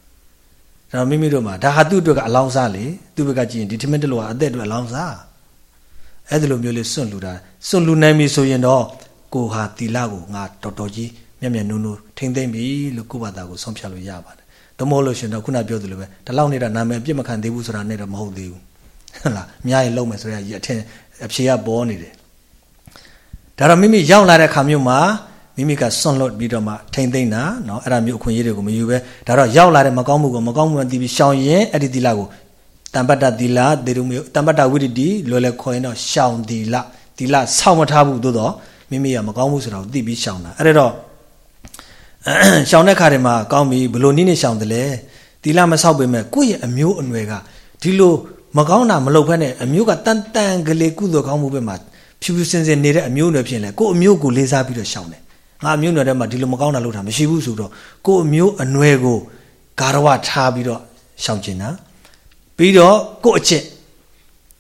ဒါတော့မိမိတို့မှာဒါဟာသူ့အတွက်ကအလောင်းစားလေသူ့ဘက်ကကြည့်ရင်ဒီထမင်းတလောကအသက်အတွက်အလောင်းစားအဲ့ဒီလိုမျိုးလေးစွန့်လူတာစွန့်လူနိုင်ပြီဆိုရင်တော့ကိုဟာတီလာကိုငါတော်တော်ကြီးမျက်မျက်နုံနုံထိမ့်သိမ့်ပြီလို့ကိုဘာသာကိုဆုံးဖြတ်လို့ရပါတယ်တမို့လို့ရှင်တော့ခုနပြောသလိုပဲဒီလောက်နေတာနာမည်အပြစ်မခံသေးဘူးဆိုတာနဲ့တော့မဟုတ်သေးဘူးဟုတ်လားအများကြီးလုံးမယ်ဆိုရရအထင်အဖြေကပေါ်နေတယ်ဒါတော့မိမိရောက်လာတဲ့ခါမျိုးမှာ မိမိကစွန့်လွတ်ပြီးတော့မှထိမ့်သိမ့်တာเนาะအဲ့ဒါမျိုးအခွင့်အရေးတွေကိုမယူပဲဒါတော့ရောက်လာတဲ့မကောင်းမှုကိုမကောင်းမှုမှတည်ပြီးရှောင်ရင်အဲ့ဒီသီလကိုတမ္ပတ္တသီလဒေရုမျိုးတမ္ပတ္တဝိရတိလွယ်လွယ်ခေါ်ရင်တော့ရှောင်သီလသီလဆောက်မထားဘူးသို့တော့မိမိကမကောင်းဘူးဆိုတာကိုသိပြီးရှောင်တာအဲ့ဒါတော့ရှောင်တဲ့ခါတွေမှာကောင်းပြီဘလို့နည်းနဲ့ရှောင်တယ်လဲသီလမဆောက်ပေမဲ့ကိုယ့်ရဲ့အမျိုးအနွယ်ကဒီလိုမကောင်းတာမလုပ်ဖက်နဲ့အမျိုးကတန်တန်ကလေးကုသိုလ်ကောင်းမှုပဲမှာဖြူဖြူစင်စင်နေတဲ့အမျိုးအနွယ်ဖြစ်ရင်လေကိုယ့်အမျိုးကိုလေးစားပြီးတော့ရှောင်တယ် ငါအမျိုးနွယ်ထဲမှာဒီလိုမကောင်းတာလုပ်တာမရှိဘူးဆိုတော့ကိုယ်အမျိုးအနွယ်ကိုဂါရဝထားပြီးတော့ရှောင်ကျင်တာပြီးတော့ကိုယ့်အကျင့်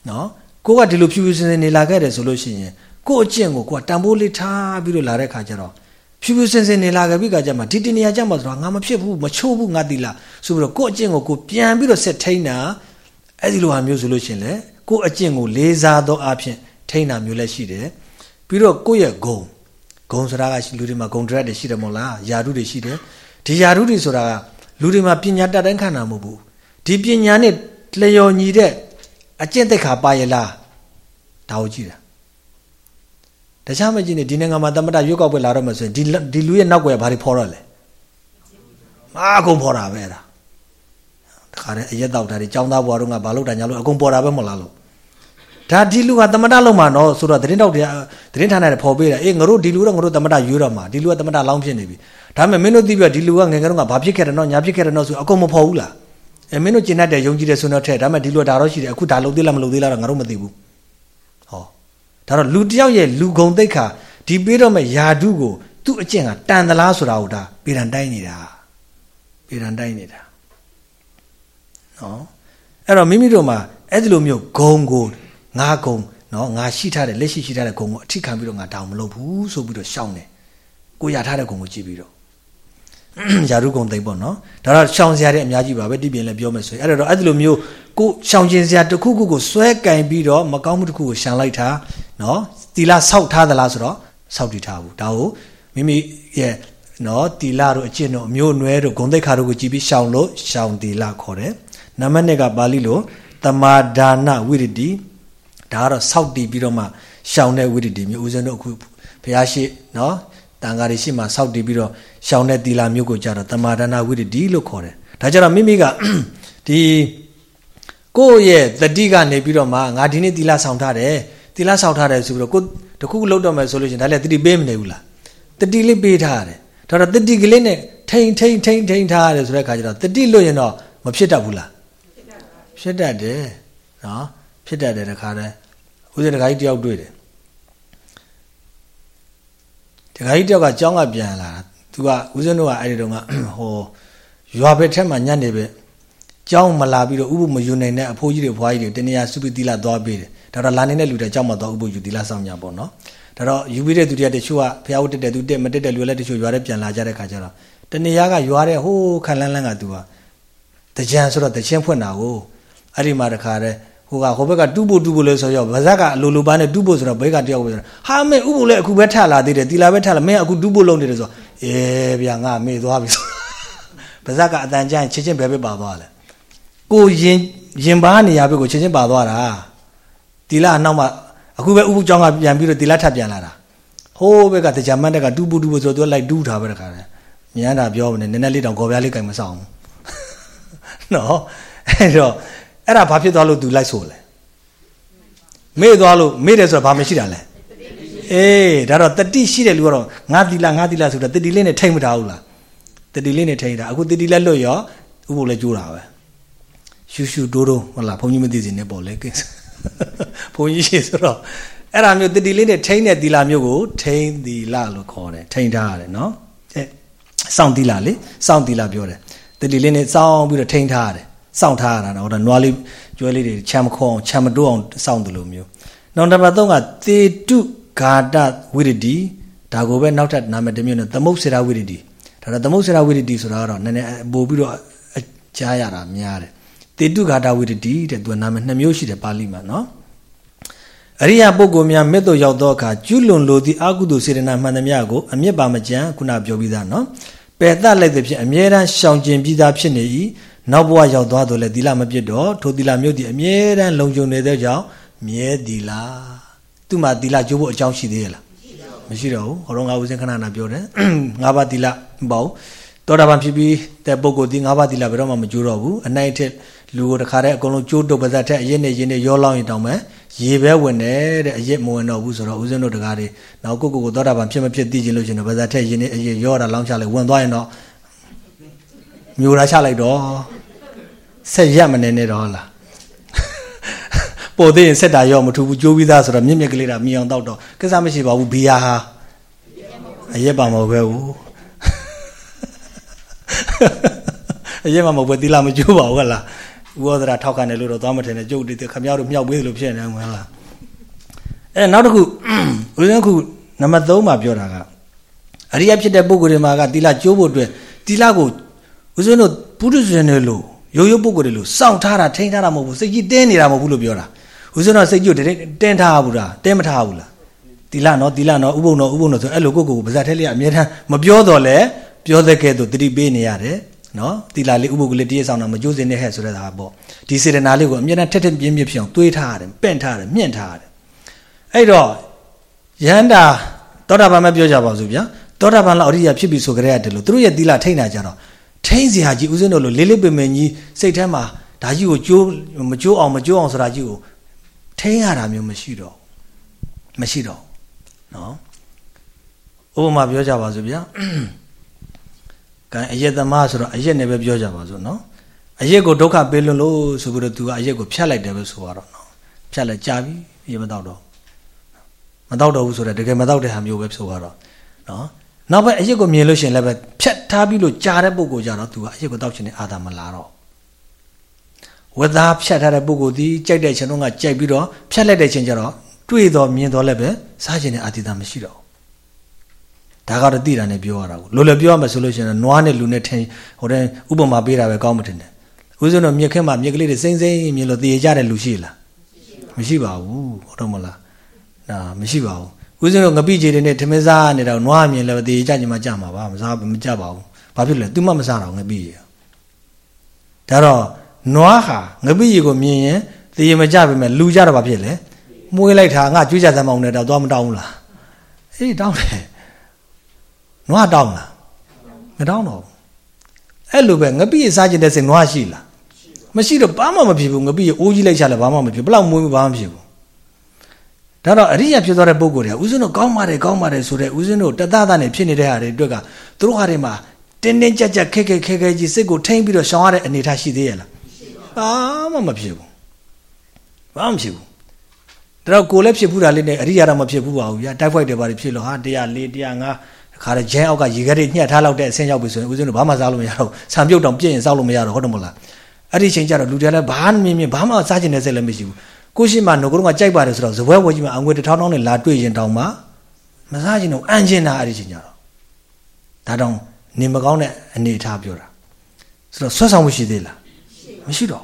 နော်ကိုကဒီလိုဖြူဖြူစင်စင်နေလာခဲ့တယ်ဆိုလို့ရှိရင်ကိုယ့်အကျင့်ကိုကိုကတန်ဖိုးလေးထားပြီးတော့လာတဲ့ခါကျတော့ဖြူဖြူစင်စင်နေလာခဲ့ပြီးခါကျမှဒီတနေရာကျမှဆိုတော့ငါမဖြစ်ဘူးမချိုးဘူးငါတီလာဆိုပြီးတော့ကိုယ့်အကျင့်ကိုကိုပြန်ပြီးတော့ဆက်ထိန်းတာအဲ့ဒီလိုဟာမျိုးဆိုလို့ရှိရင်လေကိုယ့်အကျင့်ကိုလေးစားသောအဖြစ်ထိန်းတာမျိုးလည်းရှိတယ်ပြီးတော့ကိုယ့်ရဲ့ဂုဏ် ဂုံဆိုတာကလူတွေမှာဂုံဒရက်တွေရှိတယ်မို့လားယာတုတွေရှိတယ်ဒီယာတုတွေဆိုတာကလူတွေမှာပညာတတ်တိုင်းခံတာမဟုတ်ဘူးဒီပညာနဲ့လျော်ညီတဲ့အကျင့်သက်ခါပါရလားဒါကိုကြည့်တာတခြားမကြည့်နဲ့ဒီနိုင်ငံမှာသမတရွက်ကောက်ပွဲလာတော့မှဆိုရင်ဒီဒီလူရဲ့နောက်ွယ်ဘာတွေဖော်တော့လဲမာအကုန်ဖော်တာပဲအဲ့ဒါတခါတည်းအရက်တောက်တာတွေចောင်းသားဘွားတို့ကဘာလို့တာညာလို့အကုန်ပေါ်တာပဲမဟုတ်လားလို့ ဒါဒီလူကသမတလုံးမှာနော်ဆိုတော့သတင်းတောက်တွေသတင်းဌာနတွေပေါ်ပေးတယ်အေးငါတို့ဒီလူတော့ငါတို့သမတရွေးတော့မှာဒီလူကသမတလောင်းဖြစ်နေပြီဒါပေမဲ့မင်းတို့သိပြီးတော့ဒီလူကငယ်ငယ်တော့ကဘာဖြစ်ခဲ့တယ်နော်ညာဖြစ်ခဲ့တယ်နော်ဆိုအကုန်မဖော်ဘူးလားအဲမင်းတို့ကျင်တတ်တယ်ယုံကြည်တယ်ဆိုတော့ထဲဒါပေမဲ့ဒီလူကဒါတော့ရှိတယ်အခုဒါလုပ်သေးလားမလုပ်သေးလားတော့ငါတို့မသိဘူးဟောဒါတော့လူတယောက်ရဲ့လူဂုံတိတ်ခါဒီပေးတော့မဲ့ယာဒုကိုသူသူ့အကျင့်ကတန်သလားဆိုတာကိုဒါပေရန်တိုင်းနေတာပေရန်တိုင်းနေတာနော်အဲ့တော့မိမိတို့မှာအဲ့ဒီလိုမျိုးဂုံကို ငါဂုံနော်ငါရှိထားတဲ့လက်ရှိရှိထားတဲ့ဂုံကိုအထိခံပြီးတော့ငါတောင်းမလုပ်ဘူးဆိုပြီးတော့ရှောင်းတယ်ကိုရထားတဲ့ဂုံကိုကြည့်ပြီးတော့ယာရုဂုံသိမ့်ပေါ့နော်ဒါတော့ရှောင်းစရာတဲ့အများကြီးပါပဲတိပြင်လည်းပြောမယ်ဆိုရင်အဲ့တော့အဲ့ဒီလိုမျိုးကိုရှောင်းခြင်းစရာတစ်ခုခုကိုစွဲကင်ပြီးတော့မကောင်းမှုတစ်ခုကိုရှောင်လိုက်တာနော်တီလာဆောက်ထားသလားဆိုတော့ဆောက်တည်ထားဘူးဒါကိုမိမိရဲ့နော်တီလာတို့အကျင့်တို့အမျိုးအနွယ်တို့ဂုံသိက္ခာတို့ကိုကြည်ပြီးရှောင်လို့ရှောင်တီလာခေါ်တယ်နံပါတ်1ကပါဠိလိုတမာဒါနဝိရတိ ဒါကတော့ဆောက်တည်ပြီးတော့မှရှောင်တဲ့ဝိရတိမျိုးဦးဇင်းတို့အခုဘုရားရှိနော်တန်ဃာတွေရှိမှဆောက်တည်ပြီးတော့ရှောင်တဲ့တီလာမျိုးကိုကြတော့တမာဒါနဝိရတိလို့ခေါ်တယ်ဒါကြတော့မိမိကဒီကိုယ့်ရဲ့တတိကနေပြီးတော့မှငါဒီနေ့တီလာဆောင်ထားတယ်တီလာဆောင်ထားတယ်ဆိုပြီးတော့ကိုတခုလောက်တော့မယ်ဆိုလို့ရှိရင်ဒါလည်းတတိပေးမနေဘူးလားတတိလေးပေးထားရတယ်ဒါတော့တတိကလေးနဲ့ထိန်ထိန်ထိန်ထိန်ထားရတယ်ဆိုတဲ့အခါကျတော့တတိလွတ်ရင်တော့မဖြစ်တတ်ဘူးလားဖြစ်တတ်တယ်နော်ဖြစ်တတ်တယ်တခါတည်း ဦးဇင်းတခါကြီးတယောက်တွေ့တယ်တခါကြီးတယောက်ကကြောင်းကပြန်လာသူကဦးဇင်းတို့ကအဲ့ဒီတော့ကဟိုရွာဘက်ထက်မှညနေပဲကြောင်းမလာပြီးတော့ဥပမယူနိုင်တဲ့အဖိုးကြီးတွေဘွားကြီးတွေတနေရာစုပြီးသီလသွားပေးတယ်ဒါတော့လာနေတဲ့လူတွေကြောင်းမသွားဥပယူသီလဆောင်ညာပေါ့နော်ဒါတော့ယူပြီးတဲ့သူတွေကတချို့ကဖះဟုတ်တက်တဲ့သူတက်မတက်တဲ့လူလည်းတချို့ရွာထဲပြန်လာကြတဲ့ခါကျတော့တနေရာကရွာတဲ့ဟိုးခလန်းလန်းကသူကတကြံဆိုတော့တချင်းဖွင့်တာကိုအဲ့ဒီမှာတခါတည်း ဟိုကဟိုဘက်ကတူးဖို့တူးဖို့လဲဆိုရောဗဇက်ကအလိုလိုပန်းနဲ့တူးဖို့ဆိုတော့ဘဲကတယောက်ပဲဆိုတော့ဟာမေဥဖို့လဲအခုပဲထလာသေးတယ်တီလာပဲထလာမင်းအခုတူးဖို့လုံးနေတယ်ဆိုတော့အေးဗျာငါမေ့သွားပြီဆိုဗဇက်ကအတန်ကြရင်ချင်းချင်းဘဲပဲပါသွားလဲကိုရင်ရင်ပါနေရဘက်ကိုချင်းချင်းပါသွားတာတီလာအနောက်မှာအခုပဲဥပုကျောင်းကပြန်ပြီးတော့တီလာထပ်ပြန်လာတာဟိုးဘက်ကတကြမတ်တက်ကတူးဖို့တူးဖို့ဆိုတော့သူလိုက်တူးထားပဲတခါတည်းမြန်းတာပြောမနေနည်းနည်းလေးတောင်ကော်ပြားလေးကင်မဆောင်ဘူးနော်အဲ့တော့ အဲ့ဒါဘာဖြစ်သွားလို့သူလိုက်ဆိုလဲမေ့သွားလို့မေ့တယ်ဆိုတာဘာမရှိတာလဲအေးဒါတော့တတိရှိတဲ့လူကတော့ငါတီလာငါတီလာဆိုတော့တတိလေးနဲ့ထိမ့်မထားဘူးလားတတိလေးနဲ့ထိမ့်တာအခုတတိလက်လွတ်ရောဥပုလည်းကျိုးတာပဲရှူရှူတိုးတိုးဟုတ်လားဘုန်းကြီးမသိစီနဲ့ပေါ့လေကိစ္စဘုန်းကြီးရှိဆိုတော့အဲ့ဒါမျိုးတတိလေးနဲ့ထိမ့်တဲ့တီလာမျိုးကိုထိမ့်တီလာလို့ခေါ်တယ်ထိမ့်ထားရတယ်နော်အဲစောင့်တီလာလေစောင့်တီလာပြောတယ်တတိလေးနဲ့စောင့်ပြီးတော့ထိမ့်ထားရတယ် စောင့်ထားရတာတော့နွားလေးကျွဲလေးတွေချမ်းမခေါအောင်ချမ်းမတိုးအောင်စောင့်တယ်လို့မျိုးနောက်နံပါတ်3ကသေတုဂါတဝိရတိဒါကိုပဲနောက်ထပ်နာမည်တစ်မျိုးနဲ့သမုတ်စေရာဝိရတိဒါတော့သမုတ်စေရာဝိရတိဆိုတာကတော့နည်းနည်းပို့ပြီးတော့ကြားရတာများတယ်သေတုဂါတဝိရတိတဲ့သူကနာမည်နှစ်မျိုးရှိတယ်ပါဠိမှာနော်အရိယပုဂ္ဂိုလ်များမြတ်တို့ရောက်သောအခါကျွလွန်လိုသည့်အာဟုတုစေတနာမှန်သမျှကိုအမြင့်ပါမကြံခုနပြောပြီးသားနော်ပယ်တတ်လိုက်တဲ့ဖြစ်အမြဲတမ်းရှောင်ကျင်ပြီးသားဖြစ်နေ၏ နောက်ဘဝရောက်သွားတော့လေသီလမပြတ်တော့ထိုသီလမျိုးဒီအမြဲတမ်းလုံခြုံနေတဲ့ကြောင့်မြဲသီလသူ့မှာသီလကျိုးဖို့အကြောင်းရှိသေးရဲ့လားမရှိတော့ဘူးဟောတော့ငါဦးစင်ခဏနာပြောတယ်ငါးပါးသီလမပေါ့တောတာပန်ဖြစ်ပြီးတဲ့ပုဂ္ဂိုလ်ဒီငါးပါးသီလဘယ်တော့မှမကျိုးတော့ဘူးအနိုင်ထက်လူကိုတခါတည်းအကုန်လုံးကျိုးတုပ်ပါဇက်ထက်အရင်နဲ့ရင်နဲ့ရောလောင်းရင်တောင်မှရေပဲဝင်တယ်တဲ့အရက်မဝင်တော့ဘူးဆိုတော့ဦးဇင်းတို့တကားတွေနောက်ကိုကိုကိုသောတာပန်ဖြစ်မဖြစ်သိချင်လို့ရှင်တော့ပါဇက်ထက်ရင်နဲ့အရက်ရောတာလောင်းချလိုက်ဝင်သွားရင်တော့ မျိုးရာချလိုက်တော့ဆက်ရက်မနေနဲ့တော့လားပို့သေးရင်ဆက်တာရောမထူဘူးကြိုးပြီးသားဆိုတော့မြင့်မြင့်ကလေးတာမြင်အောင်တောက်တော့ကိစ္စမရှိပါဘူးဘီယာဟာအရက်ပါမဟုတ်ပဲဘူးအရက်ပါမဟုတ်ပဲသီလာမကျိုးပါဘူးဟလားဥဩဒရာထောက်ခံတယ်လို့တော့သွားမထင်နဲ့ကြုတ်တည်ခမရတို့မြောက်ပေးလို့ဖြစ်နေမှာလားအဲနောက်တစ်ခုဦးဇင်းခုနံပါတ်3မှာပြောတာကအရိယဖြစ်တဲ့ပုဂ္ဂိုလ်တွေမှာကသီလကျိုးဖို့အတွက်သီလကို ဦးဇင်းတို့ပုရိသေတွေလို့ရိုးရိုးပုဂ္ဂိုလ်တွေလို့စောင့်ထားတာထိန်းထားတာမဟုတ်ဘူးစိတ်ကြီးတင်းနေတာမဟုတ်ဘူးလို့ပြောတာဦးဇင်းတော်စိတ်ကြီးကိုတင်းထားဘူးလားတင်းမထားဘူးလားတီလာနော်တီလာနော်ဥပုံနော်ဥပုံနော်ဆိုအဲ့လိုကိုကိုကိုပါဇက်ထဲလေးကအမြဲတမ်းမပြောတော့လဲပြောတဲ့ကဲ့သို့တတိပေးနေရတယ်နော်တီလာလေးဥပုပ်ကလေးတည့်ရဆောင်တာမကြိုးစင်နဲ့ဟဲ့ဆိုတဲ့ဟာပေါ့ဒီစေတနာလေးကိုအမြဲတမ်းထက်ထက်ပြင်းပြင်းဖြစ်အောင်တွေးထားရတယ်ပင့်ထားရတယ်မြင့်ထားရတယ်အဲ့တော့ယန္တာသောတာပန်မပြောကြပါဘူးဗျာသောတာပန်လောက်အရိယာဖြစ်ပြီဆိုကြတဲ့လို့သူတို့ရဲ့တီလာထိန်းတာကြတော့ ထိန်းစရာကြီးဦးဇင်းတို့လိုလေးလေးပင်ပင်ကြီးစိတ်ထဲမှာဒါကြီးကိုကြိုးမကြိုးအောင်မကြိုးအောင်ဆိုတာကြီးကိုထိန်းရတာမျိုးမရှိတော့မရှိတော့နော်ဥပမာပြောကြပါစို့ဗျာကံအယက်သမားဆိုတော့အယက်နဲ့ပဲပြောကြပါစို့နော်အယက်ကိုဒုက္ခပေးလွန်းလို့ဆိုပြီးတော့ तू ကအယက်ကိုဖြတ်လိုက်တယ်ပဲဆိုတော့နော်ဖြတ်လိုက်ကြာပြီရေမတော့တော့မတော့တော့ဘူးဆိုတော့တကယ်မတော့တဲ့ဟာမျိုးပဲဆိုတော့နော် နောက်ပဲအရစ်ကိုမြင်လို့ရှိရင်လည်းပဲဖြတ်ထားပြီးလို့ကြားတဲ့ပုဂ္ဂိုလ်ကြတော့သူကအရစ်ကိုတောက်ချင်တဲ့အာသာမလာတော့ဝက်သားဖြတ်ထားတဲ့ပုဂ္ဂိုလ်ဒီကြိုက်တဲ့ခြင်းတော့ကကြိုက်ပြီးတော့ဖြတ်လိုက်တဲ့ခြင်းကြတော့တွေ့တော့မြင်တော့လည်းပဲစားခြင်းနဲ့အာတိတာမရှိတော့ဒါကတော့သိတာနဲ့ပြောရတာကိုလိုလိုပြောရမယ်ဆိုလို့ရှိရင်နွားနဲ့လူနဲ့ထင်ဟိုတဲ့ဥပမာပေးတာပဲကောင်းမှထင်တယ်ဦးဇင်းတို့မြက်ခင်းမှာမြက်ကလေးတွေစိမ့်စိမ့်မြင်လို့တည်ကြတဲ့လူရှိလားမရှိပါဘူးဟုတ်တော့မလားဒါမရှိပါဘူး ဦးဇင်းတို့ငပိကြီးတွေနဲ့ထမင်းစားနေတော့နွားမြင်လည်းတည်ကြညမှာကြမှာပါမစားမကြပါဘူးဘာဖြစ်လဲ तू မှမစားတော့ငပိကြီးဒါတော့နွားဟာငပိကြီးကိုမြင်ရင်တည်မကြပါမယ်လူကြတော့ဘာဖြစ်လဲမွေးလိုက်တာငါကြွေးကြသမောင်းနဲ့တော့သွားမတောင်းဘူးလားအေးတောင်းတယ်နွားတောင်းလားမတောင်းတော့အဲ့လိုပဲငပိစားခြင်းတဲ့စိတ်နွားရှိလားမရှိတော့ဘာမှမဖြစ်ဘူးငပိအိုးကြီးလိုက်ချလည်းဘာမှမဖြစ်ဘလောက်မွေးဘာမှမဖြစ်ဘူး ဒါတော့အရိယာဖြစ်သွားတဲ့ပုံကိုယ်တွေကဦးဇင်းတို့ကောင်းပါတယ်ကောင်းပါတယ်ဆိုတဲ့ဦးဇင်းတို့တသသနဲ့ဖြစ်နေတဲ့ဟာတွေအတွက်ကသူတို့ဟာတွေမှာတင်းတင်းကြပ်ကြပ်ခက်ခက်ခဲခဲကြီးစိတ်ကိုထိမ့်ပြီးတော့ရှောင်ရတဲ့အနေအထားရှိသေးရဲ့လားဘာမှမဖြစ်ဘူးဘာမှမဖြစ်ဘူးဒါတော့ကိုယ်လည်းဖြစ်ဘူးတာလေးနဲ့အရိယာတော့မဖြစ်ဘူးပါဘူးဗျာတိုက်ဖိုက်တွေပါဖြစ်လို့ဟာ104 105ခါရဂျဲအောက်ကရေခဲတွေညှက်ထားလောက်တဲ့အဆင့်ရောက်ပြီဆိုရင်ဦးဇင်းတို့ဘာမှစားလို့မရတော့ဆံပြုတ်တောင်ပြည့်ရင်စားလို့မရတော့ဟုတ်တယ်မလားအဲ့ဒီချိန်ကျတော့လူတွေလည်းဘာမှမြင်မြင်ဘာမှစားကျင်တဲ့စိတ်လည်းမရှိဘူး ကိုရှိမှငကိုကကြိုက်ပါတယ်ဆိုတော့ဇပွဲဝဲကြီးမှာအငွေတစ်ထောင်းထောင်းနဲ့လာတွေ့ရင်တောင်မှမစားကျင်တော့အန်ကျင်တာအဲ့ဒီချိန်ကျတော့ဒါတောင်နေမကောင်းတဲ့အနေအထားပြောတာဆိုတော့ဆွတ်ဆောင်မှုရှိသေးလားမရှိတော့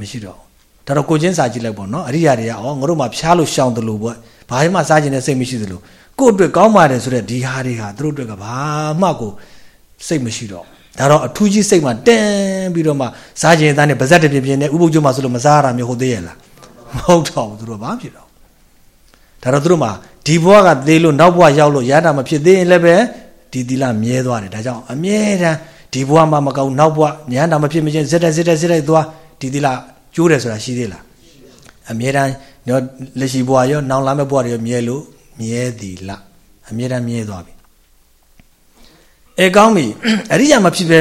မရှိတော့ဒါတော့ကိုချင်းစာကြည့်လိုက်ပေါ့နော်အရိယာတွေကဩငါတို့မှဖျားလို့ရှောင်တယ်လို့ပေါ့ဘာမှစားကျင်တဲ့စိတ်မရှိသလိုကိုယ့်အတွက်ကောင်းပါတယ်ဆိုတဲ့ဒီဟာတွေဟာသူတို့အတွက်ကဘာမှကိုစိတ်မရှိတော့ ဒါတော့အထူးကြီးစိတ်မှတန်းပြီးတော့မှစားကျင်သားနဲ့ဗဇက်တပြင်းပြင်းနဲ့ဥပုပ်ကျမှဆိုလို့မစားရတာမျိုးဟုတ်သေးရဲ့လားမဟုတ်တော့ဘူးသူတို့ဘာဖြစ်တော့ဒါတော့သူတို့မှဒီဘဝကသေးလို့နောက်ဘဝရောက်လို့ရတာမဖြစ်သေးရင်လည်းပဲဒီသီလမြဲသွားတယ်ဒါကြောင့်အမြဲတမ်းဒီဘဝမှာမကောင်းနောက်ဘဝဉာဏ်တာမဖြစ်မချင်းဇက်တက်ဇက်တက်ဇက်တက်သွားဒီသီလကျိုးတယ်ဆိုတာရှိသေးလားအမြဲတမ်းလက်ရှိဘဝရောနောင်လာမယ့်ဘဝတွေရောမြဲလို့မြဲသည်လအမြဲတမ်းမြဲသွားပြီ အဲကောင်းပြီအရိယာမဖြစ်ပဲ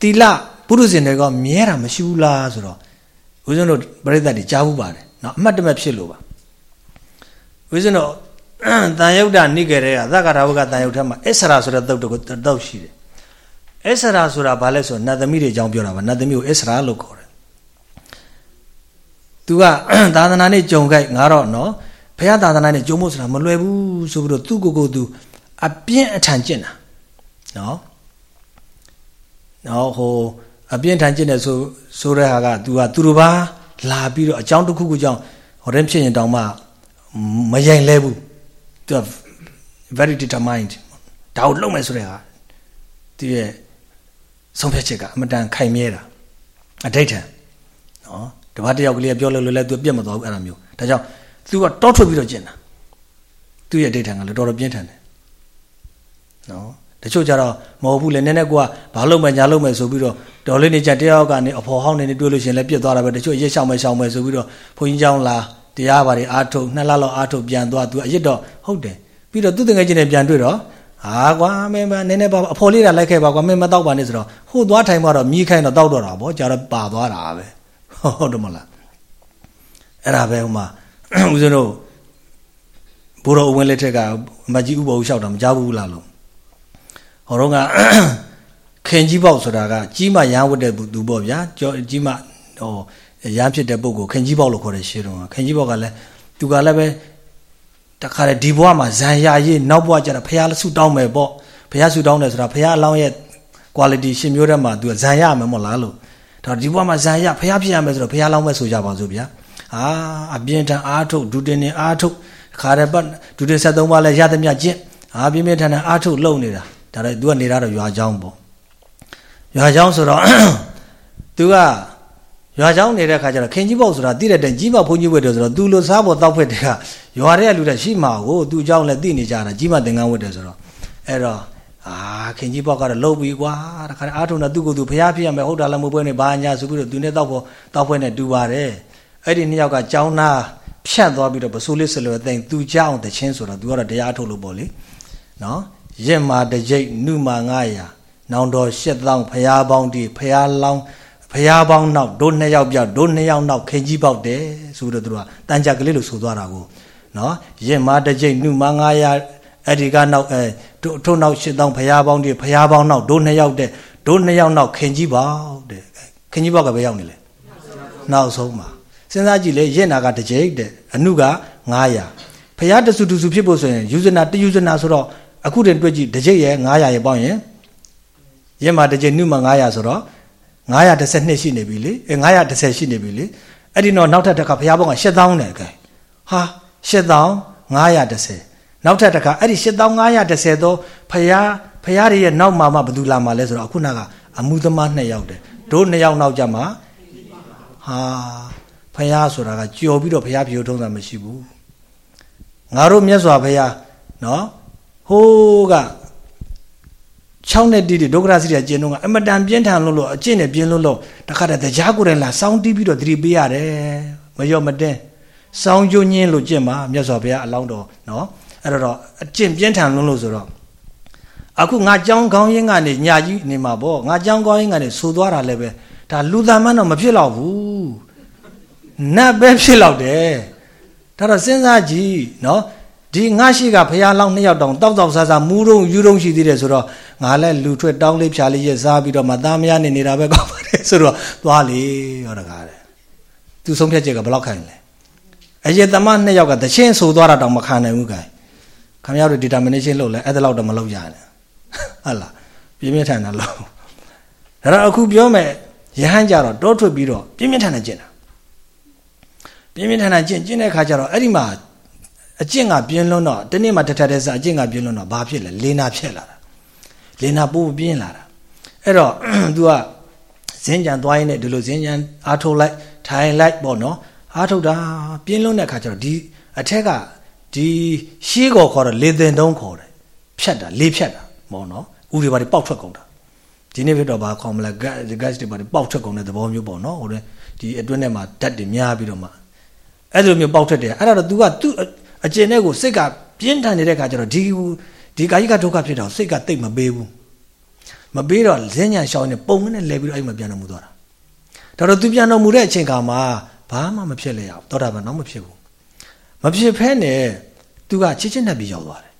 တီလပုရုဇဉ်တွေကမြဲတာမရှိဘူးလားဆိုတော့ဦးဇင်းတို့ပြိဿတ်တွေကြားဘူးပါတယ်နော်အမှတ်တမဲ့ဖြစ်လို့ပါဦးဇင်းတို့တန်ယုတ်တာနိကေရဲကသက္ကရာဝကတန်ယုတ်ထဲမှာအစ္ဆရာဆိုတဲ့တုတ်တုတ်ရှိတယ်အစ္ဆရာဆိုတာဘာလဲဆိုတော့နတ်သမီးတွေအကြောင်းပြောတာပါနတ်သမီးကိုအစ္ဆရာလို့ခေါ်တယ်သူကသာသနာနဲ့ကြုံခိုက်ငါတော့နော်ဘုရားသာသနာနဲ့ကြုံဖို့ဆိုတာမလွယ်ဘူးဆိုပြီးတော့သူ့ကိုယ်ကိုယ်သူအပြင်းအထန်ကျင့်တာ နော်နော်ဟိုအပြင်းထန်ကျင့်တယ်ဆိုဆိုတဲ့ဟာက तू ကသူတို့ဘာလာပြီးတော့အကြောင်းတစ်ခုခုကြောင့်ဟိုရင်ဖြစ်ရင်တောင်မှမယိုင်လဲဘူး तू very determined ဒါကိုလုပ်မယ်ဆိုတဲ့ဟာသူရဲ့ဆုံးဖြတ်ချက်ကအမတန်ခိုင်မြဲတာအဋိဋ္ဌံနော်တပတ်တယောက်ကလေးပြောလို့လည်း तू ပြတ်မသွားဘူးအဲ့လိုမျိုးဒါကြောင့်သူကတောထွက်ပြီးတော့ကျင့်တာသူ့ရဲ့ဒိဋ္ဌံကလည်းတော်တော်ပြင်းထန်တယ်နော် တချို့ကြတော့မဟုတ်ဘူးလေနည်းနည်းကိုကဘာလို့မှညာလို့မယ်ဆိုပြီးတော့ဒေါ်လေးနေကြတယောက်ကနေအဖော်ဟောင်းနေနေတွေ့လို့ရှင်လည်းပြစ်သွားတာပဲတချို့ရက်ရှောင်မယ်ရှောင်မယ်ဆိုပြီးတော့ဘုန်းကြီးเจ้าလာတရားပါတွေအားထုတ်နှစ်လလောက်အားထုတ်ပြန်သွားသူအရစ်တော့ဟုတ်တယ်ပြီးတော့သူတငယ်ချင်းနဲ့ပြန်တွေ့တော့ဟာကွာမင်းမနည်းနည်းပါအဖော်လေးတာလိုက်ခဲ့ပါကွာမင်းမတော့ပါနဲ့ဆိုတော့ဟိုသွားထိုင်မှတော့မြည်ခိုင်းတော့တောက်တော့တာဗောကြာတော့ပါသွားတာပဲဟုတ်တယ်မလားအဲ့ဒါပဲဟိုမှာဦးဇင်းတို့ဘိုးတော်အဝင်လက်ထက်ကအမကြီးဥပ္ပဝလျှောက်တာမကြဘူးလားလို့ ဟောတော့ကခင်ကြီးပေါက်ဆိုတာကကြီးမရမ်းဝတ်တဲ့သူပေါ့ဗျာကြောကြီးမဟောရမ်းဖြစ်တဲ့ပုဂ္ဂိုလ်ခင်ကြီးပေါက်လို့ခေါ်တဲ့ရှေးတုန်းကခင်ကြီးပေါက်ကလည်းသူကလည်းပဲတခါလေဒီဘဝမှာဇံရရေးနောက်ဘဝကျတော့ဖះဆုတောင်းမယ်ပေါ့ဖះဆုတောင်းတယ်ဆိုတာဖះအလောင်းရဲ့ quality ရှင်မျိုးတဲ့မှာသူကဇံရမယ်မဟုတ်လားလို့ဒါဒီဘဝမှာဇံရဖះဖြစ်ရမယ်ဆိုတော့ဖះလောင်းမယ်ဆိုကြပါစို့ဗျာအာအပြင်းထန်အားထုတ်ဒုတင်နေအားထုတ်ခါရပတ်ဒုတင်73ပါးလဲရသမျှကျင့်အာပြင်းပြင်းထန်ထန်အားထုတ်လုံနေတာ ဒါတော့ तू ကနေတာတော့ရွာချောင်းပေါ့ရွာချောင်းဆိုတော့ तू ကရွာချောင်းနေတဲ့ခါကျတော့ခင်ကြီးပေါက်ဆိုတာသိတဲ့တိုင်ကြီးပေါက်ဘုန်းကြီးဝတ်တယ်ဆိုတော့ तू လိုစားပေါ်တောက်ဖက်တဲ့ကရွာတဲ့လူတွေရှိမှာကို तू အကြောင်းလည်းသိနေကြတာကြီးမသင်္ကန်းဝတ်တယ်ဆိုတော့အဲ့တော့အာခင်ကြီးပေါက်ကတော့လုံပြီကွာတခါအားထုတ်တော့သူ့ကိုယ်သူဖျားဖြစ်ရမယ်ဟုတ်တာလည်းမဟုတ်ဘဲနဲ့ဘာညာဆိုပြီးတော့ तू နဲ့တောက်ဖို့တောက်ဖွဲ့နဲ့တူပါတယ်အဲ့ဒီနှစ်ယောက်ကကြောင်းသားဖြတ်သွားပြီးတော့ပစိုးလေးဆလွယ်သိမ့် तू ကြောင်းတချင်းဆိုတော့ तू ကတော့တရားထုတ်လို့ပေါ့လေနော် ရက်မာတကြိတ်နုမာ900နောင်တော်ရှစ်သောင်းဖျားပေါင်းဒီဖျားလောင်းဖျားပေါင်းနောက်တို့နှစ်ယောက်ပြောက်တို့နှစ်ယောက်နောက်ခင်ကြီးပေါက်တယ်ဆိုတော့သူကတန်ကြကလေးလို့ဆိုသွားတာကိုနော်ရက်မာတကြိတ်နုမာ900အဲ့ဒီကနောက်အဲထို့နောက်ရှစ်တောင်းဖရာပေါင်းဒီဖရာပေါင်းနောက်ဒိုးနှစ်ယောက်တဲ့ဒိုးနှစ်ယောက်နောက်ခင်ကြီးပေါက်တဲ့ခင်ကြီးပေါက်ကဘယ်ရောက်နေလဲနောက်ဆုံးမှာစဉ်းစားကြည့်လေရင့်နာကတစ်ကြိတ်တဲ့အနုက900ဖရာတစုတစုဖြစ်ဖို့ဆိုရင်ယူဇနာတယူဇနာဆိုတော့ အခုတင်တွေ့ကြည့်တစ်ကြိတ်ရဲ့900ရဲ့ပေါင်းရင်ရင့်မှာတစ်ကြိတ်နုမှာ900ဆိုတော့912ရှိနေပြီလေအဲ910ရှိနေပြီလေအဲ့ဒီတော့နောက်ထပ်တစ်ခါဘုရားဘောက8000နဲ့ကဲဟာ8510နောက်ထပ်တစ်ခါအဲ့ဒီ8510သောဘုရားဘုရားရဲ့နောက်မှာမှဘယ်သူလာမှာလဲဆိုတော့အခုနကအမှုသမား2ယောက်တယ်တို့2ယောက်နောက်ကြမှာဟာဘုရားဆိုတာကကြော်ပြီးတော့ဘုရားပြေထုံးတာမရှိဘူးငါတို့မြတ်စွာဘုရားနော် ဟိုးက6နှစ်တိတိဒုက္ခရစီရကျင်းတော့ကအမတန်ပြင်းထန်လို့လို့အကျင့်နဲ့ပြင်းလို့လို့တခါတည်းတရားကိုယ်တိုင်လာစောင်းတီးပြီးတော့သတိပေးရတယ်မရော့မတင်းစောင်းကျုံညင်းလို့ကျင့်ပါမြတ်စွာဘုရားအလောင်းတော်နော်အဲ့တော့အကျင့်ပြင်းထန်လို့လို့ဆိုတော့အခုငါကြောင်းကောင်းရင်းကနေညာကြီးနေမှာပေါ့ငါကြောင်းကောင်းရင်းကနေဆူသွားတာလည်းပဲဒါလူသားမှန်းတော့မဖြစ်တော့ဘူးနတ်ပဲဖြစ်တော့တယ်ဒါတော့စဉ်းစားကြည့်နော် ဒီငါရှိကဖះလောင်းနှစ်ယောက်တောင်တောက်တောက်ဆာဆာမူးတုံယူတုံရှိသေးတယ်ဆိုတော့ငါလည်းလူထွက်တောင်းလေးဖြာလေးရက်စားပြီးတော့မသားမယားနေနေတာပဲကောင်းပါတယ်ဆိုတော့သွားလေရောတကားတယ်သူဆုံးဖြတ်ချက်ကဘယ်လောက်ခိုင်လဲအယေသမနှစ်ယောက်ကတချင်းဆိုသွားတာတောင်မခံနိုင်ဘူးခိုင်ခမရတို့ determination လုပ်လဲအဲ့ဒါလောက်တော့မလုပ်ရနဲ့ဟုတ်လားပြင်းပြထန်တာလို့ဒါတော့အခုပြောမယ်ရဟန်းကြတော့တောထွက်ပြီးတော့ပြင်းပြထန်တာကျင့်တာပြင်းပြထန်တာကျင့်ကျင့်တဲ့ခါကျတော့အဲ့ဒီမှာ အကျင့်ကပြင်းလွန်းတော့တနေ့မှတထက်တဲ့စအကျင့်ကပြင်းလွန်းတော့ဘာဖြစ်လဲလေနာဖြစ်လာတာလေနာပိုးပြင်းလာတာအဲ့တော့ तू ကဇင်းကြံသွားရင်းနဲ့ဒီလိုဇင်းကြံအားထုတ်လိုက်ထိုင်လိုက်ပေါ့နော်အားထုတ်တာပြင်းလွန်းတဲ့အခါကျတော့ဒီအထက်ကဒီရှေးကောခေါ်တော့လေသင်တုံးခေါ်တယ်ဖြတ်တာလေးဖြတ်တာပေါ့နော်ဥတွေပါတွေပေါက်ထွက်ကုန်တာဒီနေ့ဖြစ်တော့ဘာခေါ်မလဲ gas gas တွေပါတွေပေါက်ထွက်ကုန်တဲ့သဘောမျိုးပေါ့နော်ဟိုတဲ့ဒီအတွင်းထဲမှာဓာတ်တွေများပြီးတော့မှအဲ့လိုမျိုးပေါက်ထွက်တယ်အဲ့ဒါတော့ तू ကသူ့ အကျင့်တဲ့ကိုစိတ်ကပြင်းထန်နေတဲ့ခါကျတော့ဒီဒီကာယကဒုက္ခဖြစ်တော့စိတ်ကတိတ်မပေးဘူးမပေးတော့ဇင်းညာရှောင်းနေပုံနဲ့လဲပြီးတော့အဲ့မှာပြန်တော်မူသွားတာဒါတော့သူပြန်တော်မူတဲ့အချိန်ခါမှာဘာမှမဖြစ်လေရဘူးသောတာပန်တော့မဖြစ်ဘူးမဖြစ်ဖဲနဲ့သူကချစ်ချင်းနဲ့ပြီးရောက်သွားတယ်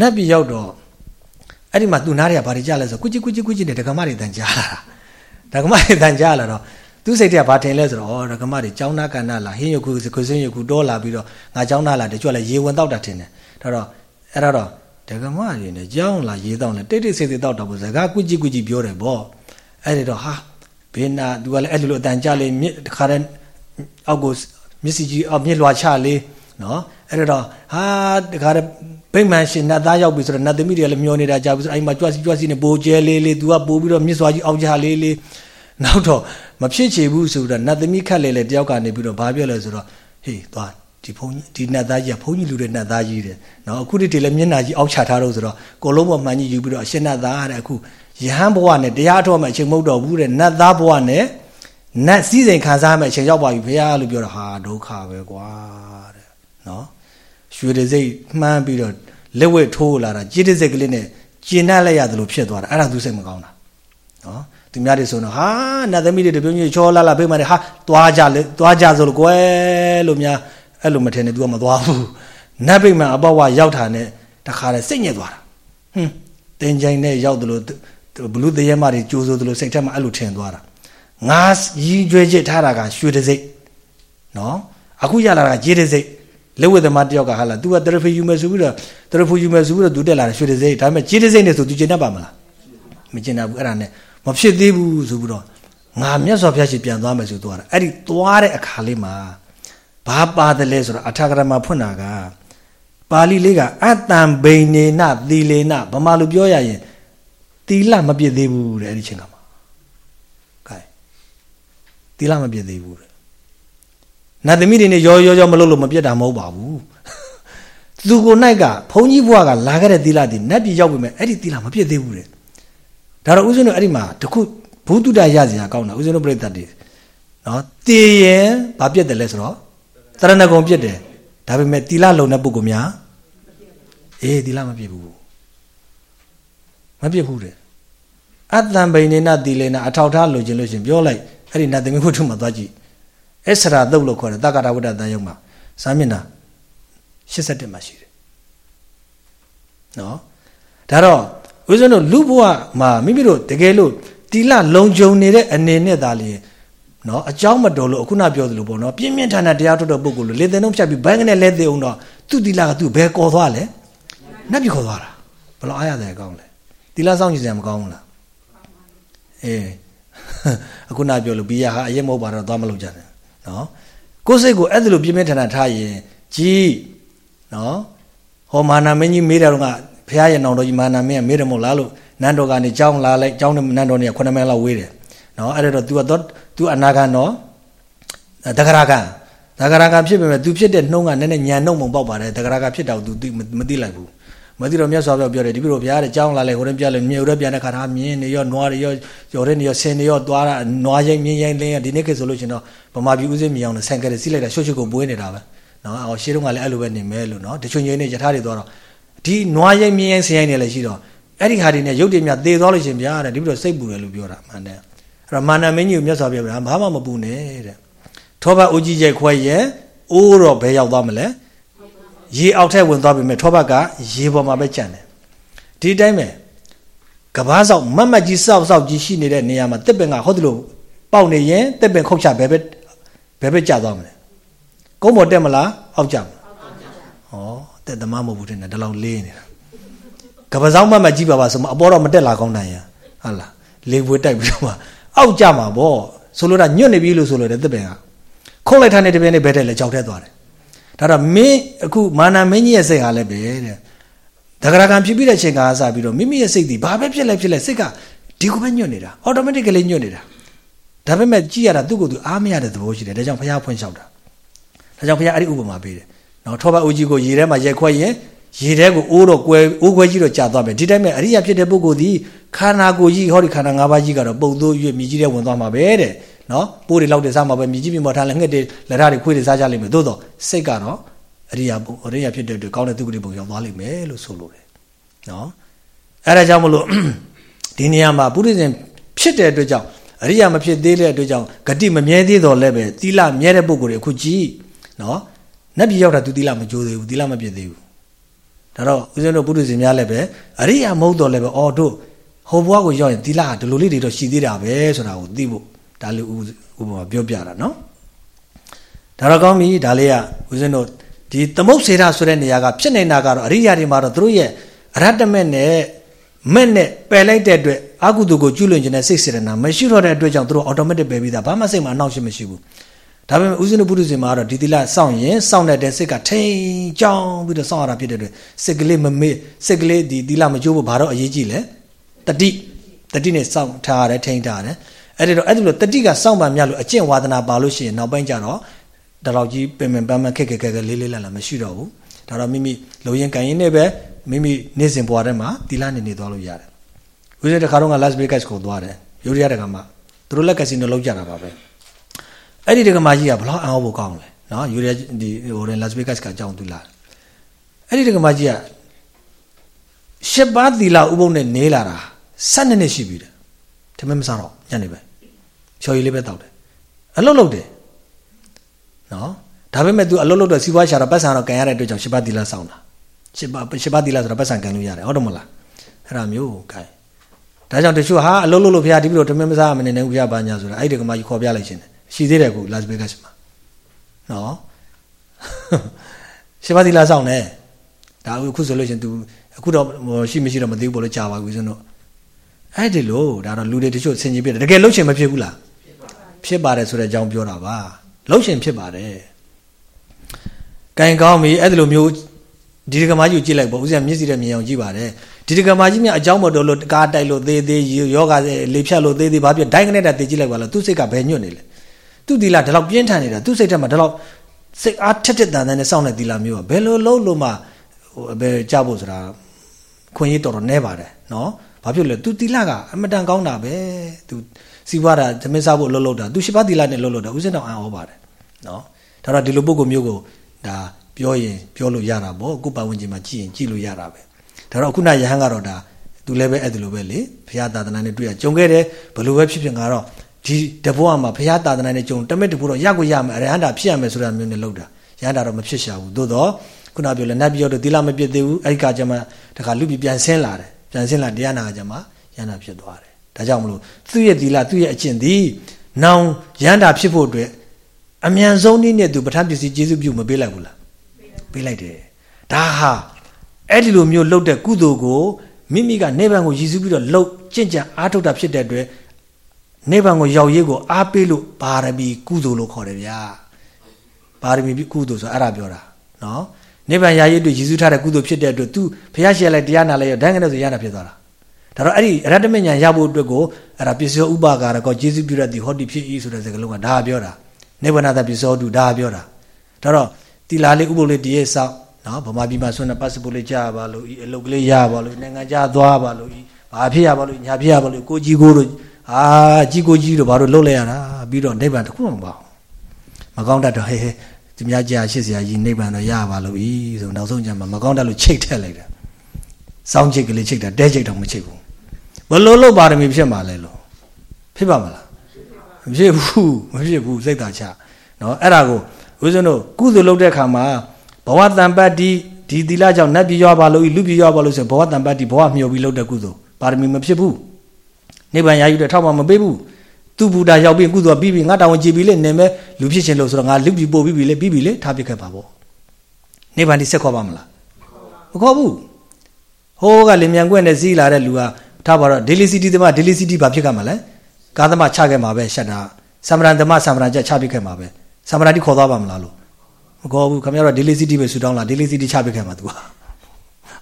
နတ်ပြီးရောက်တော့အဲ့ဒီမှာသူနားတွေကဘာတွေကြားလဲဆိုကုချီကုချီကုချီနဲ့ဒကမတွေတန်ကြားလာတာဒကမတွေတန်ကြားလာတော့ သူစိတ်ထဲကဘာထင်လဲဆိုတော့ဩဒကမတွေကျောင်းသားကဏ္ဍလာဟင်းယခုစကုစင်းယခုတောလာပြီးတော့ငါကျောင်းသားလာတချို့လည်းရေဝင်တောက်တာထင်တယ်ဒါတော့အဲ့တော့ဒကမတွေနဲ့ကျောင်းလာရေတောက်လဲတိတ်တိတ်ဆိတ်ဆိတ်တောက်တာပေါ့စကားကုကြည့်ကုကြည့်ပြောတယ်ပေါ့အဲ့ဒီတော့ဟာဘေးနာသူကလည်းအဲ့လိုအတန်ကြလေးမြစ်တခါတည်းအောက်ကိုမျက်စိကြီးအောက်မြစ်လွှာချလေးနော်အဲ့တော့ဟာတခါတည်းဗိမ္မာန်ရှင်နတ်သားရောက်ပြီဆိုတော့နတ်သမီးတွေလည်းမျောနေတာကြာပြီဆိုတော့အဲ့မှာကြွစီကြွစီနဲ့ပိုကျဲလေးလေးသူကပို့ပြီးတော့မြစ်စွာကြီးအောက်ချလေးလေးနောက်တော့ မဖြစ်ချေဘူးဆိုတော့နတ်သမီးခတ်လေလေတယောက်ကနေပြီးတော့ဘာပြောလဲဆိုတော့ဟေးသွားဒီဘုန်းကြီးဒီနတ်သားကြီးကဘုန်းကြီးလူတဲ့နတ်သားကြီးတဲ့နော်အခုဒီတည်းလည်းမျက်နှာကြီးအောက်ချထားတော့ဆိုတော့ကိုလုံးပေါ်မှန်ကြီးယူပြီးတော့အရှင်နတ်သားတဲ့အခုယဟန်ဘဝနဲ့တရားတော်မှအချိန်မဟုတ်တော့ဘူးတဲ့နတ်သားဘဝနဲ့နတ်စည်းစိမ်ခံစားမှအချိန်ရောက်ပါပြီဖေရလို့ပြောတော့ဟာဒုက္ခပဲကွာတဲ့နော်ရွှေတစိတ်မှန်းပြီးတော့လက်ဝဲထိုးလာတာကြေးတစိတ်ကလေးနဲ့ကျင်နှက်လိုက်ရတယ်လို့ဖြစ်သွားတာအဲ့ဒါသူစိတ်မကောင်းတာနော် သူများတွေဆိုတော့ဟာနတ်သမီးတွေတပြုံးကြီးချောလာလာပြေးမှတယ်ဟာသွားကြလေသွားကြဆိုလို့ကွယ်လို့များအဲ့လိုမထင်နဲ့ तू ကမသွားဘူးနတ်ပိမှန်အပေါဝရောက်တာနဲ့တခါတည်းစိတ်ညစ်သွားတာဟွန်းတင်ကြိုင်နဲ့ရောက်တယ်လို့ဘလူတရဲမတွေကြိုးစိုးတယ်လို့စိတ်ထဲမှာအဲ့လိုထင်သွားတာငါရီးကြွဲချစ်ထားတာကရွှေတစိတ်နော်အခုရလာတာကြေးတစိတ်လက်ဝဲသမားတယောက်ကဟာလာ तू ကတရဖီယူမယ်ဆိုပြီးတော့တရဖူယူမယ်ဆိုပြီးတော့ तू တက်လာတယ်ရွှေတစိတ်ဒါပေမဲ့ကြေးတစိတ်နဲ့ဆို तू ကျင်တတ်ပါမလားမကျင်တတ်ဘူးအဲ့ဒါနဲ့ မဖြစ်သေးဘူးဆိုပြီးတော့ငါမြတ်စွာဘုရားရှိပြန်သွားမယ်ဆိုသွားတာအဲ့ဒီသွားတဲ့အခါလေးမှာဘာပါတယ်လဲဆိုတော့အထာဂရမဖွင့်တာကပါဠိလေးကအတ္တံဘိနေနသီလေနဗမာလိုပြောရရင်သီလမပြည့်သေးဘူးတဲ့အဲ့ဒီချိန်ကမှာကဲသီလမပြည့်သေးဘူးတဲ့နတ်သမီးတွေနဲ့ရောရောရောမလုပ်လို့မပြတ်တာမဟုတ်ပါဘူးသူကို၌ကဘုန်းကြီးဘုရားကလာခဲ့တဲ့သီလဒီနတ်ပြည်ရောက်ပြီမဲ့အဲ့ဒီသီလမပြည့်သေးဘူးတဲ့ ဒါတော့ဦးဇင်းတို့အဲ့ဒီမှာတခုဘုဒ္ဓတရစရာကောင်းတာဦးဇင်းတို့ပြိတ္တတွေနော်တည်ရင်ဘာပြတ်တယ်လဲဆိုတော့တရဏဂုံပြတ်တယ်ဒါပေမဲ့တီလလုံတဲ့ပုဂ္ဂိုလ်များအေးတီလမပြတ်ဘူးမပြတ်ဘူးတဲ့အတ္တံဘိနေနတီလေနအထောက်ထားလိုချင်လို့ရှင်ပြောလိုက်အဲ့ဒီနတ်သမီးဝတ္ထုမှာသွားကြည့်အစ္ဆရာသုတ်လို့ခေါ်တယ်တက္ကတာဝတ္တတန်ယုံမှာစာမျက်နှာ87မှာရှိတယ်နော်ဒါတော့ ဦးဇင်းတို့လူဘဝမှာမိမိတို့တကယ်လို့တီလလုံခြုံနေတဲ့အနေနဲ့သာလေနော်အကြောင်းမတော်လို့အခုနပြောသလိုပေါ့နော်ပြင်းပြင်းထန်ထန်တရားထုတ်တဲ့ပုဂ္ဂိုလ်လို့လေသင်တော့ဖြတ်ပြီးဘန်းကနေလဲသေးအောင်တော့သူ့တီလကသူ့ဘယ်ကော်သွားလဲနတ်ပြည်ခေါ်သွားတာဘယ်လိုအားရတယ်ကောင်းလဲတီလစောင့်ကြည့်စရာမကောင်းဘူးလားအေးအခုနပြောလို့ဘီယာဟာအရင်မဟုတ်ပါတော့သွားမလို့ကြတယ်နော်ကိုယ်စိတ်ကိုအဲ့ဒါလိုပြင်းပြင်းထန်ထန်ထားရင်ကြီးနော်ဟောမာနာမင်းကြီးမေးတယ်တော့က ဘုရားရဲ့နောင်တော်ကြီးမာနာမင်းကမေးတယ်မို့လားလို့နန်းတော်ကနေကြောင်းလာလိုက်ကြောင်းနဲ့နန်းတော်နေက9မိုင်လောက်ဝေးတယ်နော်အဲ့ဒါတော့ तू ကတော့ तू အနာဂတ်နော်တဂရကတဂရကဖြစ်ပေမဲ့ तू ဖြစ်တဲ့နှုံးကနည်းနည်းညံနှုံမပေါက်ပါတယ်တဂရကဖြစ်တော့ तू မသိလိုက်ဘူးမသိတော့မြတ်စွာဘုရားပြောတယ်ဒီပြို့ဘုရားတဲ့ကြောင်းလာလိုက်ဟိုရင်ပြလဲမြေဥရပြန်တဲ့ခါထားမြင်းနေရောနွားတွေရောရော်တဲ့နေရောဆင်နေရောသွားတာနွားရိမ့်မြင်းရိမ့်လင်းရဒီနေ့ခေတ်ဆိုလို့ရှင်တော့ဗမာပြည်ဦးစင်းမြေအောင်နဲ့ဆန်ကလေးစီးလိုက်တာရှုပ်ရှုပ်ကိုပွေးနေတာပဲနော်အော်ရှေးတုန်းကလည်းအဲ့လိုပဲနေမဲလို့နော်တချို့ညင်းနေယထာတွေသွားတော့ ဒီနွားရိမ့်မြင်းရိမ့်ဆင်ရိမ့်နေလည်းရှိတော့အဲ့ဒီဟာတွေနဲ့ရုပ်တွေမြသေသွားလို့ရှင်ဗျာတဲ့ဒီပြို့စိတ်ပူတယ်လို့ပြောတာမှန်တယ်အဲ့တော့မာနမင်းကြီးကိုမြတ်စွာဘုရားကဘာမှမပူနဲ့တဲ့ထောဘအိုးကြီးကျဲခွဲရဲ့အိုးတော့ဘယ်ရောက်သွားမလဲရေအောက်ထက်ဝင်သွားပြီမဲ့ထောဘကရေပေါ်မှာပဲကြံတယ်ဒီတိုင်းပဲကဘာဆောက်မတ်မတ်ကြီးစောက်စောက်ကြီးရှိနေတဲ့နေရာမှာတစ်ပင်ကဟုတ်တယ်လို့ပေါက်နေရင်တစ်ပင်ခုတ်ချဘယ်ပဲဘယ်ပဲကျသွားမလဲကုန်းပေါ်တက်မလားအောက်ကျမလား ဩတက်သမားမဟုတ်ဘူးတဲ့ဒါလောက်လေးနေတာကဘာဆောက်မတ်မတ်ကြီးပါပါဆိုမအပေါ်တော့မတက်လာကောင်းနိုင်ရဟုတ်လားလေပွေတိုက်ပြီးတော့မှအောက်ကျမှာဗောဆိုလိုတာညွတ်နေပြီလို့ဆိုလို့တဲ့တစ်ပင်ကခုတ်လိုက်ထားတဲ့တစ်ပင်နဲ့ဘယ်တက်လဲကြောက်ထက်သွားတယ်ဒါတော့မင်းအခုမာနာမင်းကြီးရဲ့စိတ်ဟာလည်းပဲတဲ့တဂရကံဖြစ်ပြီးတဲ့အချိန်ကစပြီးတော့မိမိရဲ့စိတ်ဒီဘာပဲဖြစ်လဲဖြစ်လဲစိတ်ကဒီကိုပဲညွတ်နေတာ automatically ညွတ်နေတာဒါပေမဲ့ကြည့်ရတာသူ့ကိုယ်သူအားမရတဲ့သဘောရှိတယ်ဒါကြောင့်ဘုရားဖွင့်လျှောက်တာဒါကြောင့်ဘုရားအဲ့ဒီဥပမာပေးတယ် နော်ထောပတ်အိုးကြီးကိုရေထဲမှာရက်ခွက်ရင်ရေထဲကိုအိုးတော့ကွဲအိုးခွဲကြီးတော့ကြာသွားမယ်ဒီတိုင်းမဲ့အရိယာဖြစ်တဲ့ပုဂ္ဂိုလ်ဒီခန္ဓာကိုယ်ကြီးဟောဒီခန္ဓာ၅ပါးကြီးကတော့ပုံသိုးရွေ့မြည်ကြီးတဲ့ဝင်သွားမှာပဲတဲ့နော်ပိုးတွေလောက်တွေစားမှာပဲမြည်ကြီးပြင်ပေါ်ထားလဲငှက်တွေလက်ထားတွေခွေးတွေစားကြလိမ့်မယ်သို့တော့စိတ်ကတော့အရိယာအရိယာဖြစ်တဲ့အတွက်ကောင်းတဲ့သူကလေးပုံရောက်သွားလိမ့်မယ်လို့ဆိုလိုတယ်နော်အဲဒါကြောင့်မလို့ဒီနေရာမှာပုရိသေဖြစ်တဲ့အတွက်ကြောင့်အရိယာမဖြစ်သေးတဲ့အတွက်ကြောင့်ဂတိမမြဲသေးတော့လည်းပဲသီလမြဲတဲ့ပုဂ္ဂိုလ်တွေအခုကြည့်နော် နတ်ပြည်ရောက်တာသူသီလမကြိုးသေးဘူးသီလမပြည့်သေးဘူးဒါတော့ဦးဇင်းတို့ပုရိသေများလည်းပဲအရိယာမဟုတ်တော့လည်းပဲအော်တို့ဟိုဘွားကိုရောက်ရင်သီလကဒီလိုလေးတွေတော့ရှိသေးတာပဲဆိုတာကိုသိဖို့ဒါလေးဥပမာပြောပြတာနော်ဒါတော့ကောင်းပြီဒါလေးကဦးဇင်းတို့ဒီသမုတ်စေရဆိုတဲ့နေရာကဖြစ်နေတာကတော့အရိယာတွေမှာတော့သူတို့ရဲ့အရတ္တမဲ့နဲ့မဲ့နဲ့ပယ်လိုက်တဲ့အတွက်အကုသိုလ်ကိုကျุလွန်ခြင်းနဲ့စိတ်စေတနာမရှိတော့တဲ့အတွက်ကြောင့်သူတို့ automatic ပယ်ပြီးသားဘာမှစိတ်မှာအနှောင့်အယှက်မရှိဘူး ဒါပေမဲ့ဥစဉ်ပုရုဇဉ်မှာကတော့ဒီတိလစောင့်ရင်စောင့်တဲ့စိတ်ကထိန်ကြောင်းပြီးတော့စောင့်ရတာဖြစ်တဲ့အတွက်စိတ်ကလေးမမေ့စိတ်ကလေးဒီတိလမကျိုးဖို့ဘာတော့အရေးကြီးလဲတတိတတိနဲ့စောင့်ထားရတယ်ထိန်ထားရတယ်အဲ့ဒီတော့အဲ့ဒီလိုတတိကစောင့်ပါမြလို့အကျင့်ဝါဒနာပါလို့ရှိရင်နောက်ပိုင်းကျတော့ဒါတော့ကြီးပင်ပင်ပန်းပန်းခက်ခက်ခက်ခက်လေးလေးလာလာမရှိတော့ဘူးဒါတော့မိမိလုံရင်ကန်ရင်နဲ့ပဲမိမိနေ့စဉ်ဘဝထဲမှာတီလာနေနေသွားလို့ရတယ်ဦးဇင်းတခါတော့က Las Vegas ကိုသွားတယ်ယူရီးယားတက္ကမသူတို့လက်ကစီနိုလောက်ကြတာပါပဲ အဲ့ဒီတက္ကမကြီးကဘလောက်အံ့ဩဖို့ကောင်းလဲနော်ယူရီးယားဒီဟို Las Vegas ကအကြောင်းသူလာအဲ့ဒီတက္ကမကြီးကရှစ်ပါးသီလဥပုံနဲ့နေလာတာ၁၂နှစ်ရှိပြီတဲ့ထမင်းမစားတော့ညနေပဲချော်ရည်လေးပဲတောက်တယ်အလုတ်လုတ်တယ်နော်ဒါပေမဲ့ तू အလုတ်လုတ်တော့စီးပွားရှာတော့ပတ်စံတော့ကန်ရတဲ့အတွက်ကြောင့်ရှစ်ပါးသီလစောင့်တာရှစ်ပါးရှစ်ပါးသီလဆိုတော့ပတ်စံကန်လို့ရတယ်ဟုတ်တယ်မလားအဲ့ဒါမျိုးခိုင်းဒါကြောင့်တချို့ဟာအလုံးလုံးလို့ဘုရားဒီပြီးတော့တမင်မစားမနေနိုင်ဘူးဘုရားဘာညာဆိုတာအဲ့ဒီကမှကြီးခေါ်ပြလိုက်ရှင်တယ် ရှိသေးတယ်ခုလာစဗေဂတ်မှာနော်ရှစ်ပါးသီလစောင့်တယ်ဒါအခုဆိုလို့ရှင် तू အခုတော့ရှိမရှိတော့မသိဘူးပေါ့လို့ကြာပါဘူးဆိုတော့အဲ့ဒီလိုဒါတော့လူတွေတချို့ဆင်ကြီးပြတယ်တကယ်လှုပ်ရှင်မဖြစ်ဘူးလားဖြစ်ပါတယ်ဆိုတဲ့အကြောင်းပြောတာပါလှုပ်ရှင်ဖြစ်ပါတယ်ကင်ကောင်းပြီအဲ့ဒီလိုမျိုးဒီဒကမာကြီးကိုကြည့်လိုက်ပေါ့ဦးဇင်းမျက်စိနဲ့မြင်အောင်ကြည့်ပါတယ်ဒီဒကမာကြီးမြအကြောင်းမတော်လို့ကားတိုက်လို့သေးသေးယောဂလေဖြတ်လို့သေးသေးဘာဖြစ်ဒိုင်းကနေတည်းကြည့်လိုက်ပါလားသူ့စိတ်ကဘယ်ညွတ်နေလဲ သူ့ဒီလာဒီလောက်ပြင်းထန်နေတာသူ့စိတ်ထဲမှာဒီလောက်စိတ်အားထက်ထက်တန်တန်နဲ့စောင့်နေဒီလာမျိုးကဘယ်လိုလုံးလို့မှဟိုဘယ်ကြဖို့ဆိုတာခွင့်ရေးတော်တော်နဲပါတယ်နော်ဘာဖြစ်လဲသူတီလာကအမတန်ကောင်းတာပဲသူစီးပွားတာသမင်းစားဖို့လှုပ်လှုပ်တာသူရှိပါတီလာနဲ့လှုပ်လှုပ်တာဦးစင်းတော်အံ့ဩပါတယ်နော်ဒါတော့ဒီလိုပုံကမျိုးကိုဒါပြောရင်ပြောလို့ရတာပေါ့ကိုပတ်ဝန်းကျင်မှာကြည့်ရင်ကြည့်လို့ရတာပဲဒါတော့ခုနယဟန်ကတော့ဒါသူလည်းပဲအဲ့ဒါလိုပဲလေဘုရားသာသနာနဲ့တွေ့ရကြုံခဲ့တယ်ဘလို့ပဲဖြစ်ဖြစ်ငါတော့ ဒီတဘောမှာဘုရားသာသနာနဲ့ကြုံတမက်တဘောတော့ရကိုရမယ်အရဟန္တာဖြစ်ရမယ်ဆိုတာမျိုးနဲ့လောက်တာရဟန္တာတော့မဖြစ်ရှာဘူးသို့တော့ခုနပြောလဲနတ်ပြောတော့သီလမပြည့်သေးဘူးအဲ့ဒီကကြမှာတခါလူပြပြန်ဆင်းလာတယ်ပြန်ဆင်းလာတရားနာကြမှာရဟန္တာဖြစ်သွားတယ်ဒါကြောင့်မလို့သူ့ရဲ့သီလသူ့ရဲ့အကျင့်ဒီနောင်ရဟန္တာဖြစ်ဖို့အတွက်အမြန်ဆုံးနည်းနဲ့သူပဋ္ဌာန်းပစ္စည်းကျေစုပြုမပေးလိုက်ဘူးလားပေးလိုက်တယ်ဒါဟာအဲ့ဒီလိုမျိုးလှုပ်တဲ့ကုသိုလ်ကိုမိမိကနေဗံကိုရည်စူးပြီးတော့လှုပ်ကြင့်ကြံအားထုတ်တာဖြစ်တဲ့အတွက် နေဗံကိုရောက်ရေးကိုအားပေးလို့ပါရမီကုသိုလ်လို့ခေါ်တယ်ဗျာပါရမီကုသိုလ်ဆိုအဲ့ဒါပြောတာနော်နိဗ္ဗာန်ရရေးအတွက်ရည်စူးထားတဲ့ကုသိုလ်ဖြစ်တဲ့အတွက် तू ဘုရားရှိခိုးလိုက်တရားနာလိုက်ရဒိုင်းကနေဆိုရနာဖြစ်သွားတာဒါတော့အဲ့ဒီရတ္တမညာရဖို့အတွက်ကိုအဲ့ဒါပစ္စယောဥပါကာရကောကျေစုပြုရသည်ဟောတိဖြစ်၏ဆိုတဲ့စကားလုံးကဒါပြောတာနိဗ္ဗာန်တပစ္စယောတုဒါပြောတာဒါတော့တိလာလေးဥပုပ်လေးတည်းဆောက်နော်ဗမာပြည်မှာဆွမ်းတဲ့ပတ်စပို့လေးကြားပါလို့ဤအလုတ်ကလေးရပါလို့နိုင်ငံခြားသွားပါလို့ဤဘာဖြစ်ရပါလို့ညာဖြစ်ရပါလို့ကိုကြီးကိုတို့ အာကြီးကိုကြီးတို့ဘာလို့လှုပ်လဲရတာပြီးတော့နိဗ္ဗာန်တခုမှမပေါ့မကောင်းတတ်တော့ဟဲဟဲသူများကြာရှစ်စရာကြီးနိဗ္ဗာန်တော့ရပါလို့ဤဆိုနောက်ဆုံးကျမှမကောင်းတတ်လို့ချိတ်ထက်လိုက်တာစောင်းချိတ်ကလေးချိတ်တာတဲချိတ်တော့မချိတ်ဘူးဘလို့လို့ပါရမီဖြစ်မှာလဲလို့ဖြစ်ပါမလားမဖြစ်ဘူးမဖြစ်ဘူးစိတ်သာချနော်အဲ့ဒါကိုဦးဇင်းတို့ကုသိုလ်လုပ်တဲ့အခါမှာဘဝတံပတ္တိဒီသီလကြောင့်နတ်ပြည်ရောပါလို့လူပြည်ရောပါလို့ဆိုဘဝတံပတ္တိဘဝမျှော်ပြီးလုပ်တဲ့ကုသိုလ်ပါရမီမဖြစ်ဘူး နိဗ္ဗာန်ရယူတဲ့ထောက်မှမပေးဘူးသူဘုဒ္ဓရောက်ပြီးကုသိုလ်ပြီးပြီးငါတောင်းကြည်ပြီးလေနေမဲ့လူဖြစ်ခြင်းလို့ဆိုတော့ငါလူပြည်ပို့ပြီးပြီလေပြီးပြီလေထားပြခဲ့ပါပေါ့နိဗ္ဗာန်ဒီဆက်ခေါ်ပါမလားမခေါ်ဘူးဟိုးကလင်မြန်ကွက်နဲ့စီးလာတဲ့လူကထားပါတော့ daily city သမား daily city ဘာဖြစ်ခဲ့မှာလဲကာသမာချခဲ့မှာပဲရှက်တာသမရန်သမားသမရန်ချက်ချပြခဲ့မှာပဲသမရန်တိခေါ်သွားပါမလားလို့မခေါ်ဘူးခင်ဗျားတို့ daily city ပဲဆူတောင်းလာ daily city ချပြခဲ့မှာ तू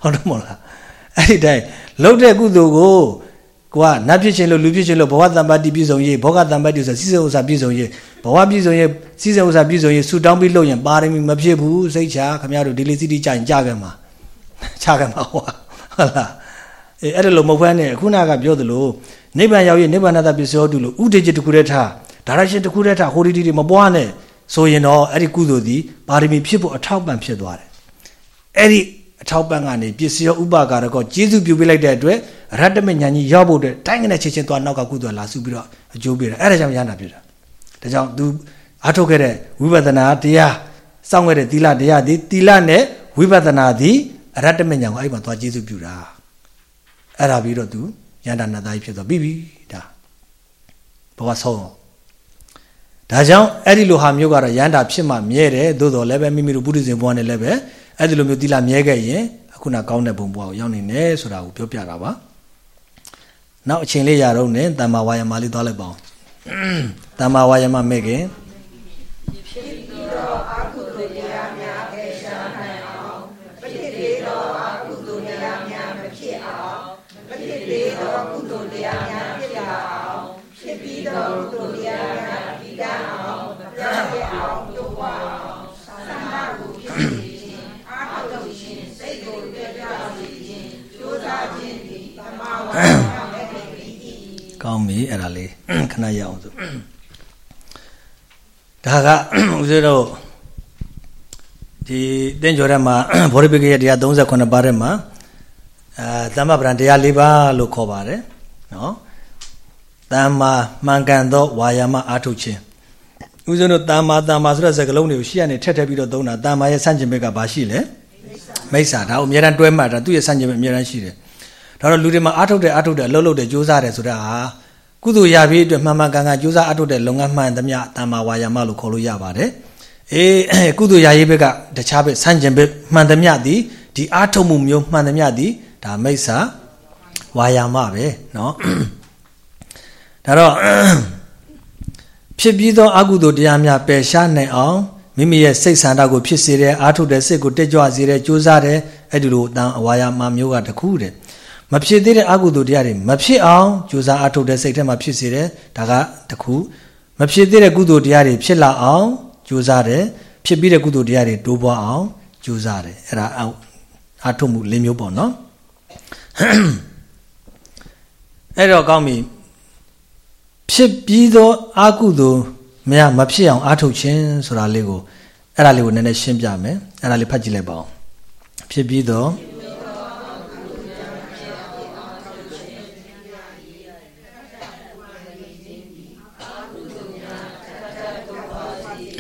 ဟုတ်တယ်မဟုတ်လားအဲ့ဒီတိုင်းလှုပ်တဲ့ကုသိုလ်ကို ကိုကနတ်ဖြစ်ခြင်းလို့လူဖြစ်ခြင်းလို့ဘဝတံပတ္တိပြည့်စုံရေးဘောဂတံပတ္တိဆိုစီစဉ်ဥစ္စာပြည့်စုံရေးဘဝပြည့်စုံရေးစီစဉ်ဥစ္စာပြည့်စုံရေးဆူတောင်းပြီးလုပ်ရင်ပါရမီမဖြစ်ဘူးစိတ်ချခင်ဗျားတို့ daily city ကြရင်ကြခဲ့မှာချခဲ့မှာဟုတ်လားအေးအဲ့ဒါလို့မဟုတ်ဘဲနဲ့ခုနကပြောသလိုနိဗ္ဗာန်ရောက်ရင်နိဗ္ဗာန်တပစ္စယောတုလို့ဥဒေจิตတခုတည်းထားဒါရရှင်တခုတည်းထားဟိုဒီဒီမပွားနဲ့ဆိုရင်တော့အဲ့ဒီကုသိုလ်သည်ပါရမီဖြစ်ဖို့အထောက်ပံ့ဖြစ်သွားတယ်အဲ့ဒီ အထောက်ပံ့ကနေပစ္စယောဥပကာရကောကျေးဇူးပြုပေးလိုက်တဲ့အတွက်ရတ္တမဉာဏ်ကြီးရောက်ဖို့အတွက်တိုင်းကနေချက်ချင်းသွားနောက်ကကုသိုလ်လာစုပြီးတော့အကျိုးပေးတယ်အဲ့ဒါကြောင့်ရဟန္တာဖြစ်တာဒါကြောင့် तू အားထုတ်ခဲ့တဲ့ဝိပဿနာတရားစောင့်ခဲ့တဲ့သီလတရားသည်သီလနဲ့ဝိပဿနာသည်အရတ္တမဉာဏ်ကိုအဲ့မှာသွားကျေးဇူးပြုတာအဲ့ဒါပြီးတော့ तू ယန္တာနတ်သားကြီးဖြစ်သွားပြီပြီဒါဘဝဆုံးဒါကြောင့်အဲ့ဒီလိုဟာမျိုးကတော့ယန္တာဖြစ်မှမြဲတယ်သို့တော်လည်းပဲမိမိတို့ပုရိသေဘဝနဲ့လည်းပဲ အဲ့ဒီလိုမျိုးသီလမြဲခဲ့ရင်အခုနကောင်းတဲ့ဘုံဘဝကိုရောက်နေတယ်ဆိုတာကိုပြောပြတာပါနောက်အချိန်လေးရတော့နဲ့တမ္မာဝါယမလေးသွားလိုက်ပါအောင်တမ္မာဝါယမမဲ့ခင်ဖြစ်ပြီးတော့အကုသိုလ်တရားများဖယ်ရှားနိုင်အောင်ပဋိသေသောအကုသိုလ်တရားများမဖြစ်အောင်ပဋိသေသောကုသိုလ်တရားများဖြစ်အောင်ဖြစ်ပြီးသောကုသိုလ်တရားများပြီးတတ်အောင်ပြောင်းလဲအောင်တို့ဝအောင်သံဃာကိုဖြစ်စေခြင်းအာထုပ်ခြင်းစိတ်ကိုပြပြစေခြင်းကြိုးစားခြင်းဒီသမာဝါ ကောင်းပြီအဲ့ဒါလေးခဏရအောင်ဆိုဒါကဦးဇင်းတို့ဒီတင်းကျော်ထဲမှာဘောဓိပိကရဲ့တရား38ပါးထဲမှာအဲသမ္မပဒံတရား၄ပါးလို့ခေါ်ပါတယ်နော်သမ္မာမှန်ကန်သောဝါယာမအားထုတ်ခြင်းဦးဇင်းတို့သမ္မာသမ္မာဆိုတဲ့စကားလုံးတွေကိုရှေ့ကနေထက်ထက်ပြီးတော့သုံးတာသမ္မာရဲ့ဆန့်ကျင်ဘက်ကဘာရှိလဲမိစ္ဆာဒါကိုအများအားတွဲမှတ်တာသူ့ရဲ့ဆန့်ကျင်ဘက်အများအားရှိတယ်ဒါတော့လူတွေမှာအားထုတ်တယ်အားထုတ်တယ်အလုပ်လုပ်တယ်ကြိုးစားတယ်ဆိုတာဟာ ကုသိုလ်ရပြီးအတွက်မှန်မှန်ကန်ကန်ကြိုးစားအားထုတ်တဲ့လုပ်ငန်းမှန်သမျှတမ္မာဝါယာမလို့ခေါ်လို့ရပါတယ်အေးကုသိုလ်ရရေးဘက်ကတခြားဘက်ဆန့်ကျင်ဘက်မှန်သမျှသည်ဒီအားထုတ်မှုမျိုးမှန်သမျှသည်ဒါမိစ္ဆာဝါယာမပဲเนาะဒါတော့ဖြစ်ပြီးသောအကုသိုလ်တရားများပယ်ရှားနိုင်အောင်မိမိရဲ့စိတ်ဆန္ဒကိုဖြစ်စေတဲ့အားထုတ်တဲ့စိတ်ကိုတက်ကြွစေတဲ့ကြိုးစားတဲ့အဲ့ဒီလိုတန်အဝါယာမမျိုးကတခုတဲ့ မဖြစ်သေးတဲ့အကုသိုလ်တရားတွေမဖြစ်အောင်ကြိုးစားအားထုတ်တဲ့စိတ်ထဲမှာဖြစ်စေတယ်ဒါကတခုမဖြစ်သေးတဲ့ကုသိုလ်တရားတွေဖြစ်လာအောင်ကြိုးစားတယ်ဖြစ်ပြီးတဲ့ကုသိုလ်တရားတွေတိုးပွားအောင်ကြိုးစားတယ်အဲ့ဒါအားထုတ်မှု၄မျိုးပေါ့နော်အဲ့တော့ကောင်းပြီဖြစ်ပြီးသောအာကုသိုလ်မရမဖြစ်အောင်အားထုတ်ခြင်းဆိုတာလေးကိုအဲ့ဒါလေးကိုနည်းနည်းရှင်းပြမယ်အဲ့ဒါလေးဖတ်ကြည့်လိုက်ပါဦးဖြစ်ပြီးသော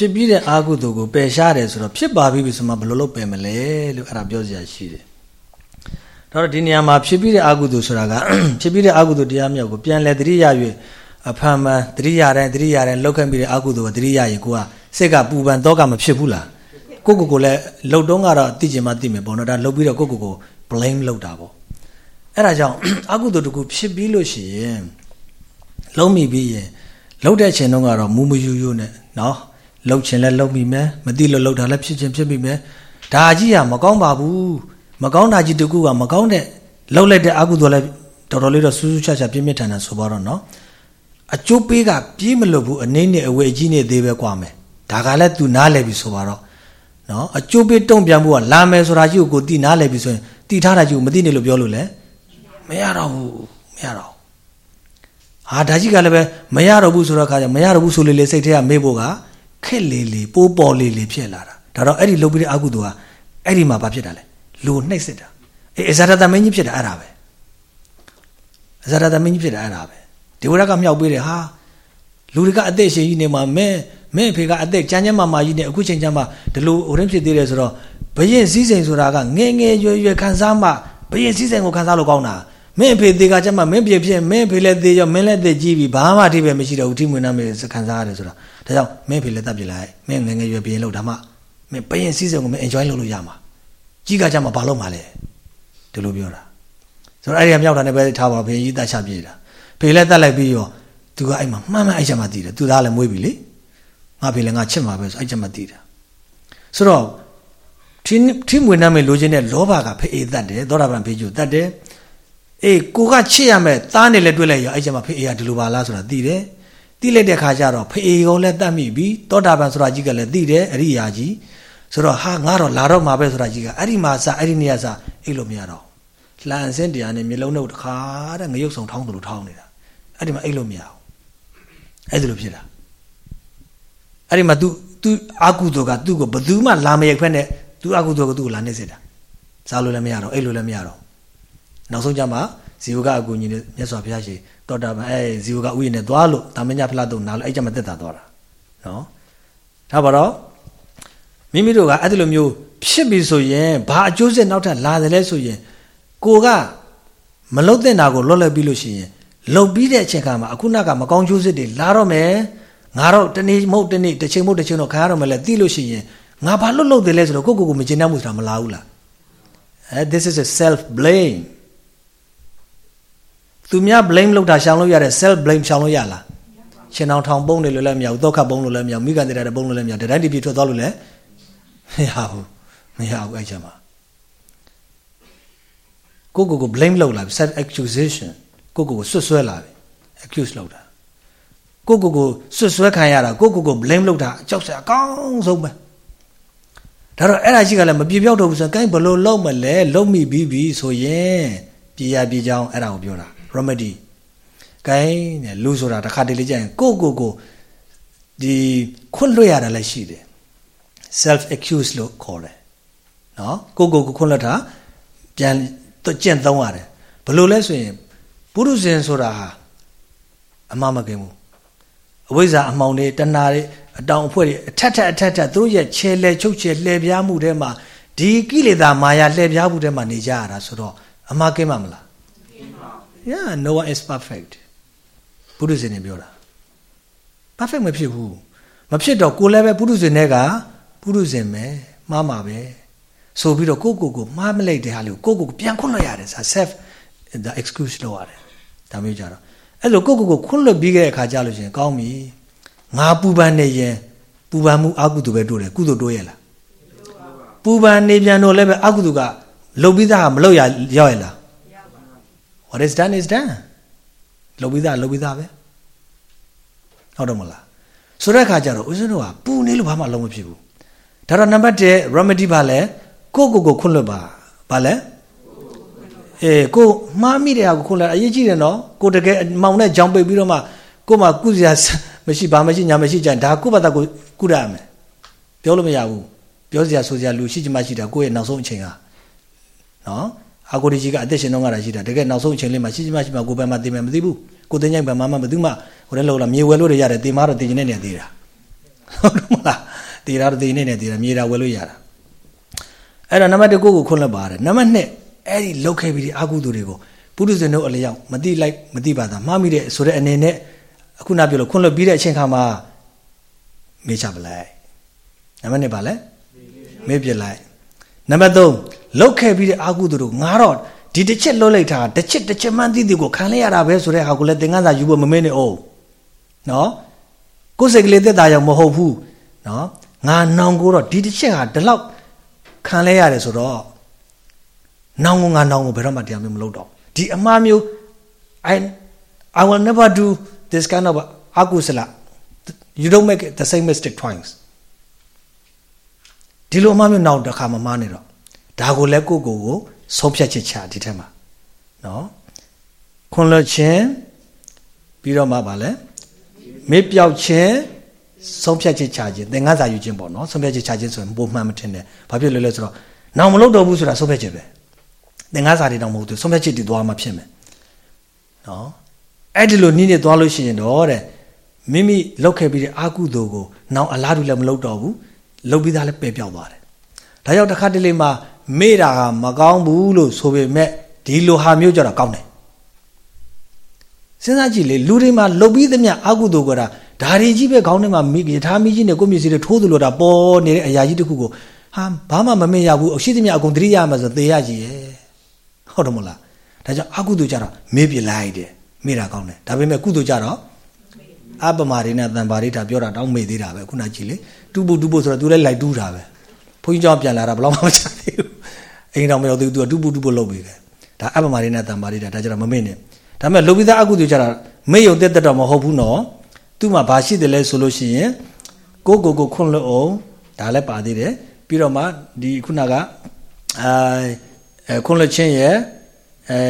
ဖြစ်ပြီးတဲ့အာဟုတုကိုပယ်ရှားတယ်ဆိုတော့ဖြစ်ပါပြီဆိုမှဘယ်လိုလုပ်ပယ်မလဲလို့အဲ့ဒါပြောစရာရှိတယ်တော့ဒီနေရာမှာဖြစ်ပြီးတဲ့အာဟုတုဆိုတာကဖြစ်ပြီးတဲ့အာဟုတုတရားမြောက်ကိုပြန်လဲတတိယ၍အဖန်မှန်တတိယတိုင်းတတိယတိုင်းလောက်ခဲ့ပြီးတဲ့အာဟုတုကိုတတိယရင်ကိုကစိတ်ကပူပန်တော့ကမဖြစ်ဘူးလားကိုကိုကိုလည်းလှုပ်တုံးကတော့သိချင်မှသိမယ်ပေါ့နော်ဒါလှုပ်ပြီးတော့ကိုကိုကို blame လုပ်တာပေါ့အဲ့ဒါကြောင့်အာဟုတုတကူဖြစ်ပြီးလို့ရှိရင်လုံးမိပြီးရင်လှုပ်တဲ့ချိန်တုန်းကတော့မူမယူယူနဲ့နော် လှုပ်ချင်လဲလှုပ်မိမယ်မသိလို့လှုပ်တာလည်းဖြစ်ချင်ဖြစ်မိမယ်ဒါကြီးကမကောင်းပါဘူးမကောင်းတာကြီးတကူကမကောင်းတဲ့လှုပ်လိုက်တဲ့အကုသိုလ်လည်းတော်တော်လေးတော့စူးစူးချာချာပြင်းပြထန်ထန်ဆိုပါတော့နော်အကျိုးပေးကပြေးမလို့ဘူးအနေနဲ့အဝေအကြီးနဲ့သေးပဲกว่าမယ်ဒါကလည်း तू နားလဲပြီဆိုပါတော့နော်အကျိုးပေးတုံ့ပြန်မှုကလာမယ်ဆိုတာကြီးကိုကိုတိနားလဲပြီဆိုရင်တိထားတာကြီးကိုမသိနေလို့ပြောလို့လဲမရတော့ဘူးမရတော့ဟာဒါကြီးကလည်းပဲမရတော့ဘူးဆိုတော့ခါကျမရတော့ဘူးဆိုလေလေစိတ်ထဲကမေးဖို့က ခက်လေလေပိုးပေါ်လေလေဖြစ်လာတာဒါတော့အဲ့ဒီလုပ်ပြီးတဲ့အကုသိုလ်ကအဲ့ဒီမှာဘာဖြစ်တာလဲလူနှိပ်စစ်တာအေးအဇာရတမင်းကြီးဖြစ်တာအဲ့ဒါပဲအဇာရတမင်းကြီးဖြစ်တာအဲ့ဒါပဲဒီဝရကမြောက်ပေးတယ်ဟာလူတွေကအသက်ရှင်ကြီးနေမှာမဲမဲဖေကအသက်ကြမ်းကြမ်းမာမာကြီးနေအခုချိန်ကျမှဒီလိုဟိုရင်းဖြစ်သေးတယ်ဆိုတော့ဘရင်စည်းစိမ်ဆိုတာကငယ်ငယ်ရွယ်ရွယ်ခံစားမှဘရင်စည်းစိမ်ကိုခံစားလို့ကောင်းတာမင်းဖေသေးကကျမှမင်းပြဖြစ်မင်းဖေလည်းသေးရောမင်းလည်းသေးကြီးပြီဘာမှအထိပဲမရှိတော့ဘူးထိမွေးနာမေခံစားရတယ်ဆိုတာ ဒါကြောင့်မင်းဖေလည်းတတ်ပြလိုက်မင်းငယ်ငယ်ရွယ်ဘရင်လို့ဒါမှမင်းဘရင်စည်းစိမ်ကိုမင်း enjoy လုပ်လို့ရမှာကြီးကကျမှဘာလုပ်မှာလဲဒီလိုပြောတာဆိုတော့အဲ့ဒီကမြောက်တာနဲ့ပဲထားပါဘရင်ကြီးတတ်ချပြေးတာဖေလည်းတတ်လိုက်ပြီးရောသူကအဲ့မှာမှန်မှန်အဲ့ချက်မှတည်တယ်သူသားလည်းမွေးပြီလေငါဖေလည်းငါချစ်မှာပဲဆိုအဲ့ချက်မှတည်တယ်ဆိုတော့ထိထိမွေနှမ်းမဲ့လိုချင်တဲ့လောဘကဖေအေးတတ်တယ်သောတာပန်ဖေကျူတတ်တယ်အေးကိုကချစ်ရမယ်သားနဲ့လည်းတွေ့လိုက်ရောအဲ့ချက်မှဖေအေးကဒီလိုပါလားဆိုတာသိတယ် သိလိုက်တဲ့ခါကျတော့ဖေအေးကောလည်းတတ်မိပြီသောတာပန်ဆိုတာကြီးကလည်းသိတယ်အရိယာကြီးဆိုတော့ဟာငါတော့လာတော့မှာပဲဆိုတာကြီးကအဲ့ဒီမှာစအဲ့ဒီနေရာစအဲ့လိုမရတော့လှန်စင်းတရားနဲ့မျိုးလုံးနှုတ်တခါတဲ့ငရုတ်ဆောင်ထောင်းတယ်လို့ထောင်းနေတာအဲ့ဒီမှာအဲ့လိုမရဘူးအဲ့ဒါလိုဖြစ်တာအဲ့ဒီမှာ तू तू အာကုသိုလ်ကသူ့ကိုဘယ်သူမှလာမရိုက်ခွက်နဲ့ तू အာကုသိုလ်ကသူ့ကိုလာနေစေတာစားလို့လည်းမရတော့အဲ့လိုလည်းမရတော့နောက်ဆုံးကြမှာဇီဝကအကူကြီးနဲ့မြတ်စွာဘုရားရှင် တောတာပန်အဲဇီဝကဥယျာဉ်နဲ့သွားလို့တာမညဖလားတော့နားလို့အဲ့ကြမှာတက်တာသွားတာနော်ဒါပါတော့မိမိတို့ကအဲ့ဒီလိုမျိုးဖြစ်ပြီဆိုရင်ဘာအကျိုးဆက်နောက်ထပ်လာတယ်လဲဆိုရင်ကိုကမလုတ်တဲ့နာကိုလွတ်လပ်ပြီးလို့ရှိရင်လုတ်ပြီးတဲ့အချိန်ခါမှာအခုနကမကောင်းကျိုးစစ်တွေလာတော့မယ်ငါတော့တနေ့မဟုတ်တနေ့တစ်ချိန်မဟုတ်တစ်ချိန်တော့ခါရတော့မယ်လေသိလို့ရှိရင်ငါဘာလွတ်လုတ်တယ်လဲဆိုတော့ကိုကိုကိုမကျေနပ်မှုဆိုတာမလာဘူးလားအဲ this is a self blame သူများ blame လုပ်တာရှောင်လို့ရတယ် self blame ရှောင်လို့ရလားရှင်အောင်ထောင်ပုံးတယ်လို့လည်းမရဘူးတောက်ခတ်ပုံးလို့လည်းမရဘူးမိကန်တဲ့တဲ့ပုံးလို့လည်းမရဘူးတတိုင်းတပြည့်ထွက်သွားလို့လည်းမရဘူးမရဘူးအဲ့ချက်မှာကိုကိုကို blame လုပ်လာပြီ self accusation ကိုကိုကိုဆွတ်ဆွဲလာပြီ accuse လုပ်တာကိုကိုကိုဆွတ်ဆွဲခံရတာကိုကိုကို blame လုပ်တာကြောက်စရာအကောင်းဆုံးပဲဒါတော့အဲ့ဒါရှိကလည်းမပြေပြောက်တော့ဘူးဆိုရင်ကိုင်းဘလို့လုံးမလဲလုံးမိပြီးပြီဆိုရင်ပြေရပြေချောင်းအဲ့ဒါကိုပြောတာ remedy ကိုင်းတဲ့လူဆိုတာတစ်ခါတလေကြာရင်ကိုကိုကိုဒီခွတ်လွတ်ရတာလည်းရှိတယ် self accuse လို့ခေါ်တယ်နော်ကိုကိုကိုခွတ်လွတ်တာပြန်ကျင့်သုံးရတယ်ဘယ်လိုလဲဆိုရင်ပုရုဇဉ်ဆိုတာဟာအမှားမကင်ဘူးအဝိဇ္ဇာအမှောင်တွေတဏှာတွေအတောင်အဖွဲ့တွေအထက်ထက်အထက်ထက်သူတို့ရဲ့ခြေလဲချုပ်ခြေလှည့်ပြားမှုထဲမှာဒီကိလေသာမာယာလှည့်ပြားမှုထဲမှာနေကြရတာဆိုတော့အမှားကင်းမှာမလား Yeah no one is perfect ပုရုဇဉ်နေပြောတာ perfect မဖြစ်ဘူးမဖြစ်တော့ကိုလည်းပဲပုရုဇဉ်တွေကပုရုဇဉ်ပဲမှားမှာပဲဆိုပြီးတော့ကိုကိုကိုမှားမလိုက်တဲ့ဟာလေးကိုကိုကိုပြန်ခွင့်လွှတ်ရတယ်ဆို self the excuse လုပ်ရတယ်ဒါမျိုးကြတော့အဲ့လိုကိုကိုကိုခွင့်လွှတ်ပြီးခဲ့တဲ့အခါကြလို့ရှင်ကောင်းပြီငါပူပန်နေရင်ပူပန်မှုအကုသိုလ်ပဲတိုးတယ်ကုသိုလ်တိုးရဲ့လားပူပန်နေပြန်တော့လည်းပဲအကုသိုလ်ကလုံပြီးသားကမလုံရရောက်ရလား what is done is done လုံပြီးသားလုံပြီးသားပဲဟုတ်တော့မလားဆိုတဲ့အခါကျတော့ဦးဇင်းတို့ကပူနေလို့ဘာမှလုံးမဖြစ်ဘူးဒါတော့နံပါတ်1 remedy ဘာလဲကိုကိုကိုခွင့်လွတ်ပါဘာလဲအေးကိုမှားမိတဲ့ဟာကိုခွင့်လွတ်အရေးကြီးတယ်နော်ကိုတကယ်မောင်နဲ့ကြောင်ပိတ်ပြီးတော့မှကိုမှကုစရာမရှိဘာမရှိညာမရှိကြရင်ဒါကိုယ့်ဘာသာကိုကုရရမယ်ပြောလို့မရဘူးပြောစရာဆိုစရာလူရှိချင်မှရှိတာကိုယ့်ရဲ့နောက်ဆုံးအချိန်ဟာနော် အာကိုဒီကြီးကအသက်ရှင်တော့ငါတာရှိတာတကယ်နောက်ဆုံးအချိန်လေးမှာရှိရှိမရှိမှကိုပဲမှသိမယ်မသိဘူးကိုသိညိုက်ပဲမှမဘယ်သူမှဟိုလည်းလောက်လာမြေဝဲလို့ရတယ်တင်မတော့တင်နေနေသေးတာဟုတ်တယ်မလားတေတာတော့တင်နေနေသေးတာမြေတာဝဲလို့ရတာအဲ့တော့နံပါတ်1ကိုကိုခွန်းလက်ပါတယ်နံပါတ်2အဲ့ဒီလောက်ခဲ့ပြီးဒီအာကုသူတွေကိုပုထုဇဉ်တို့အလျောက်မတိလိုက်မတိပါသာမှားမိတဲ့ဆိုတဲ့အနေနဲ့အခုနပြောလို့ခွန်းလွတ်ပြီးတဲ့အချိန်ခါမှာမေ့ချပလိုက်နံပါတ်2ပါလဲမေ့ပြလိုက်နံပါတ်3 လောက်ခဲ့ပြီးတဲ့အာကုသူတို့ငါတော့ဒီတစ်ချက်လွတ်လိုက်တာတစ်ချက်တစ်ချက်မှန်းသိသိကိုခံလိုက်ရတာပဲဆိုတဲ့ဟာကိုလည်းသင်္ကန်းစာယူဖို့မမေ့နဲ့အောင်နော်ကိုယ်စိတ်ကလေးသက်သာရောက်မဟုတ်ဘူးနော်ငါနောင်ကိုတော့ဒီတစ်ချက်ဟာဒီလောက်ခံလဲရတယ်ဆိုတော့နောင်ကိုငါနောင်ကိုဘယ်တော့မှတရားမျိုးမလုပ်တော့ဒီအမှားမျိုး I I will never do this kind of akusala you don't make the same mistake twice ဒီလိုအမှားမျိုးနောက်တစ်ခါမမှားနေတော့ ဒါကိုလည်းကိုကိုကိုဆုံးဖြတ်ချက်ချဒီထက်မှာနော်ခွန်လွတ်ခြင်းပြီးတော့မှဗာလဲမေ့ပြောက်ခြင်းဆုံးဖြတ်ချက်ချခြင်းသင်္ကန်းစာယူခြင်းပေါ့နော်ဆုံးဖြတ်ချက်ချခြင်းဆိုရင်ပုံမှန်မထင်နဲ့ဘာဖြစ်လဲလဲဆိုတော့နောင်မလုပ်တော့ဘူးဆိုတာဆုံးဖြတ်ချက်ပဲသင်္ကန်းစာတွေတော့မဟုတ်ဘူးဆုံးဖြတ်ချက်တည်သွားမှဖြစ်မယ်နော်အဲ့ဒီလိုနည်းနဲ့သွားလို့ရှိရင်တော့တဲ့မိမိလောက်ခဲ့ပြီးတဲ့အာကုသိုလ်ကိုနောင်အလားတူလည်းမလုပ်တော့ဘူးလုပ်ပြီးသားလည်းပယ်ပြောက်သွားတယ်ဒါကြောင့်တစ်ခါတလေမှာ မေ့တာကမကောင်းဘူးလို့ဆိုပေမဲ့ဒီလိုဟာမျိုးကြတော့ကောင်းတယ်စဉ်းစားကြည့်လေလူတွေမှာလှုပ်ပြီးသမျှအကုသိုလ်ကတာဒါတွေကြီးပဲခေါင်းထဲမှာမိယထာမီးကြီးနဲ့ကိုမျက်စိတွေထိုးသလိုတာပေါ်နေတဲ့အရာကြီးတစ်ခုကိုဟာဘာမှမမေ့ရဘူးအရှိသမျှအကုန်သတိရမှာဆိုသေရကြီးရဲ့ဟုတ်တယ်မလားဒါကြောင့်အကုသိုလ်ကြတော့မေ့ပြလိုက်တယ်မေ့တာကောင်းတယ်ဒါပေမဲ့ကုသိုလ်ကြတော့အပမာရိနဲ့တန်ပါရိတာပြောတာတောင်းမေ့သေးတာပဲခုနကြည့်လေတူဖို့တူဖို့ဆိုတော့ तू လည်းလိုက်တူးတာပဲ ဘုန်းကြီးကျောင်းပြန်လာတာဘယ်တော့မှမချသေးဘူးအိမ်တော်မရောက်သေးဘူး तू တူဖို့တူဖို့လုပ်ပြီးတယ်ဒါအပမာရိနဲ့တန်ပါရိတာဒါကြတော့မမေ့နဲ့ဒါပေမဲ့လုပိသားအကုသိုလ်ကြတာမေ့ယုံတက်တက်တော့မဟုတ်ဘူးနော်သူ့မှာဘာရှိတယ်လဲဆိုလို့ရှိရင်ကိုကိုကိုခွန့်လို့အောင်ဒါလည်းပါသေးတယ်ပြီးတော့မှဒီခုနကအဲခွန့်လို့ချင်းရဲ့အဲ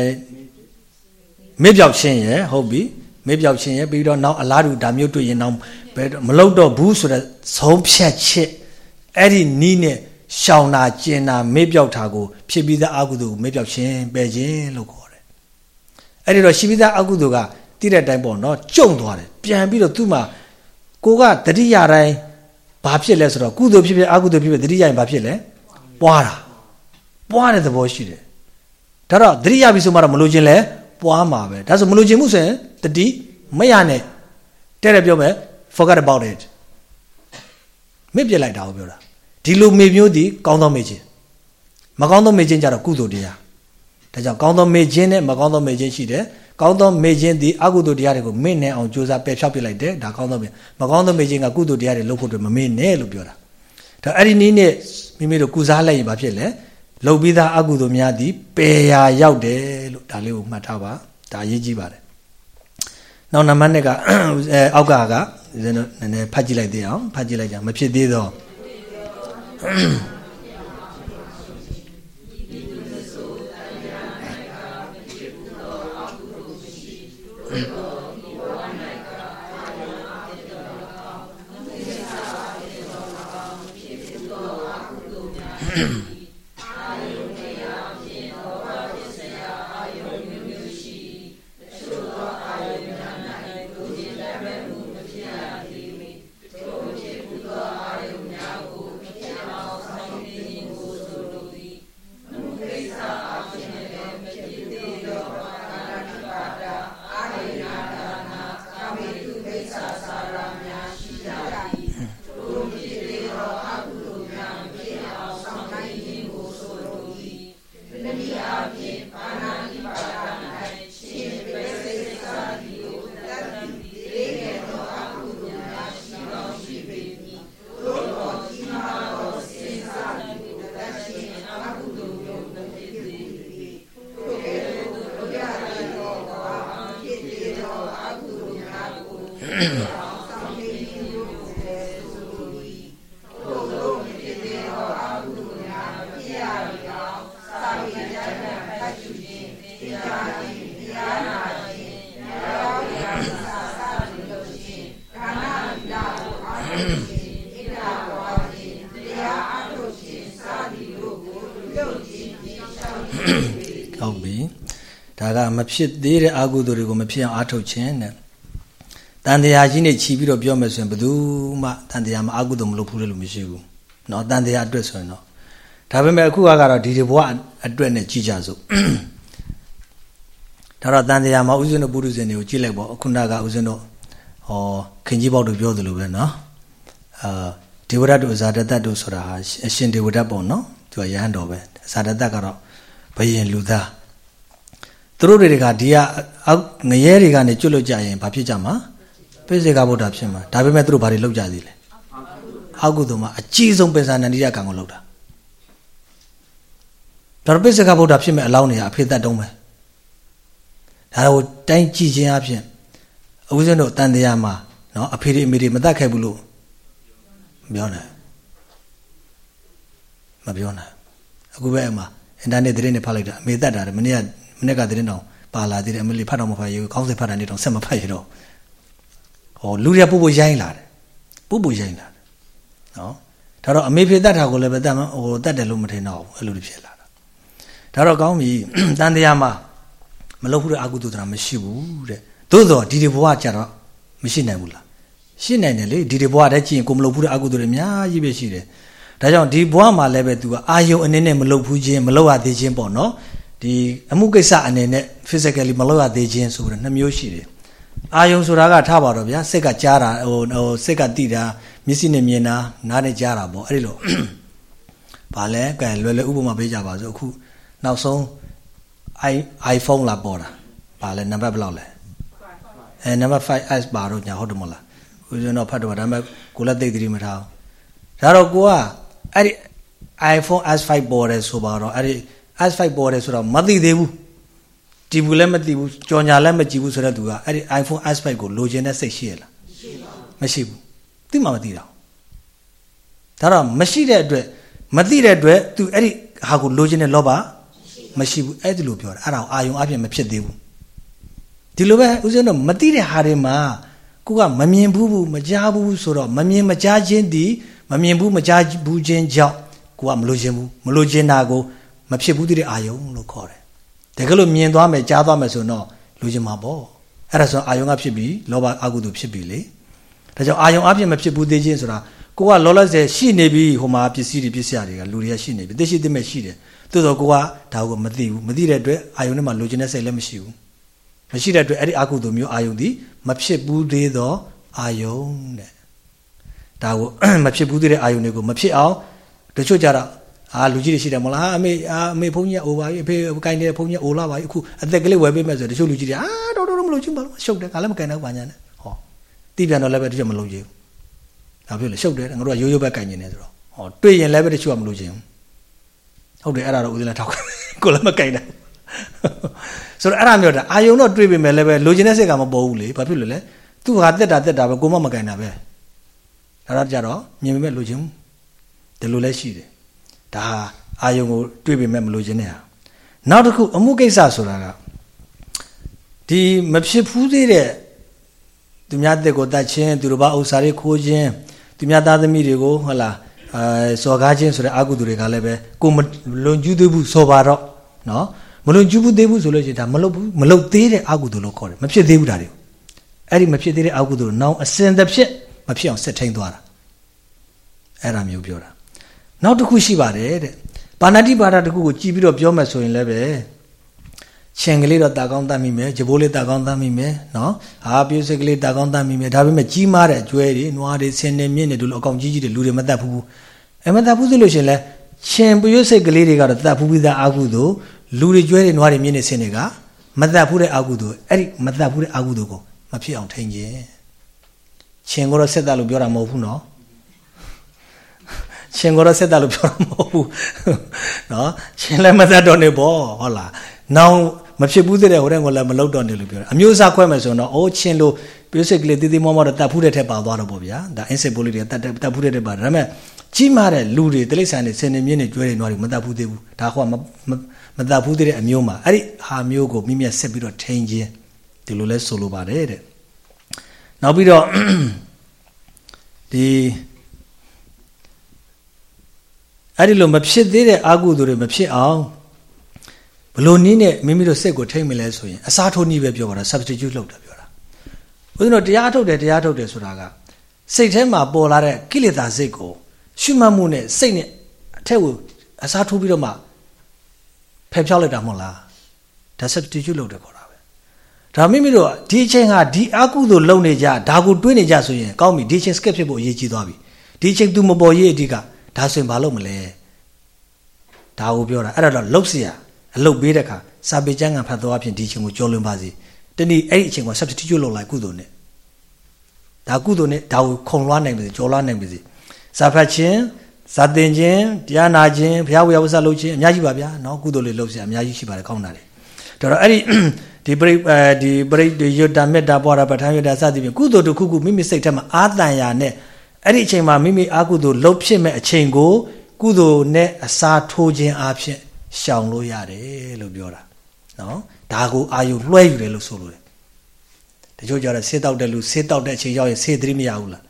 မေ့ပြောက်ခြင်းရယ်ဟုတ်ပြီမေ့ပြောက်ခြင်းရယ်ပြီးတော့နောက်အလားတူဒါမျိုးတွေ့ရင်နောက်ဘယ်မလုပ်တော့ဘူးဆိုတဲ့ဆုံးဖြတ်ချက် အဲ့ဒီနီးနဲ့ရှောင်တာကျင်တာမေ့ပြောက်တာကိုဖြစ်ပြီးသားအကုသိုလ်ကိုမေ့ပြောက်ခြင်းပယ်ခြင်းလို့ခေါ်တယ်အဲ့ဒီတော့ရှိပြီးသားအကုသိုလ်ကတိတဲ့အတိုင်းပေါ့နော်ကြုံသွားတယ်ပြန်ပြီးတော့သူ့မှာကိုကတတိယတိုင်းဘာဖြစ်လဲဆိုတော့ကုသိုလ်ဖြစ်ဖြစ်အကုသိုလ်ဖြစ်ဖြစ်တတိယရင်ဘာဖြစ်လဲပွားတာပွားတဲ့သဘောရှိတယ်ဒါတော့တတိယပြီဆိုမှတော့မလို့ခြင်းလဲပွားမှာပဲဒါဆိုမလို့ခြင်းမှုဆိုရင်တတိမရနဲ့တဲ့တယ်ပြောမယ် forget about it မေ့ပြလိုက်တာကိုပြောတာဒီလိုမေ့မျိုးဒီကောင်းသောမေ့ခြင်းမကောင်းသောမေ့ခြင်းကြတော့ကုသိုလ်တရားဒါကြောင့်ကောင်းသောမေ့ခြင်းနဲ့မကောင်းသောမေ့ခြင်းရှိတယ်ကောင်းသောမေ့ခြင်းဒီအကုသိုလ်တရားတွေကိုမေ့နေအောင်ကြိုးစားပယ်ဖြောက်ပြလိုက်တယ်ဒါကောင်းသောမေ့မကောင်းသောမေ့ခြင်းကကုသိုလ်တရားတွေလုပ်ဖို့အတွက်မမေ့နဲ့လို့ပြောတာဒါအဲ့ဒီနည်းနဲ့မိမိတို့ကုစားလိုက်ရင်ဘာဖြစ်လဲလှုပ်ပြီးသားအကုသိုလ်များသည်ပယ်ရာရောက်တယ်လို့ဒါလေးကိုမှတ်ထားပါဒါအရေးကြီးပါတယ် နောက်နံပါတ်1ကအဲအောက်ကကနည်းနည်းဖတ်ကြည့်လိုက်သေးအောင်ဖတ်ကြည့်လိုက်ကြမဖြစ်သေးတော့က ဖြစ်သေးတဲ့အာဟုသူတွေကိုမဖြစ်အောင်အားထုတ်ခြင်းတဲ့တန်တရားကြီးနဲ့ခြီးပြီးတော့ပြောမယ်ဆိုရင်ဘယ်သူမှတန်တရားမှာအာဟုသူမလုပ်ဘူးလို့မရှိဘူးเนาะတန်တရားအတွက်ဆိုရင်တော့ဒါပေမဲ့အခုကတော့ဒီဒီဘဝအတွက်နဲ့ကြည်ကြစို့ဒါတော့တန်တရားမှာဥစဉ်တို့ပုရုဇဉ်တွေကိုကြည့်လိုက်ပေါ့အခုနကဥစဉ်တို့ဟောခင်ကြီးပေါက်တို့ပြောသလိုပဲเนาะအာဒေဝရတ်တို့ဇာတတတ်တို့ဆိုတာဟာအရှင်ဒေဝရတ်ပေါ့နော်သူကရဟန်းတော်ပဲဇာတတတ်ကတော့ဘယင်လူသား သူတို့တွေကဒီကငရဲတွေကနေကျွတ်လွတ်ကြရင်ဘာဖြစ်ကြမှာပိစေကဗုဒ္ဓဖြစ်မှာဒါပေမဲ့သူတို့ဘာတွေလုပ်ကြသေးလဲအကုသိုလ်မှာအကြီးဆုံးပိဿာနန္ဒီယကံကိုလုပ်တာဒါပိစေကဗုဒ္ဓဖြစ်မဲ့အလောင်းတွေကအဖေသက်တုံးပဲဒါတော့တိုင်းကြည့်ခြင်းအဖြစ်အဦးဇင်းတို့တန်တရားမှာနော်အဖေတွေအမေတွေမတတ်ခဲ့ဘူးလို့ပြောနိုင်မပြောနိုင်အခုပဲအမအင်တာနက်သတင်းတွေဖတ်လိုက်တာအမေတက်တာမနေ့က မနေ့ကသတင်းတောင်ပါလာသေးတယ်အမလေးဖတ်တော့မဖတ်ရဘူးခေါင်းစဉ်ဖတ်တာနေတော့ဆက်မဖတ်ရတော့ဟောလူတွေပူပူရိုင်းလာတယ်ပူပူရိုင်းလာတယ်နော်ဒါတော့အမေဖေတက်တာကိုလည်းပဲတက်ဟိုတက်တယ်လို့မထင်တော့ဘူးအဲ့လိုဖြစ်လာတာဒါတော့ကောင်းပြီတန်တရားမှာမလုပ်ဘူးတဲ့အကုသိုလ်တရားမရှိဘူးတဲ့သို့တော့ဒီဒီဘဝကြတော့မရှိနိုင်ဘူးလားရှိနိုင်တယ်လေဒီဒီဘဝတည်းကြည့်ရင်ကိုမလုပ်ဘူးတဲ့အကုသိုလ်တွေအများကြီးပဲရှိတယ်ဒါကြောင့်ဒီဘဝမှာလည်းပဲ तू ကအာယုံအနေနဲ့မလုပ်ဘူးခြင်းမလုပ်ရသေးခြင်းပေါ့နော် ဒီအမှုကိစ္စအနေနဲ့ physically မလုပ်ရသေးခြင်းဆိုတော့နှစ်မျိုးရှိတယ်အာယုံဆိုတာကထားပါတော့ဗျာစိတ်ကကြားတာဟိုဟိုစိတ်ကတိတာမျက်စိနဲ့မြင်တာနားနဲ့ကြားတာပေါ့အဲ့ဒီလိုဗာလဲကဲလွယ်လွယ်ဥပမာပေးကြပါစို့အခုနောက်ဆုံး i iPhone လာပေါ်တာဗာလဲနံပါတ်ဘယ်လောက်လဲအဲနံပါတ် 5s ပါတော့ညာဟုတ်တယ်မဟုတ်လားဦးဇင်းတော့ဖတ်တော့ဒါပေမဲ့ကိုလည်းသိသိမထားဘူးဒါတော့ကိုကအဲ့ဒီ iPhone S5 ပေါ်တယ်ဆိုပါတော့အဲ့ဒီ S5 ပေါ်တယ်ဆိုတော့မသိသေးဘူးတီဘူးလည်းမသိဘူးကြော်ညာလည်းမကြည့်ဘူးဆိုတဲ့သူကအဲ့ဒီ iPhone S5 ကိုလိုချင်တဲ့စိတ်ရှိရလားမရှိဘူးသိမှမသိတာဒါတော့မရှိတဲ့အတွက်မသိတဲ့အတွက် तू အဲ့ဒီဟာကိုလိုချင်တဲ့လောဘမရှိဘူးအဲ့ဒီလိုပြောတာအဲ့ဒါအာယုံအပြင်မဖြစ်သေးဘူးဒီလိုပဲဦးဇင်းတို့မသိတဲ့ဟာတွေမှာကိုကမမြင်ဘူးဘူးမကြားဘူးဆိုတော့မမြင်မကြားခြင်းဒီမမြင်ဘူးမကြားဘူးခြင်းကြောင့်ကိုကမလိုချင်ဘူးမလိုချင်တာကို မဖြစ်ဘူးတဲ့အာယုံလို့ခေါ်တယ်တကယ်လို့မြင်သွားမယ်ကြားသွားမယ်ဆိုတော့လိုချင်မှာပေါ့အဲ့ဒါဆိုအာယုံကဖြစ်ပြီးလောဘအကုသိုလ်ဖြစ်ပြီလေဒါကြောင့်အာယုံအဖြစ်မဖြစ်ဘူးသေးခြင်းဆိုတာကိုကလောလောဆယ်ရှိနေပြီဟိုမှာပစ္စည်းတွေပစ္စည်းတွေကလူတွေကရှိနေပြီသိရှိသိမဲ့ရှိတယ်သို့တော့ကိုကဒါကိုမသိဘူးမသိတဲ့အတွက်အာယုံထဲမှာလိုချင်တဲ့စိတ်လည်းမရှိဘူးမရှိတဲ့အတွက်အဲ့ဒီအကုသိုလ်မျိုးအာယုံဒီမဖြစ်ဘူးသေးသောအာယုံတဲ့ဒါကိုမဖြစ်ဘူးသေးတဲ့အာယုံတွေကိုမဖြစ်အောင်တချို့ကြတော့ အာလူကြီးတွေရှိတယ်မလားအမေအာအမေဘုန်းကြီးအိုပါပြီအဖေကိုင်နေတဲ့ဘုန်းကြီးအိုလာပါပြီအခုအသက်ကလေးဝယ်ပေးမယ်ဆိုတချို့လူကြီးတွေအာတော်တော်မလို့ချင်းပါလို့ရှုပ်တယ်ငါလည်းမကင်တော့ပါညာနဲ့ဟောတိပြန်တော့လည်းပဲတချို့မလို့ချင်ဘူးဒါဖြစ်လေရှုပ်တယ်ငါတို့ကရိုးရိုးပဲကင်နေတယ်ဆိုတော့ဟောတွေ့ရင်လည်းပဲတချို့ကမလို့ချင်ဘူးဟုတ်တယ်အဲ့ဒါတော့ဦးဇင်းလည်းထောက်ကိုလည်းမကင်တယ်ဆိုတော့အဲ့ဒါမျိုးတာအာယုံတော့တွေးပေမဲ့လည်းပဲလိုချင်တဲ့စိတ်ကမပေါ်ဘူးလေဘာဖြစ်လို့လဲသူဟာတက်တာတက်တာပဲကိုမမကန်တာပဲဒါတော့ကြတော့မြင်ပေမဲ့လိုချင်ဘူးဒီလိုလည်းရှိတယ် ဒါဟာအာယုံကိုတွေးပေမဲ့မလိုချင်တဲ့ဟာနောက်တစ်ခုအမှုကိစ္စဆိုတာကဒီမဖြစ်ဘူးသေးတဲ့သူများတက်ကိုတတ်ချင်းသူတို့ဘာဥစ္စာတွေခိုးခြင်းသူများသားသမီးတွေကိုဟုတ်လားအဲစော်ကားခြင်းဆိုတဲ့အကုသိုလ်တွေကလည်းပဲကိုမလွန်ကျူးသေးဘူးစော်ပါတော့နော်မလွန်ကျူးဘူးသေးဘူးဆိုလို့ရှိရင်ဒါမလုပ်ဘူးမလုပ်သေးတဲ့အကုသိုလ်လို့ခေါ်တယ်မဖြစ်သေးဘူးဒါတွေအဲ့ဒီမဖြစ်သေးတဲ့အကုသိုလ်နောင်အစင်တစ်ဖြစ်မဖြစ်အောင်ဆက်ထိန်သွားတာအဲ့ဒါမျိုးပြောတာ နောက်တစ်ခုရှိပါတယ်တဲ့ပါဏာတိပါဒတစ်ခုကိုကြည်ပြီးတော့ပြောမယ်ဆိုရင်လည်းပဲရှင်ကလေးတော့တာကောင်းတတ်မိမယ်ဂျဘိုးလေးတာကောင်းတတ်မိမယ်နော်ဟာပြည့်စက်ကလေးတာကောင်းတတ်မိမယ်ဒါပေမဲ့ကြီးမားတဲ့အကျွဲတွေနွားတွေဆင်းနေမြင့်နေတို့လိုအကောင်ကြီးကြီးတွေလူတွေမတတ်ဘူးအဲမတတ်ဘူးဆိုလို့ရှင်လဲရှင်ပြည့်စက်ကလေးတွေကတော့တတ်ဘူးပြီးသားအာဟုသို့လူတွေကျွဲတွေနွားတွေမြင့်နေဆင်းတွေကမတတ်ဘူးတဲ့အာဟုသို့အဲ့ဒီမတတ်ဘူးတဲ့အာဟုသို့ကိုမဖြစ်အောင်ထိန်ခြင်းရှင်ကတော့ဆက်တတ်လို့ပြောတာမဟုတ်ဘူးနော် ရှင်ကတော့ဆက်တတ်လို့ပြောတာမဟုတ်ဘူးနော်ရှင်လည်းမတတ်တော့နေပေါ့ဟုတ်လားနောင်မဖြစ်ဘူးတဲ့ဟိုတဲ့ကိုလည်းမလောက်တော့နေလို့ပြောတယ်အမျိုးအစားခွဲမယ်ဆိုတော့အိုးချင်းလို့ပြိုးစိတ်ကလေးတည်တည်မောမောတော့တတ်ဖူးတဲ့ထက်ပါသွားတော့ပေါ့ဗျာဒါအင်းစစ်ပိုးလေးတွေတတ်တတ်ဖူးတဲ့ထက်ပါဒါပေမဲ့ကြီးမားတဲ့လူတွေတိရစ္ဆာန်တွေဆင်နေမြင့်နေကျွဲတွေနွားတွေမတတ်ဘူးသေးဘူးဒါကမတတ်ဘူးတဲ့အမျိုးမှာအဲ့ဒီဟာမျိုးကိုမိမိဆက်ပြီးတော့ထိန်ခြင်းဒီလိုလဲဆိုလိုပါတယ်တဲ့နောက်ပြီးတော့ဒီ အဲ့ဒီလိုမဖြစ်သေးတဲ့အာဟုသူတွေမဖြစ်အောင်ဘလို့နည်းနဲ့မိမိတို့စိတ်ကိုထိမ့်မလဲဆိုရင်အစားထိုးနည်းပဲပြောတာ substitute လုပ်တာပြောတာဦးဇင်းတို့တရားထုတ်တယ်တရားထုတ်တယ်ဆိုတာကစိတ်ထဲမှာပေါ်လာတဲ့ကိလေသာစိတ်ကိုရှုမှတ်မှုနဲ့စိတ်နဲ့အထက်ကိုအစားထိုးပြီးတော့မှဖယ်ဖြောက်လိုက်တာမဟုတ်လားဒါ substitute လုပ်တယ်ခေါ်တာပဲဒါမိမိတို့ဒီအချိန်ဟာဒီအကုသို့လုံနေကြဒါကိုတွေးနေကြဆိုရင်ကောင်းပြီဒီအချိန် skip ဖြစ်ဖို့အရေးကြီးသွားပြီဒီအချိန် तू မပေါ်ရေးအဓိက ဒါဆိုရင်ဘာလုပ်မလဲဒါကိုပြောတာအဲ့ဒါတော့လှုပ်เสียအလုပ်ပေးတဲ့ခါစာပေကျမ်းကဖတ်သွားဖြင့်ဒီအချိန်ကိုကြောလွန်ပါစေတနည်းအဲ့ဒီအချိန်ကို substitute လုပ်လိုက်ကုသိုလ်နဲ့ဒါကုသိုလ်နဲ့ဒါကိုခုံလွှားနိုင်ပါစေကြော်လွှားနိုင်ပါစေစာဖတ်ခြင်းဇာတင်ခြင်းတရားနာခြင်းဘုရားဝေယဝဆလုပ်ခြင်းအများကြီးပါဗျာเนาะကုသိုလ်လေးလုပ်เสียအများကြီးရှိပါတယ်ကောင်းတာလေဒါတော့အဲ့ဒီဒီပရိအဲဒီပရိဒီယုတမေတ္တာပွားတာပဋ္ဌာန်းယုတစသည်ဖြင့်ကုသိုလ်တစ်ခုခုမိမိစိတ်ထဲမှာအာတန်ရာနဲ့ အဲ့ဒီအချိန်မှာမိမိအာကုသိုလ်လှုပ်ဖြစ်မဲ့အချိန်ကိုကုသိုလ်နဲ့အစာထိုးခြင်းအဖြစ်ရှောင်လို့ရတယ်လို့ပြောတာနော်ဒါကိုအာယုလွှဲယူတယ်လို့ဆိုလို့တယ်တချို့ကြတော့ဆေးတောက်တဲ့လူဆေးတောက်တဲ့အချိန်ရောက်ရင်ဆေးသတိမရဘူးလား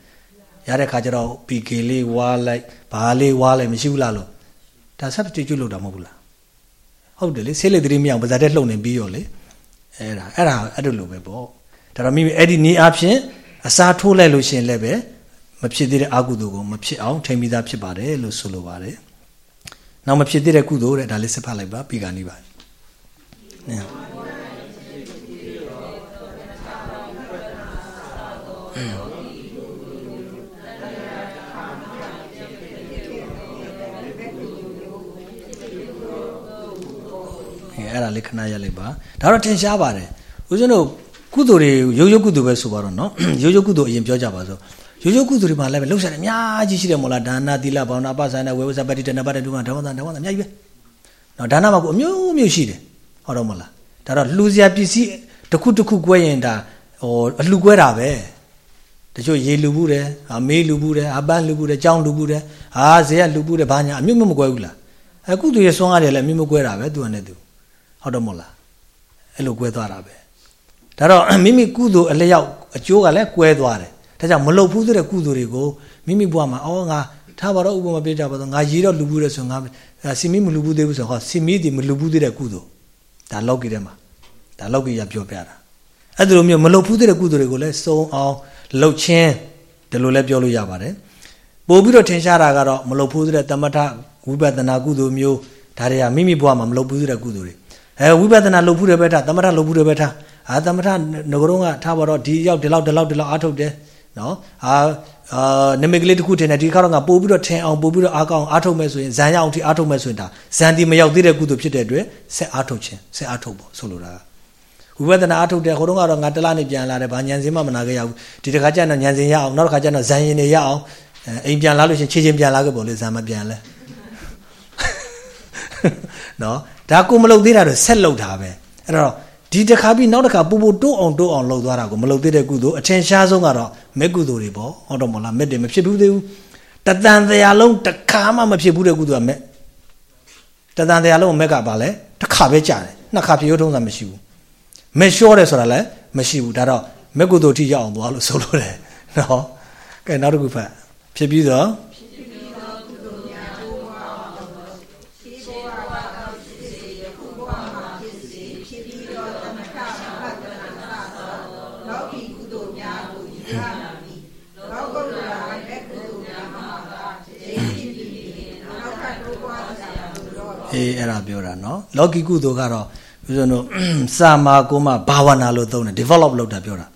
ရတဲ့ခါကျတော့ပီကေလေးဝါလိုက်ဘာလေးဝါလိုက်မရှိဘူးလားလို့ဒါ substitute လုပ်တာမဟုတ်ဘူးလားဟုတ်တယ်လေဆေးလေးသတိမရအောင်ပါဇာတက်လှုပ်နေပြီးရောလေအဲ့ဒါအဲ့ဒါအဲ့လိုလိုပဲပေါ့ဒါတော့မိမိအဲ့ဒီနေအဖြစ်အစာထိုးလိုက်လို့ရှင်လည်းပဲ မဖြစ်သေးတဲ့အာကုသိုလ်ကိုမဖြစ်အောင်ထိမ့်ပြီးသားဖြစ်ပါတယ်လို့ဆိုလိုပါတယ်။နောက်မဖြစ်သေးတဲ့ကုသိုလ်တဲ့ဒါလေးစဖတ်လိုက်ပါပြီးကနေပါ။နည်းအဲ့ဒါလေးခဏရက်လိုက်ပါဒါတော့ထင်ရှားပါတယ်ဦးဇင်းတို့ကုသိုလ်တွေရိုးရိုးကုသိုလ်ပဲဆိုပါတော့နော်ရိုးရိုးကုသိုလ်အရင်ပြောကြပါစို့ ရိုးရိုးကုသိုလ်တွေမှာလည်းပဲလှုပ်ရှားတယ်အများကြီးရှိတယ်မို့လားဒါနသီလဘာဝနာပသနာဝေဝဇပတိတနပတတုမဓမ္မသံဓမ္မသံအများကြီးပဲနော်ဒါနမှာကိုအမျိုးမျိုးရှိတယ်ဟုတ်တော့မလားဒါတော့လှူစရာပစ္စည်းတစ်ခုတစ်ခုကွဲရင်ဒါဟိုအလှူကွဲတာပဲတချို့ရေလူဘူးတယ်အမေးလူဘူးတယ်အပန်းလူဘူးတယ်ကြောင်းလူဘူးတယ်အာဇေယလူဘူးတယ်ဘာညာအမျိုးမျိုးမကွဲဘူးလားအခုသူရဲ့ဆွမ်းရတယ်လည်းအမျိုးမျိုးကွဲတာပဲသူကနဲ့သူဟုတ်တော့မဟုတ်လားအဲ့လိုကွဲသွားတာပဲဒါတော့မိမိကုသိုလ်အလျောက်အကျိုးကလည်းကွဲသွားတယ် ဒါကြောင့်မလုတ်ဘူးတဲ့ကုသိုလ်တွေကိုမိမိဘဝမှာအော်ငါထားပါတော့ဥပမာပေးကြပါတော့ငါရေတော့လူဘူးတဲ့ဆိုငါစီမီမလူဘူးသေးဘူးဆိုဟောစီမီဒီမလူဘူးသေးတဲ့ကုသိုလ်ဒါလောက်ကီထဲမှာဒါလောက်ကီရပြောပြတာအဲ့ဒီလိုမျိုးမလုတ်ဘူးတဲ့ကုသိုလ်တွေကိုလည်းစုံအောင်လှုပ်ချင်းဒီလိုလည်းပြောလို့ရပါတယ်ပို့ပြီးတော့ထင်ရှားတာကတော့မလုတ်ဘူးတဲ့တမထဝိပဿနာကုသိုလ်မျိုးဒါတွေကမိမိဘဝမှာမလုတ်ဘူးတဲ့ကုသိုလ်တွေအဲဝိပဿနာလုပ်ဘူးတယ်ပဲထားသမထလုပ်ဘူးတယ်ပဲထားအာသမထငကရုံးကထားပါတော့ဒီရောက်ဒီလောက်ဒီလောက်ဒီလောက်အားထုတ်တယ် နော်အာအာနမိတ်ကလေးတစ်ခုထင်တယ်ဒီခါတော့ငါပို့ပြီးတော့ထင်အောင်ပို့ပြီးတော့အားကောင်းအားထုတ်မယ်ဆိုရင်ဇန်ရအောင်ထိအားထုတ်မယ်ဆိုရင်ဒါဇန်ဒီမရောက်သေးတဲ့ကုသိုလ်ဖြစ်တဲ့အတွက်ဆက်အားထုတ်ခြင်းဆက်အားထုတ်ဖို့ဆိုလိုတာဝိပဿနာအားထုတ်တယ်ဟိုတုန်းကတော့ငါတလားနေပြန်လာတယ်ဘာညံစင်းမှမနာခဲ့ရဘူးဒီတစ်ခါကျတော့ညံစင်းရအောင်နောက်တစ်ခါကျတော့ဇန်ရင်နေရအောင်အိမ်ပြန်လာလို့ရှင်ခြေချင်းပြန်လာခဲ့ပေါ့လေဇန်မပြန်လဲနော်ဒါကိုမလုပ်သေးတာတော့ဆက်လုပ်တာပဲအဲ့တော့ ဒီတစ်ခါပြီးနောက်တစ်ခါပူပူတိုးအောင်တိုးအောင်လုပ်သွားတာကိုမလုပ်သေးတဲ့ကုသိုလ်အထင်ရှားဆုံးကတော့မက်ကုသိုလ်တွေပေါ့ဟုတ်တော့မလားမက်တွေမဖြစ်ဘူးသေးဘူးတတန်တရားလုံးတစ်ခါမှမဖြစ်ဘူးတဲ့ကုသိုလ်ကမက်တတန်တရားလုံးမက်ကပါလဲတစ်ခါပဲကြာတယ်နှစ်ခါဖြစ်ရုံထုံးတာမရှိဘူးမက်လျှော့တယ်ဆိုတာလည်းမရှိဘူးဒါတော့မက်ကုသိုလ်ထိရောက်အောင်သွားလို့ဆိုလို့တယ်နော်ကဲနောက်တစ်ခုဖတ်ဖြစ်ပြီးတော့ အေးအဲ့ဒါပြောတာနော်လောကီကုသိုလ်ကတော့ဦးဇင်းတို့စာမာကိုမှဘာဝနာလို့သုံးတယ် develop လုပ်တာပြောတာ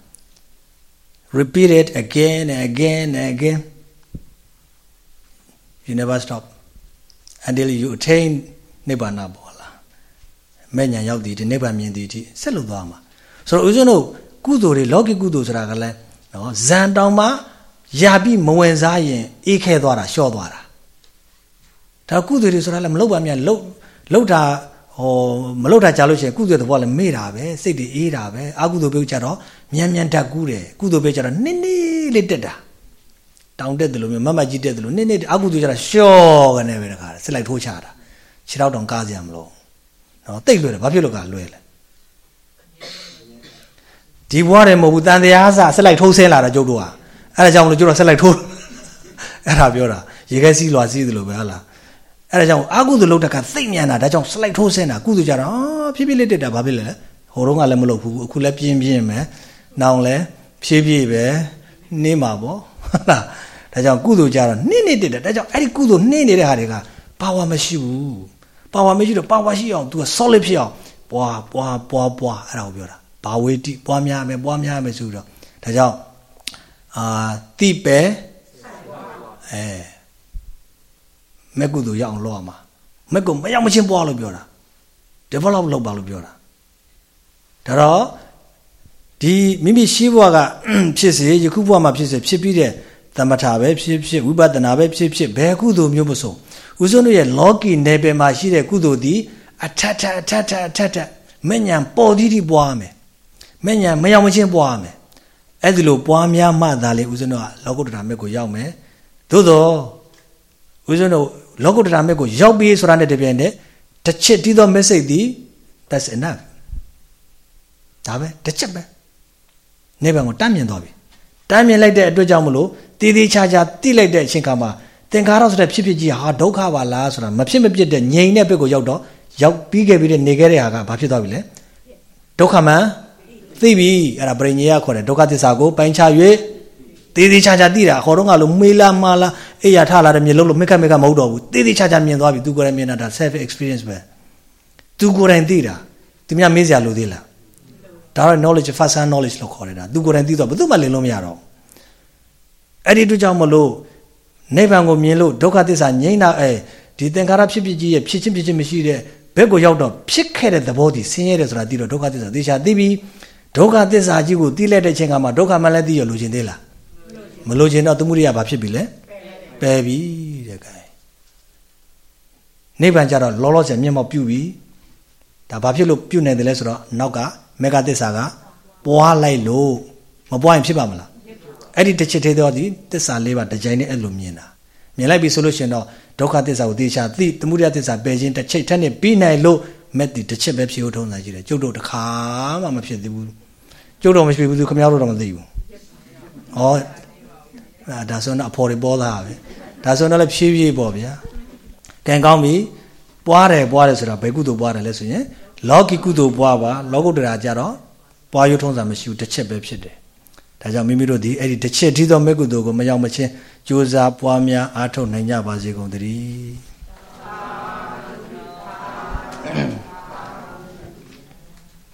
repeat it again and again and again you never stop until you attain နိဗ္ဗာန်ပေါ်လာမဲ့ညာရောက်သည်ဒီနိဗ္ဗာန်မြင်သည်ဒီဆက်လို့သွားမှာဆိုတော့ဦးဇင်းတို့ကုသိုလ်တွေလောကီကုသိုလ်ဆိုတာကလည်းနော်ဇန်တောင်မှယာပြီးမဝင်စားရင်အေးခဲသွားတာလျှော့သွားတာ ဒါကုသိုလ်တွေဆိုတာလည်းမလုပ်ပါမြတ်လှုပ်လှုပ်တာဟောမလှုပ်တာကြာလို့ရှိရင်ကုသိုလ်သဘောလည်းမေ့တာပဲစိတ်တွေအေးတာပဲအကုသိုလ်ပြုကြတော့မြန်မြန်ဓာတ်ကူးတယ်ကုသိုလ်ပြုကြတော့နင်းနေလေးတက်တာတောင်တက်တယ်လို့မျိုးမမကြီးတက်တယ်လို့နင်းနေအကုသိုလ်ကြတော့ရှော့ကနေပဲတခါစစ်လိုက်ထိုးချတာခြေတော့တောင်ကားစရာမလိုနော်တိတ်လွယ်တယ်ဘာဖြစ်လို့ကလွယ်လဲဒီဘွားတယ်မဟုတ်ဘူးတန်တရားစဆက်လိုက်ထိုးဆင်းလာတာကျုပ်တို့ကအဲ့ဒါကြောင့်မလို့ကျုပ်တို့ဆက်လိုက်ထိုးအဲ့ဒါပြောတာရေခဲစီးလွာစီးတယ်လို့ပဲဟာလား အဲ့ဒါကြောင့်အာကုသိုလ်လုပ်တဲ့ကသိ့မြန်တာဒါကြောင့် slide ထိုးဆင်းတာကုသိုလ်ကြတော့ဖြည်းဖြည်းလေးတက်တာဘာဖြစ်လဲဟိုတော့ကလည်းမလုပ်ဘူးအခုလည်းပြင်းပြင်းမယ်နောင်လည်းဖြည်းဖြည်းပဲနေမှာပေါ့ဟုတ်လားဒါကြောင့်ကုသိုလ်ကြတော့နှင်းနေတက်တယ်ဒါကြောင့်အဲ့ဒီကုသိုလ်နှင်းနေတဲ့ဟာတွေကပါဝါမရှိဘူးပါဝါမရှိတော့ပါဝါရှိအောင် तू က solid ဖြစ်အောင်ပွားပွားပွားပွားအဲ့ဒါကိုပြောတာဘာဝေတိပွားများမယ်ပွားများမယ်ဆိုတော့ဒါကြောင့်အာတိပဲအဲ မက်ကုသိုလ်ရအောင်လုပ်ရမှာမက်ကုမရောက်မချင်းပွားလို့ပြောတာ develop လုပ်ပါလို့ပြောတာဒါတော့ဒီမိမိရှိဘဝကဖြစ်စေယခုဘဝမှာဖြစ်စေဖြစ်ပြီးတဲ့သမထပဲဖြစ်ဖြစ်ဝိပဿနာပဲဖြစ်ဖြစ်ဘယ်ကုသိုလ်မျိုးမဆိုဦးဇုံတို့ရဲ့ logi နယ်ပယ်မှာရှိတဲ့ကုသိုလ်ဒီအထက်ထက်အထက်ထက်အထက်ထက်မဉ္ဇဉ်ပေါ်သီးသီးပွားမယ်မဉ္ဇဉ်မရောက်မချင်းပွားမယ်အဲ့ဒီလိုပွားများမှသာလေဦးဇုံတို့ကလောကုတ္တရာမြတ်ကိုရောက်မယ်သို့သောဦးဇုံတို့ လောကုတ္တရာမြတ်ကိုရောက်ပြီဆိုတာနဲ့တပြိုင်တည်းတစ်ချက်တီးသော message ဒီ that's enough ဒါပဲတစ်ချက်ပဲနိဗ္ဗာန်ကိုတမ်းမြင်သွားပြီတမ်းမြင်လိုက်တဲ့အတွက်ကြောင့်မလို့တည်တည်ချာချာတိလိုက်တဲ့အချိန်ခါမှာသင်္ခါရဆိုတဲ့ဖြစ်ဖြစ်ကြီးဟာဒုက္ခပါလားဆိုတာမဖြစ်မဖြစ်တဲ့ငြိမ်တဲ့ဘက်ကိုရောက်တော့ရောက်ပြီးခဲ့ပြီးတဲ့နေခဲ့တဲ့ဟာကဘာဖြစ်သွားပြီလဲဒုက္ခမှန်သိပြီအဲ့ဒါပရိညေယခေါ်တယ်ဒုက္ခသစ္စာကိုပိုင်းခြား၍ တည်တည်ချာချာသိတာခေါ်တော့ကလို့မေးလာမှားလာအေးရထလာတယ်မြေလုံးလို့မိခက်မိခက်မဟုတ်တော့ဘူးတည်တည်ချာချာမြင်သွားပြီသူကိုယ်တိုင်မြင်တာဒါ self experience ပဲသူကိုယ်တိုင်သိတာသူများမေးစရာလိုသေးလားဒါတော့ knowledge first hand knowledge လို့ခေါ်တယ်ဒါသူကိုယ်တိုင်သိတော့ဘယ်သူမှလင်လို့မရတော့အဲ့ဒီတို့ကြောင့်မလို့နိဗ္ဗာန်ကိုမြင်လို့ဒုက္ခသစ္စာငြိမ်းတာအဲဒီသင်္ခါရဖြစ်ဖြစ်ကြီးရဲ့ဖြစ်ချင်းဖြစ်ချင်းမရှိတဲ့ဘက်ကိုရောက်တော့ဖြစ်ခဲ့တဲ့သဘောတည်ဆင်းရဲတယ်ဆိုတာသိတော့ဒုက္ခသစ္စာသေချာသိပြီဒုက္ခသစ္စာကြီးကိုသိလိုက်တဲ့အချိန်ကမှဒုက္ခမှလည်းသိရလို့ခြင်းသေးလား မလို့ခြင်းတော့သမှုရိယဘာဖြစ်ပြီလဲပယ်ပြီတဲ့ကဲနိဗ္ဗာန်ကြတော့လောလောဆယ်မျက်မှောက်ပြုပြီဒါဘာဖြစ်လို့ပြုတ်နေတယ်လဲဆိုတော့နောက်ကမေဃသစ္စာကပွားလိုက်လို့မပွားရင်ဖြစ်ပါမလားအဲ့ဒီတစ်ချက်သေးတော့ဒီသစ္စာလေးပါတစ်ကြိမ်နဲ့အဲ့လိုမြင်တာမြင်လိုက်ပြီဆိုလို့ရှင်တော့ဒုက္ခသစ္စာကိုသိချာသိသမုဒယသစ္စာပယ်ခြင်းတစ်ချက်ထက်နဲ့ပြီးနိုင်လို့မက်ဒီတစ်ချက်ပဲဖြစ်ဖို့ထုံးတာရှိတယ်ကျုပ်တို့တစ်ခါမှမဖြစ်သေးဘူးကျုပ်တို့မဖြစ်ဘူးသူခမရတို့တော့မသိဘူးဟော ဒါဆိုတော့အဖော်တွေပေါ်လာပဲဒါဆိုတော့လည်းဖြည်းဖြည်းပေါ့ဗျာကံကောင်းပြီပွားတယ်ပွားတယ်ဆိုတာဘယ်ကုသိုလ်ပွားတယ်လဲဆိုရင်လောကီကုသိုလ်ပွားပါလောကုတ္တရာကြတော့ပွားရုံထုံးစံမရှိဘူးတစ်ချက်ပဲဖြစ်တယ်ဒါကြောင့်မိမိတို့ဒီအဲ့ဒီတစ်ချက်ထိသောမေကုသိုလ်ကိုမရောက်မချင်းကြိုးစားပွားများအားထုတ်နိုင်ကြပါစေကုန်သတည်း